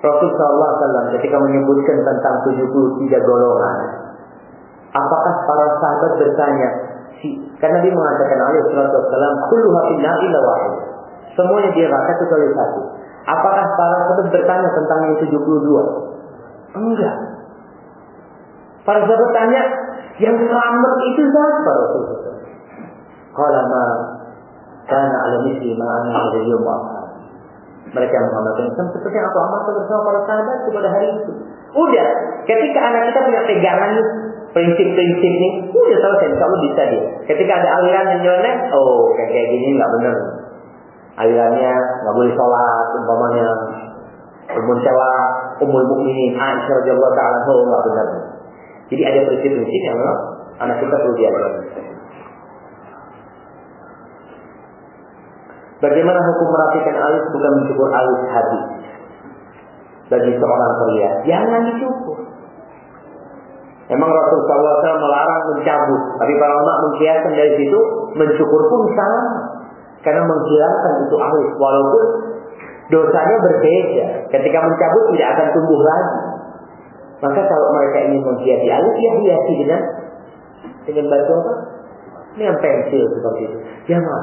Rasulullah SAW ketika menyebutkan tentang 73 golongan. Apakah para sahabat bertanya, si, karena dia mengatakan alaihi salatu wasallam, kulluha finnar illa wahid. Semuanya dia raka kecuali satu. Apakah para sahabat bertanya tentang yang 72? Enggak. Para sahabat tanya, yang selamat itu siapa Rasulullah? Kalau ma karena ala misli ma ana dari Mereka mengamalkan seperti aku amalkan bersama para sahabat pada hari itu. Udah, ketika anak kita punya pegangan prinsip-prinsip ini, udah selesai, insya bisa dia. Ketika ada aliran yang nyeleneh, oh kayak kayak gini nggak benar. Alirannya nggak boleh sholat, umpamanya Umum sewa umul mukminin Aisyah radhiyallahu taala nggak benar. Jadi ada prinsip-prinsip yang memang anak kita perlu diajarkan. Bagaimana hukum merapikan alis bukan mencukur alis hati? Bagi seorang pria, jangan dicukur. Memang Rasulullah SAW melarang mencabut, tapi para ulama mengkiaskan dari situ mencukur pun sama, karena menghilangkan itu alis, walaupun dosanya berbeda. Ketika mencabut tidak akan tumbuh lagi. Maka kalau mereka ingin menghiasi alis, ya hiasi dengan dengan batu apa? Dengan pensil seperti itu. Jangan.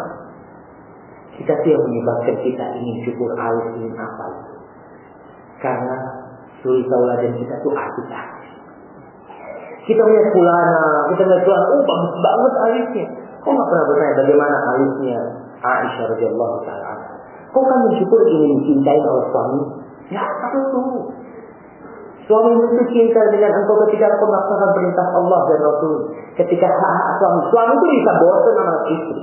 Kita yang menyebabkan kita ingin cukur alis, ingin apa Karena suri tauladan kita tuh aktif-aktif. Kita melihat pulana, kita melihat pulana, oh bagus banget alisnya. Kok nggak pernah bertanya bagaimana alisnya Aisyah radhiyallahu taala Kau kan bersyukur ingin dicintai oleh suami? Ya, tentu. Suami itu cinta dengan engkau ketika engkau melaksanakan perintah Allah dan Rasul. Ketika suami, suami itu bisa bosan sama istri.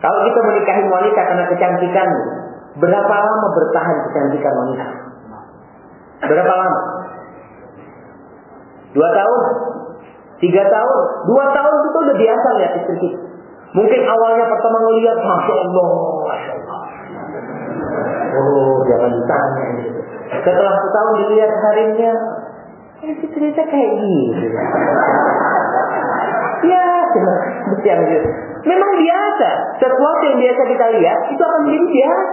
Kalau kita menikahi wanita karena kecantikan, berapa lama bertahan kecantikan wanita? Berapa lama? Dua tahun? Tiga tahun? Dua tahun itu udah biasa lihat istri kita. Mungkin awalnya pertama ngelihat, Masya Allah. Oh, jangan ditanya gitu. Setelah setahun dilihat harinya, eh cerita kayak gini. ya, yang gitu. Memang biasa. Sesuatu yang biasa kita lihat itu akan menjadi biasa.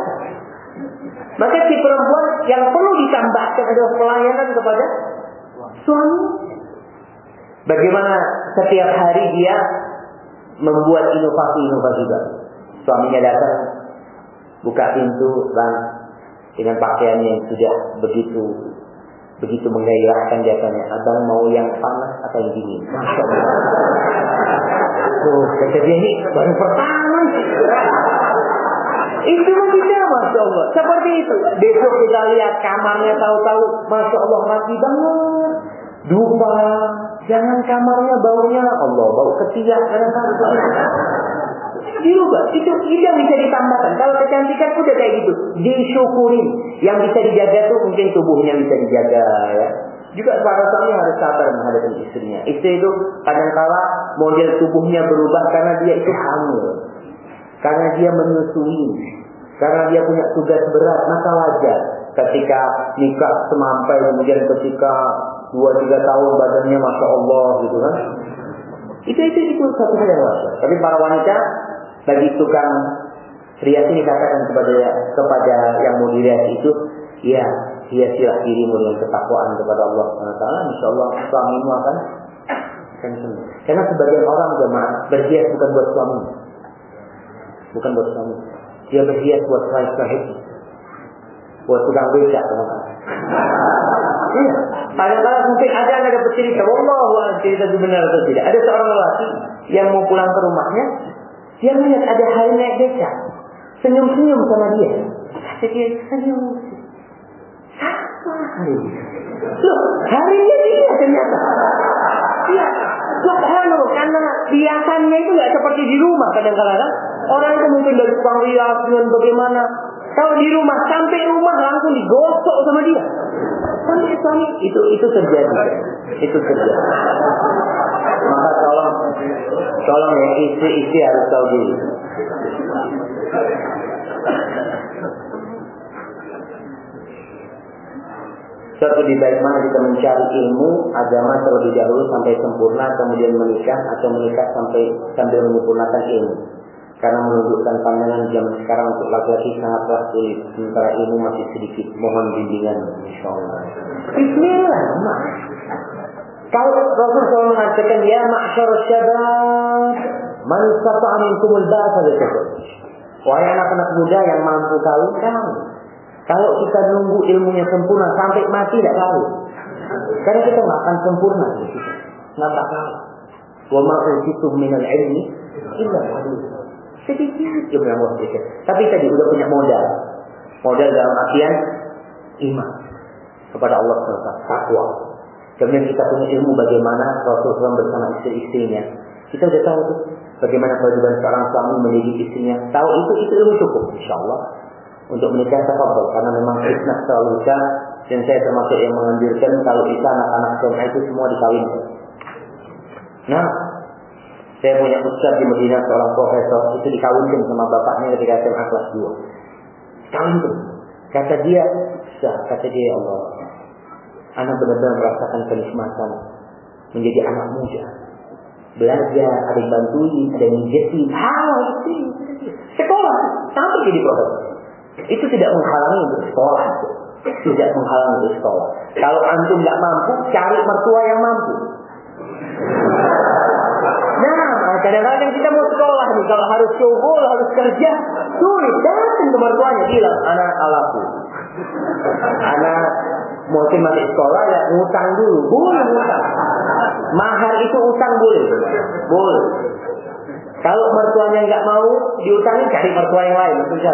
Maka si perempuan yang perlu ditambahkan adalah pelayanan kepada suami. Bagaimana setiap hari dia membuat inovasi-inovasi baru. Suaminya datang, buka pintu, bang, dengan pakaian yang sudah begitu begitu menggairahkan dia tanya, abang mau yang panas atau yang dingin? Masya Allah. Kata dia ini baru pertama. Itu kita Masya Allah. Seperti itu. Besok kita lihat kamarnya tahu-tahu. Masya Allah rapi banget. Dupa. Jangan kamarnya baunya. Allah bau ketiak. Kadang-kadang. Dirubah. Itu, itu yang bisa ditambahkan. Kalau kecantikan udah kayak gitu. Disyukurin. Yang bisa dijaga tuh mungkin tubuhnya bisa dijaga ya. Juga para suami harus sabar menghadapi istrinya. Istri itu kadang-kala model tubuhnya berubah karena dia itu hamil. Karena dia menyusui. Karena dia punya tugas berat, maka wajar ketika nikah semampai kemudian ketika dua tiga tahun badannya masya Allah gitu kan. Itu itu itu satu hal yang wajar. Tapi para wanita bagi tukang rias ini katakan kepada kepada yang mau dirias itu, ya hiasilah dirimu dengan ketakwaan kepada Allah SWT. Insya Allah suamimu akan akan senang. Karena sebagian orang jemaah berhias bukan buat suami, bukan buat suami. Dia berhias buat sahib-sahib, buat tukang becak. Iya. Kadang-kadang mungkin ada yang ada cerita, Allah cerita itu benar atau tidak. Ada seorang lelaki yang mau pulang ke rumahnya, dia melihat ada hari naik becak, senyum-senyum sama dia. Dia, senyum. Sama hari. Loh, harinya dia ternyata. Iya, subhanallah karena biasanya itu nggak seperti di rumah kadang-kadang. Orang itu mungkin dari tukang rias bagaimana. Kalau di rumah sampai rumah langsung digosok sama dia. Sampai suami itu itu terjadi. Itu terjadi. Maka tolong tolong ya istri-istri harus tahu diri. Suatu di baik mana kita mencari ilmu agama terlebih dahulu sampai sempurna, kemudian menikah atau menikah sampai sambil menyempurnakan ilmu. Karena menunjukkan pandangan zaman sekarang untuk laki-laki sangatlah sulit, sementara ilmu masih sedikit. Mohon bimbingan, insya Allah. Bismillah, mak. Kalau Rasul SAW mengatakan, Ya ma'asyar syabab, man sata'a minkumul ba'asa Wahai anak-anak muda yang mampu kawin, kawin. Kalau kita nunggu ilmunya sempurna sampai mati tidak tahu. Karena kita nggak akan sempurna. Nggak bakal. Wa ma utitu minal ilmi illa Sedikit ilmu yang. Tapi tadi udah punya modal. Modal dalam artian iman kepada Allah SWT. Takwa. Kemudian kita punya ilmu bagaimana Rasulullah bersama istri-istrinya. Kita udah tahu tuh bagaimana kewajiban seorang suami mendidik istrinya. Tahu itu itu ilmu cukup, insya Allah untuk menikah tafadhol karena memang fitnah selalu bisa dan saya termasuk yang menganjurkan kalau bisa anak-anak SMA itu semua dikawinkan. Nah, saya punya ustaz di Medina seorang profesor itu dikawinkan sama bapaknya ketika SMA kelas 2. Kawinkan. Kata dia, bisa, kata dia ya Allah. Anak benar-benar merasakan kenikmatan menjadi anak muda. Belajar, ada yang bantuin, ada yang ngejetin, hal itu. Sekolah, sampai jadi profesor. Itu tidak menghalangi untuk sekolah. Tidak menghalangi untuk sekolah. Kalau antum nggak mampu, cari mertua yang mampu. Kadang-kadang kita mau sekolah nih, kalau harus syukur, harus kerja, sulit. Datang ke mertuanya, bilang, anak alaku. Anak mungkin masih sekolah ya ngutang dulu, boleh ngutang. Mahar itu utang boleh, boleh. Kalau mertuanya nggak mau diutangi, cari mertua yang lain. Sudah.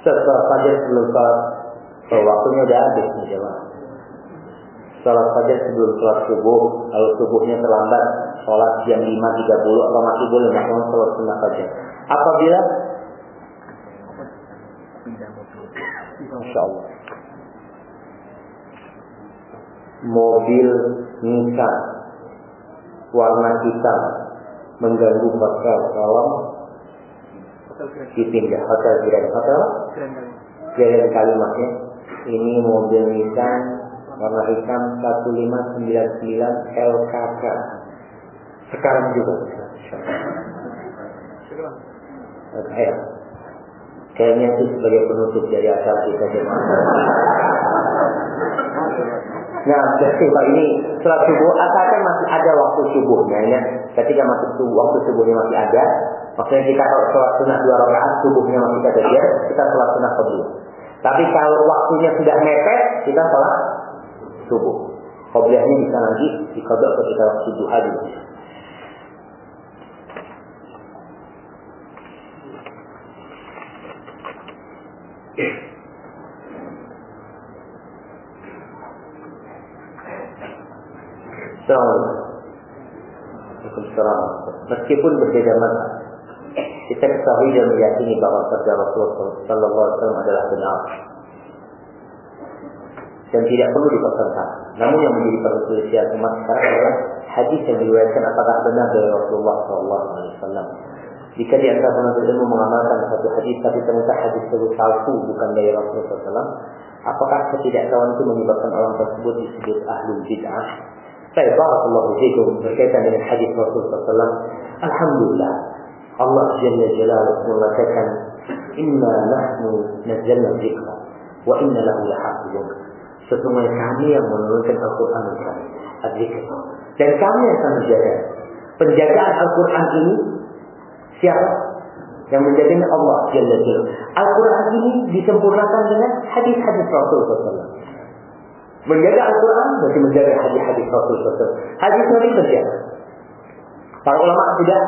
Setelah fajar sebelum sholat, kalau waktunya udah habis nih jemaah. Sholat sebelum sholat subuh, kalau subuhnya terlambat, sholat jam 5.30 atau masih boleh melakukan sholat sunnah fajar. Apabila Masya Allah. Mobil Nissan warna hitam mengganggu hotel kalau dipindah hotel Grand Hotel? Grand Kalimatnya ini mobil Nissan warna hitam 1599 LKK sekarang juga. Eh, Kayaknya itu sebagai penutup dari acara kita jemaah. Nah, Pak ini setelah subuh, asalkan masih ada waktu subuhnya ya. Ketika masih subuh, waktu subuhnya masih ada, maksudnya kita kalau sholat sunnah dua rakaat, subuhnya masih ada dia, kita sholat sunnah kedua. Tapi kalau waktunya sudah mepet, kita sholat subuh. Qobliyahnya bisa nanti dikodok ketika waktu duha dulu. Meskipun berbeda mazhab, kita ketahui dan meyakini bahwa sabda Rasulullah Wasallam adalah benar dan tidak perlu dipertentangkan. Namun yang menjadi perselisihan umat sekarang adalah hadis yang diriwayatkan apakah benar dari Rasulullah Wasallam. Jika di antara penuntut ilmu mengamalkan satu hadis tapi ternyata hadis tersebut palsu bukan dari Rasulullah SAW, apakah ketidaktahuan itu menyebabkan orang tersebut disebut ahlul bid'ah? Saya barakallahu fikum berkaitan dengan hadis Rasulullah SAW. Alhamdulillah Allah Jalla Jalaluhu mengatakan Inna nahnu nazzalna dzikra wa inna lahu lahafizun. Sesungguhnya kami yang menurunkan Al-Quran Al-Zikr. Dan kami yang akan menjaga. Penjagaan Al-Quran ini siapa? Yang menjaganya Allah Jalla Jalla. Al-Quran ini disempurnakan dengan hadis-hadis Rasulullah SAW. Menjaga Al-Quran berarti menjaga hadis-hadis Rasulullah SAW. Hadis Nabi terjaga. Para ulama sudah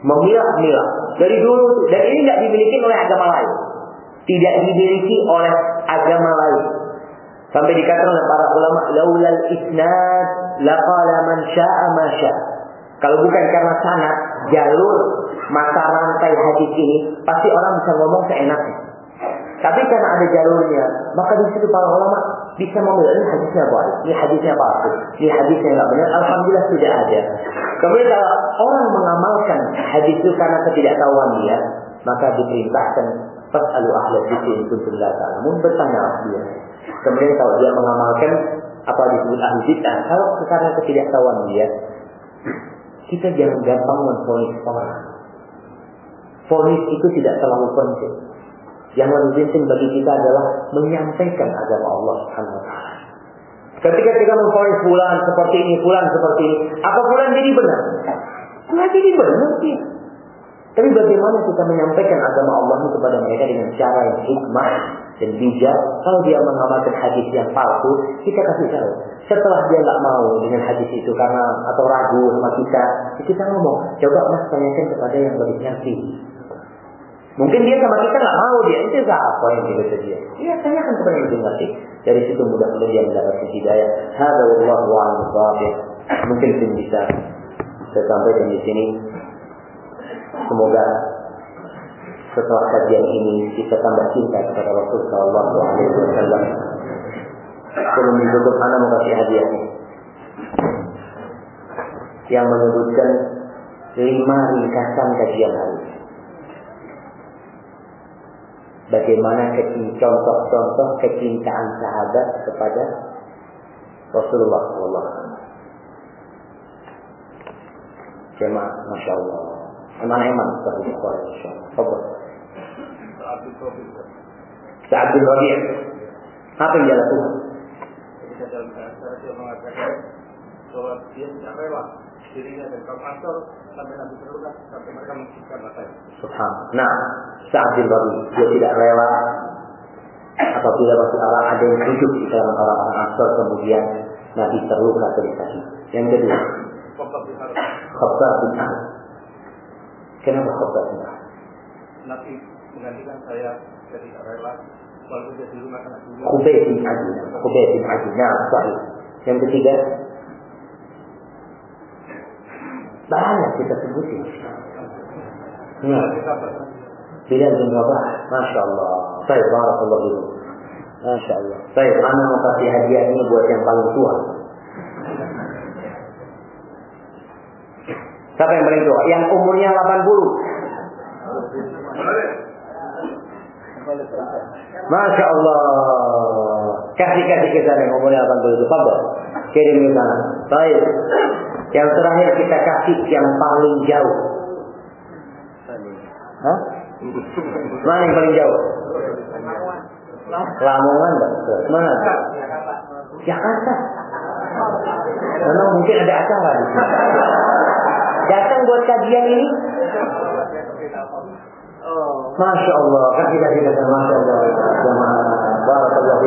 memilah-milah dari dulu dan ini tidak dimiliki oleh agama lain. Tidak dimiliki oleh agama lain. Sampai dikatakan oleh para ulama, laulal isnad laqala man syaa ma. Kalau bukan karena sanad, jalur mata rantai hadis ini, pasti orang bisa ngomong seenaknya. Tapi karena ada jalurnya, maka di situ para ulama bisa memilih hadisnya baik, ini hadisnya palsu, ini hadisnya nggak benar. Alhamdulillah sudah ada. Kemudian kalau orang mengamalkan hadis itu karena ketidaktahuan dia, maka diperintahkan fasalu ahla dzikri in kuntum la ta'lamun bertanya dia. Kemudian kalau dia mengamalkan apa disebut ahli bid'ah, kalau karena ketidaktahuan dia, kita jangan gampang menfonis orang. Fonis itu tidak terlalu penting. Yang lebih penting bagi kita adalah menyampaikan agama Allah Subhanahu wa. Ketika kita memfonis bulan seperti ini, bulan seperti ini, apa bulan jadi benar? Bulan jadi benar sih. Tapi bagaimana kita menyampaikan agama Allah kepada mereka dengan cara yang hikmah dan bijak? Kalau dia mengamalkan hadis yang palsu, kita kasih tahu. Setelah dia nggak mau dengan hadis itu karena atau ragu sama kita, kita ngomong, coba mas tanyakan kepada yang lebih ngerti. Mungkin dia sama kita nggak mau dia itu apa yang kita dia. Iya tanyakan kepada yang ngerti. Dari situ mudah-mudahan dia mendapatkan hidayah. Hada wallahu a'lam Mungkin itu bisa saya sampaikan di sini. Semoga setelah kajian ini kita tambah cinta kepada Rasul Sallallahu Alaihi Wasallam. Sebelum ditutup, anak mau kasih hadiah yang menyebutkan lima ringkasan kajian hari. Bagaimana contoh-contoh kecintaan sahabat kepada Rasulullah Sallallahu Wasallam. Jemaah, masya Allah. Eman-eman seperti itu. Sobat. Sa'ad bin Rabi' Apa yang dia lakukan? Ketika dalam bahasa dia mengatakan bahwa dia tidak rela dirinya dan kaum asal sampai Nabi terluka sampai mereka menghidupkan matanya. Subhanallah. Nah, Sa'ad bin Rabi' dia tidak rela apabila masih ada yang hidup di kalangan orang-orang asal kemudian Nabi terluka terjadi. Yang kedua, Khabbab bin. Kenapa Khabbab bin? Nabi menggantikan saya saya tidak rela walaupun dia di rumah karena dulu Khubayb bin Adi. Khubayb bin Adi. Nah, sahih. Yang ketiga, banyak kita sebutin. Nah, Bilal bin Rabah. Masya Allah. Baik, barakallah itu. Masya Allah. Baik, Ana mau kasih hadiah ini buat yang paling tua. Siapa yang paling tua? Yang umurnya 80. Masya Allah. Kasih-kasih sana yang umurnya 80 itu. Fadol. Kirim ke sana. Baik. Yang terakhir kita kasih yang paling jauh. Hah? Mana yang paling jauh? Lamongan. Mana? Jakarta. Memang mungkin ada acara. Datang buat kajian ini. Masya Allah. Kasih kasih kasih. Masya Allah. Barakallahu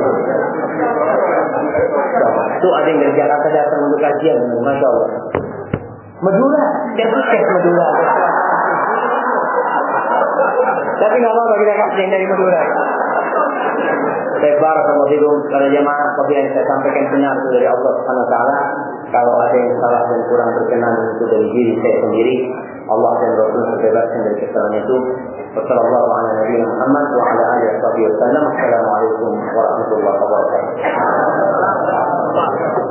Tuh ada yang dari Jakarta datang untuk kajian, masya Allah. Madura, sertifikat Madura. Tapi nggak apa-apa kita kasih dari Madura. Saya barakallahu fikum para jemaah apabila yang saya sampaikan benar dari Allah Subhanahu wa taala. Kalau ada yang salah dan kurang berkenan itu dari diri saya sendiri, Allah dan Rasul terbebaskan dari kesalahan itu. Wassalamualaikum warahmatullahi wabarakatuh. Warahmatullahi wabarakatuh.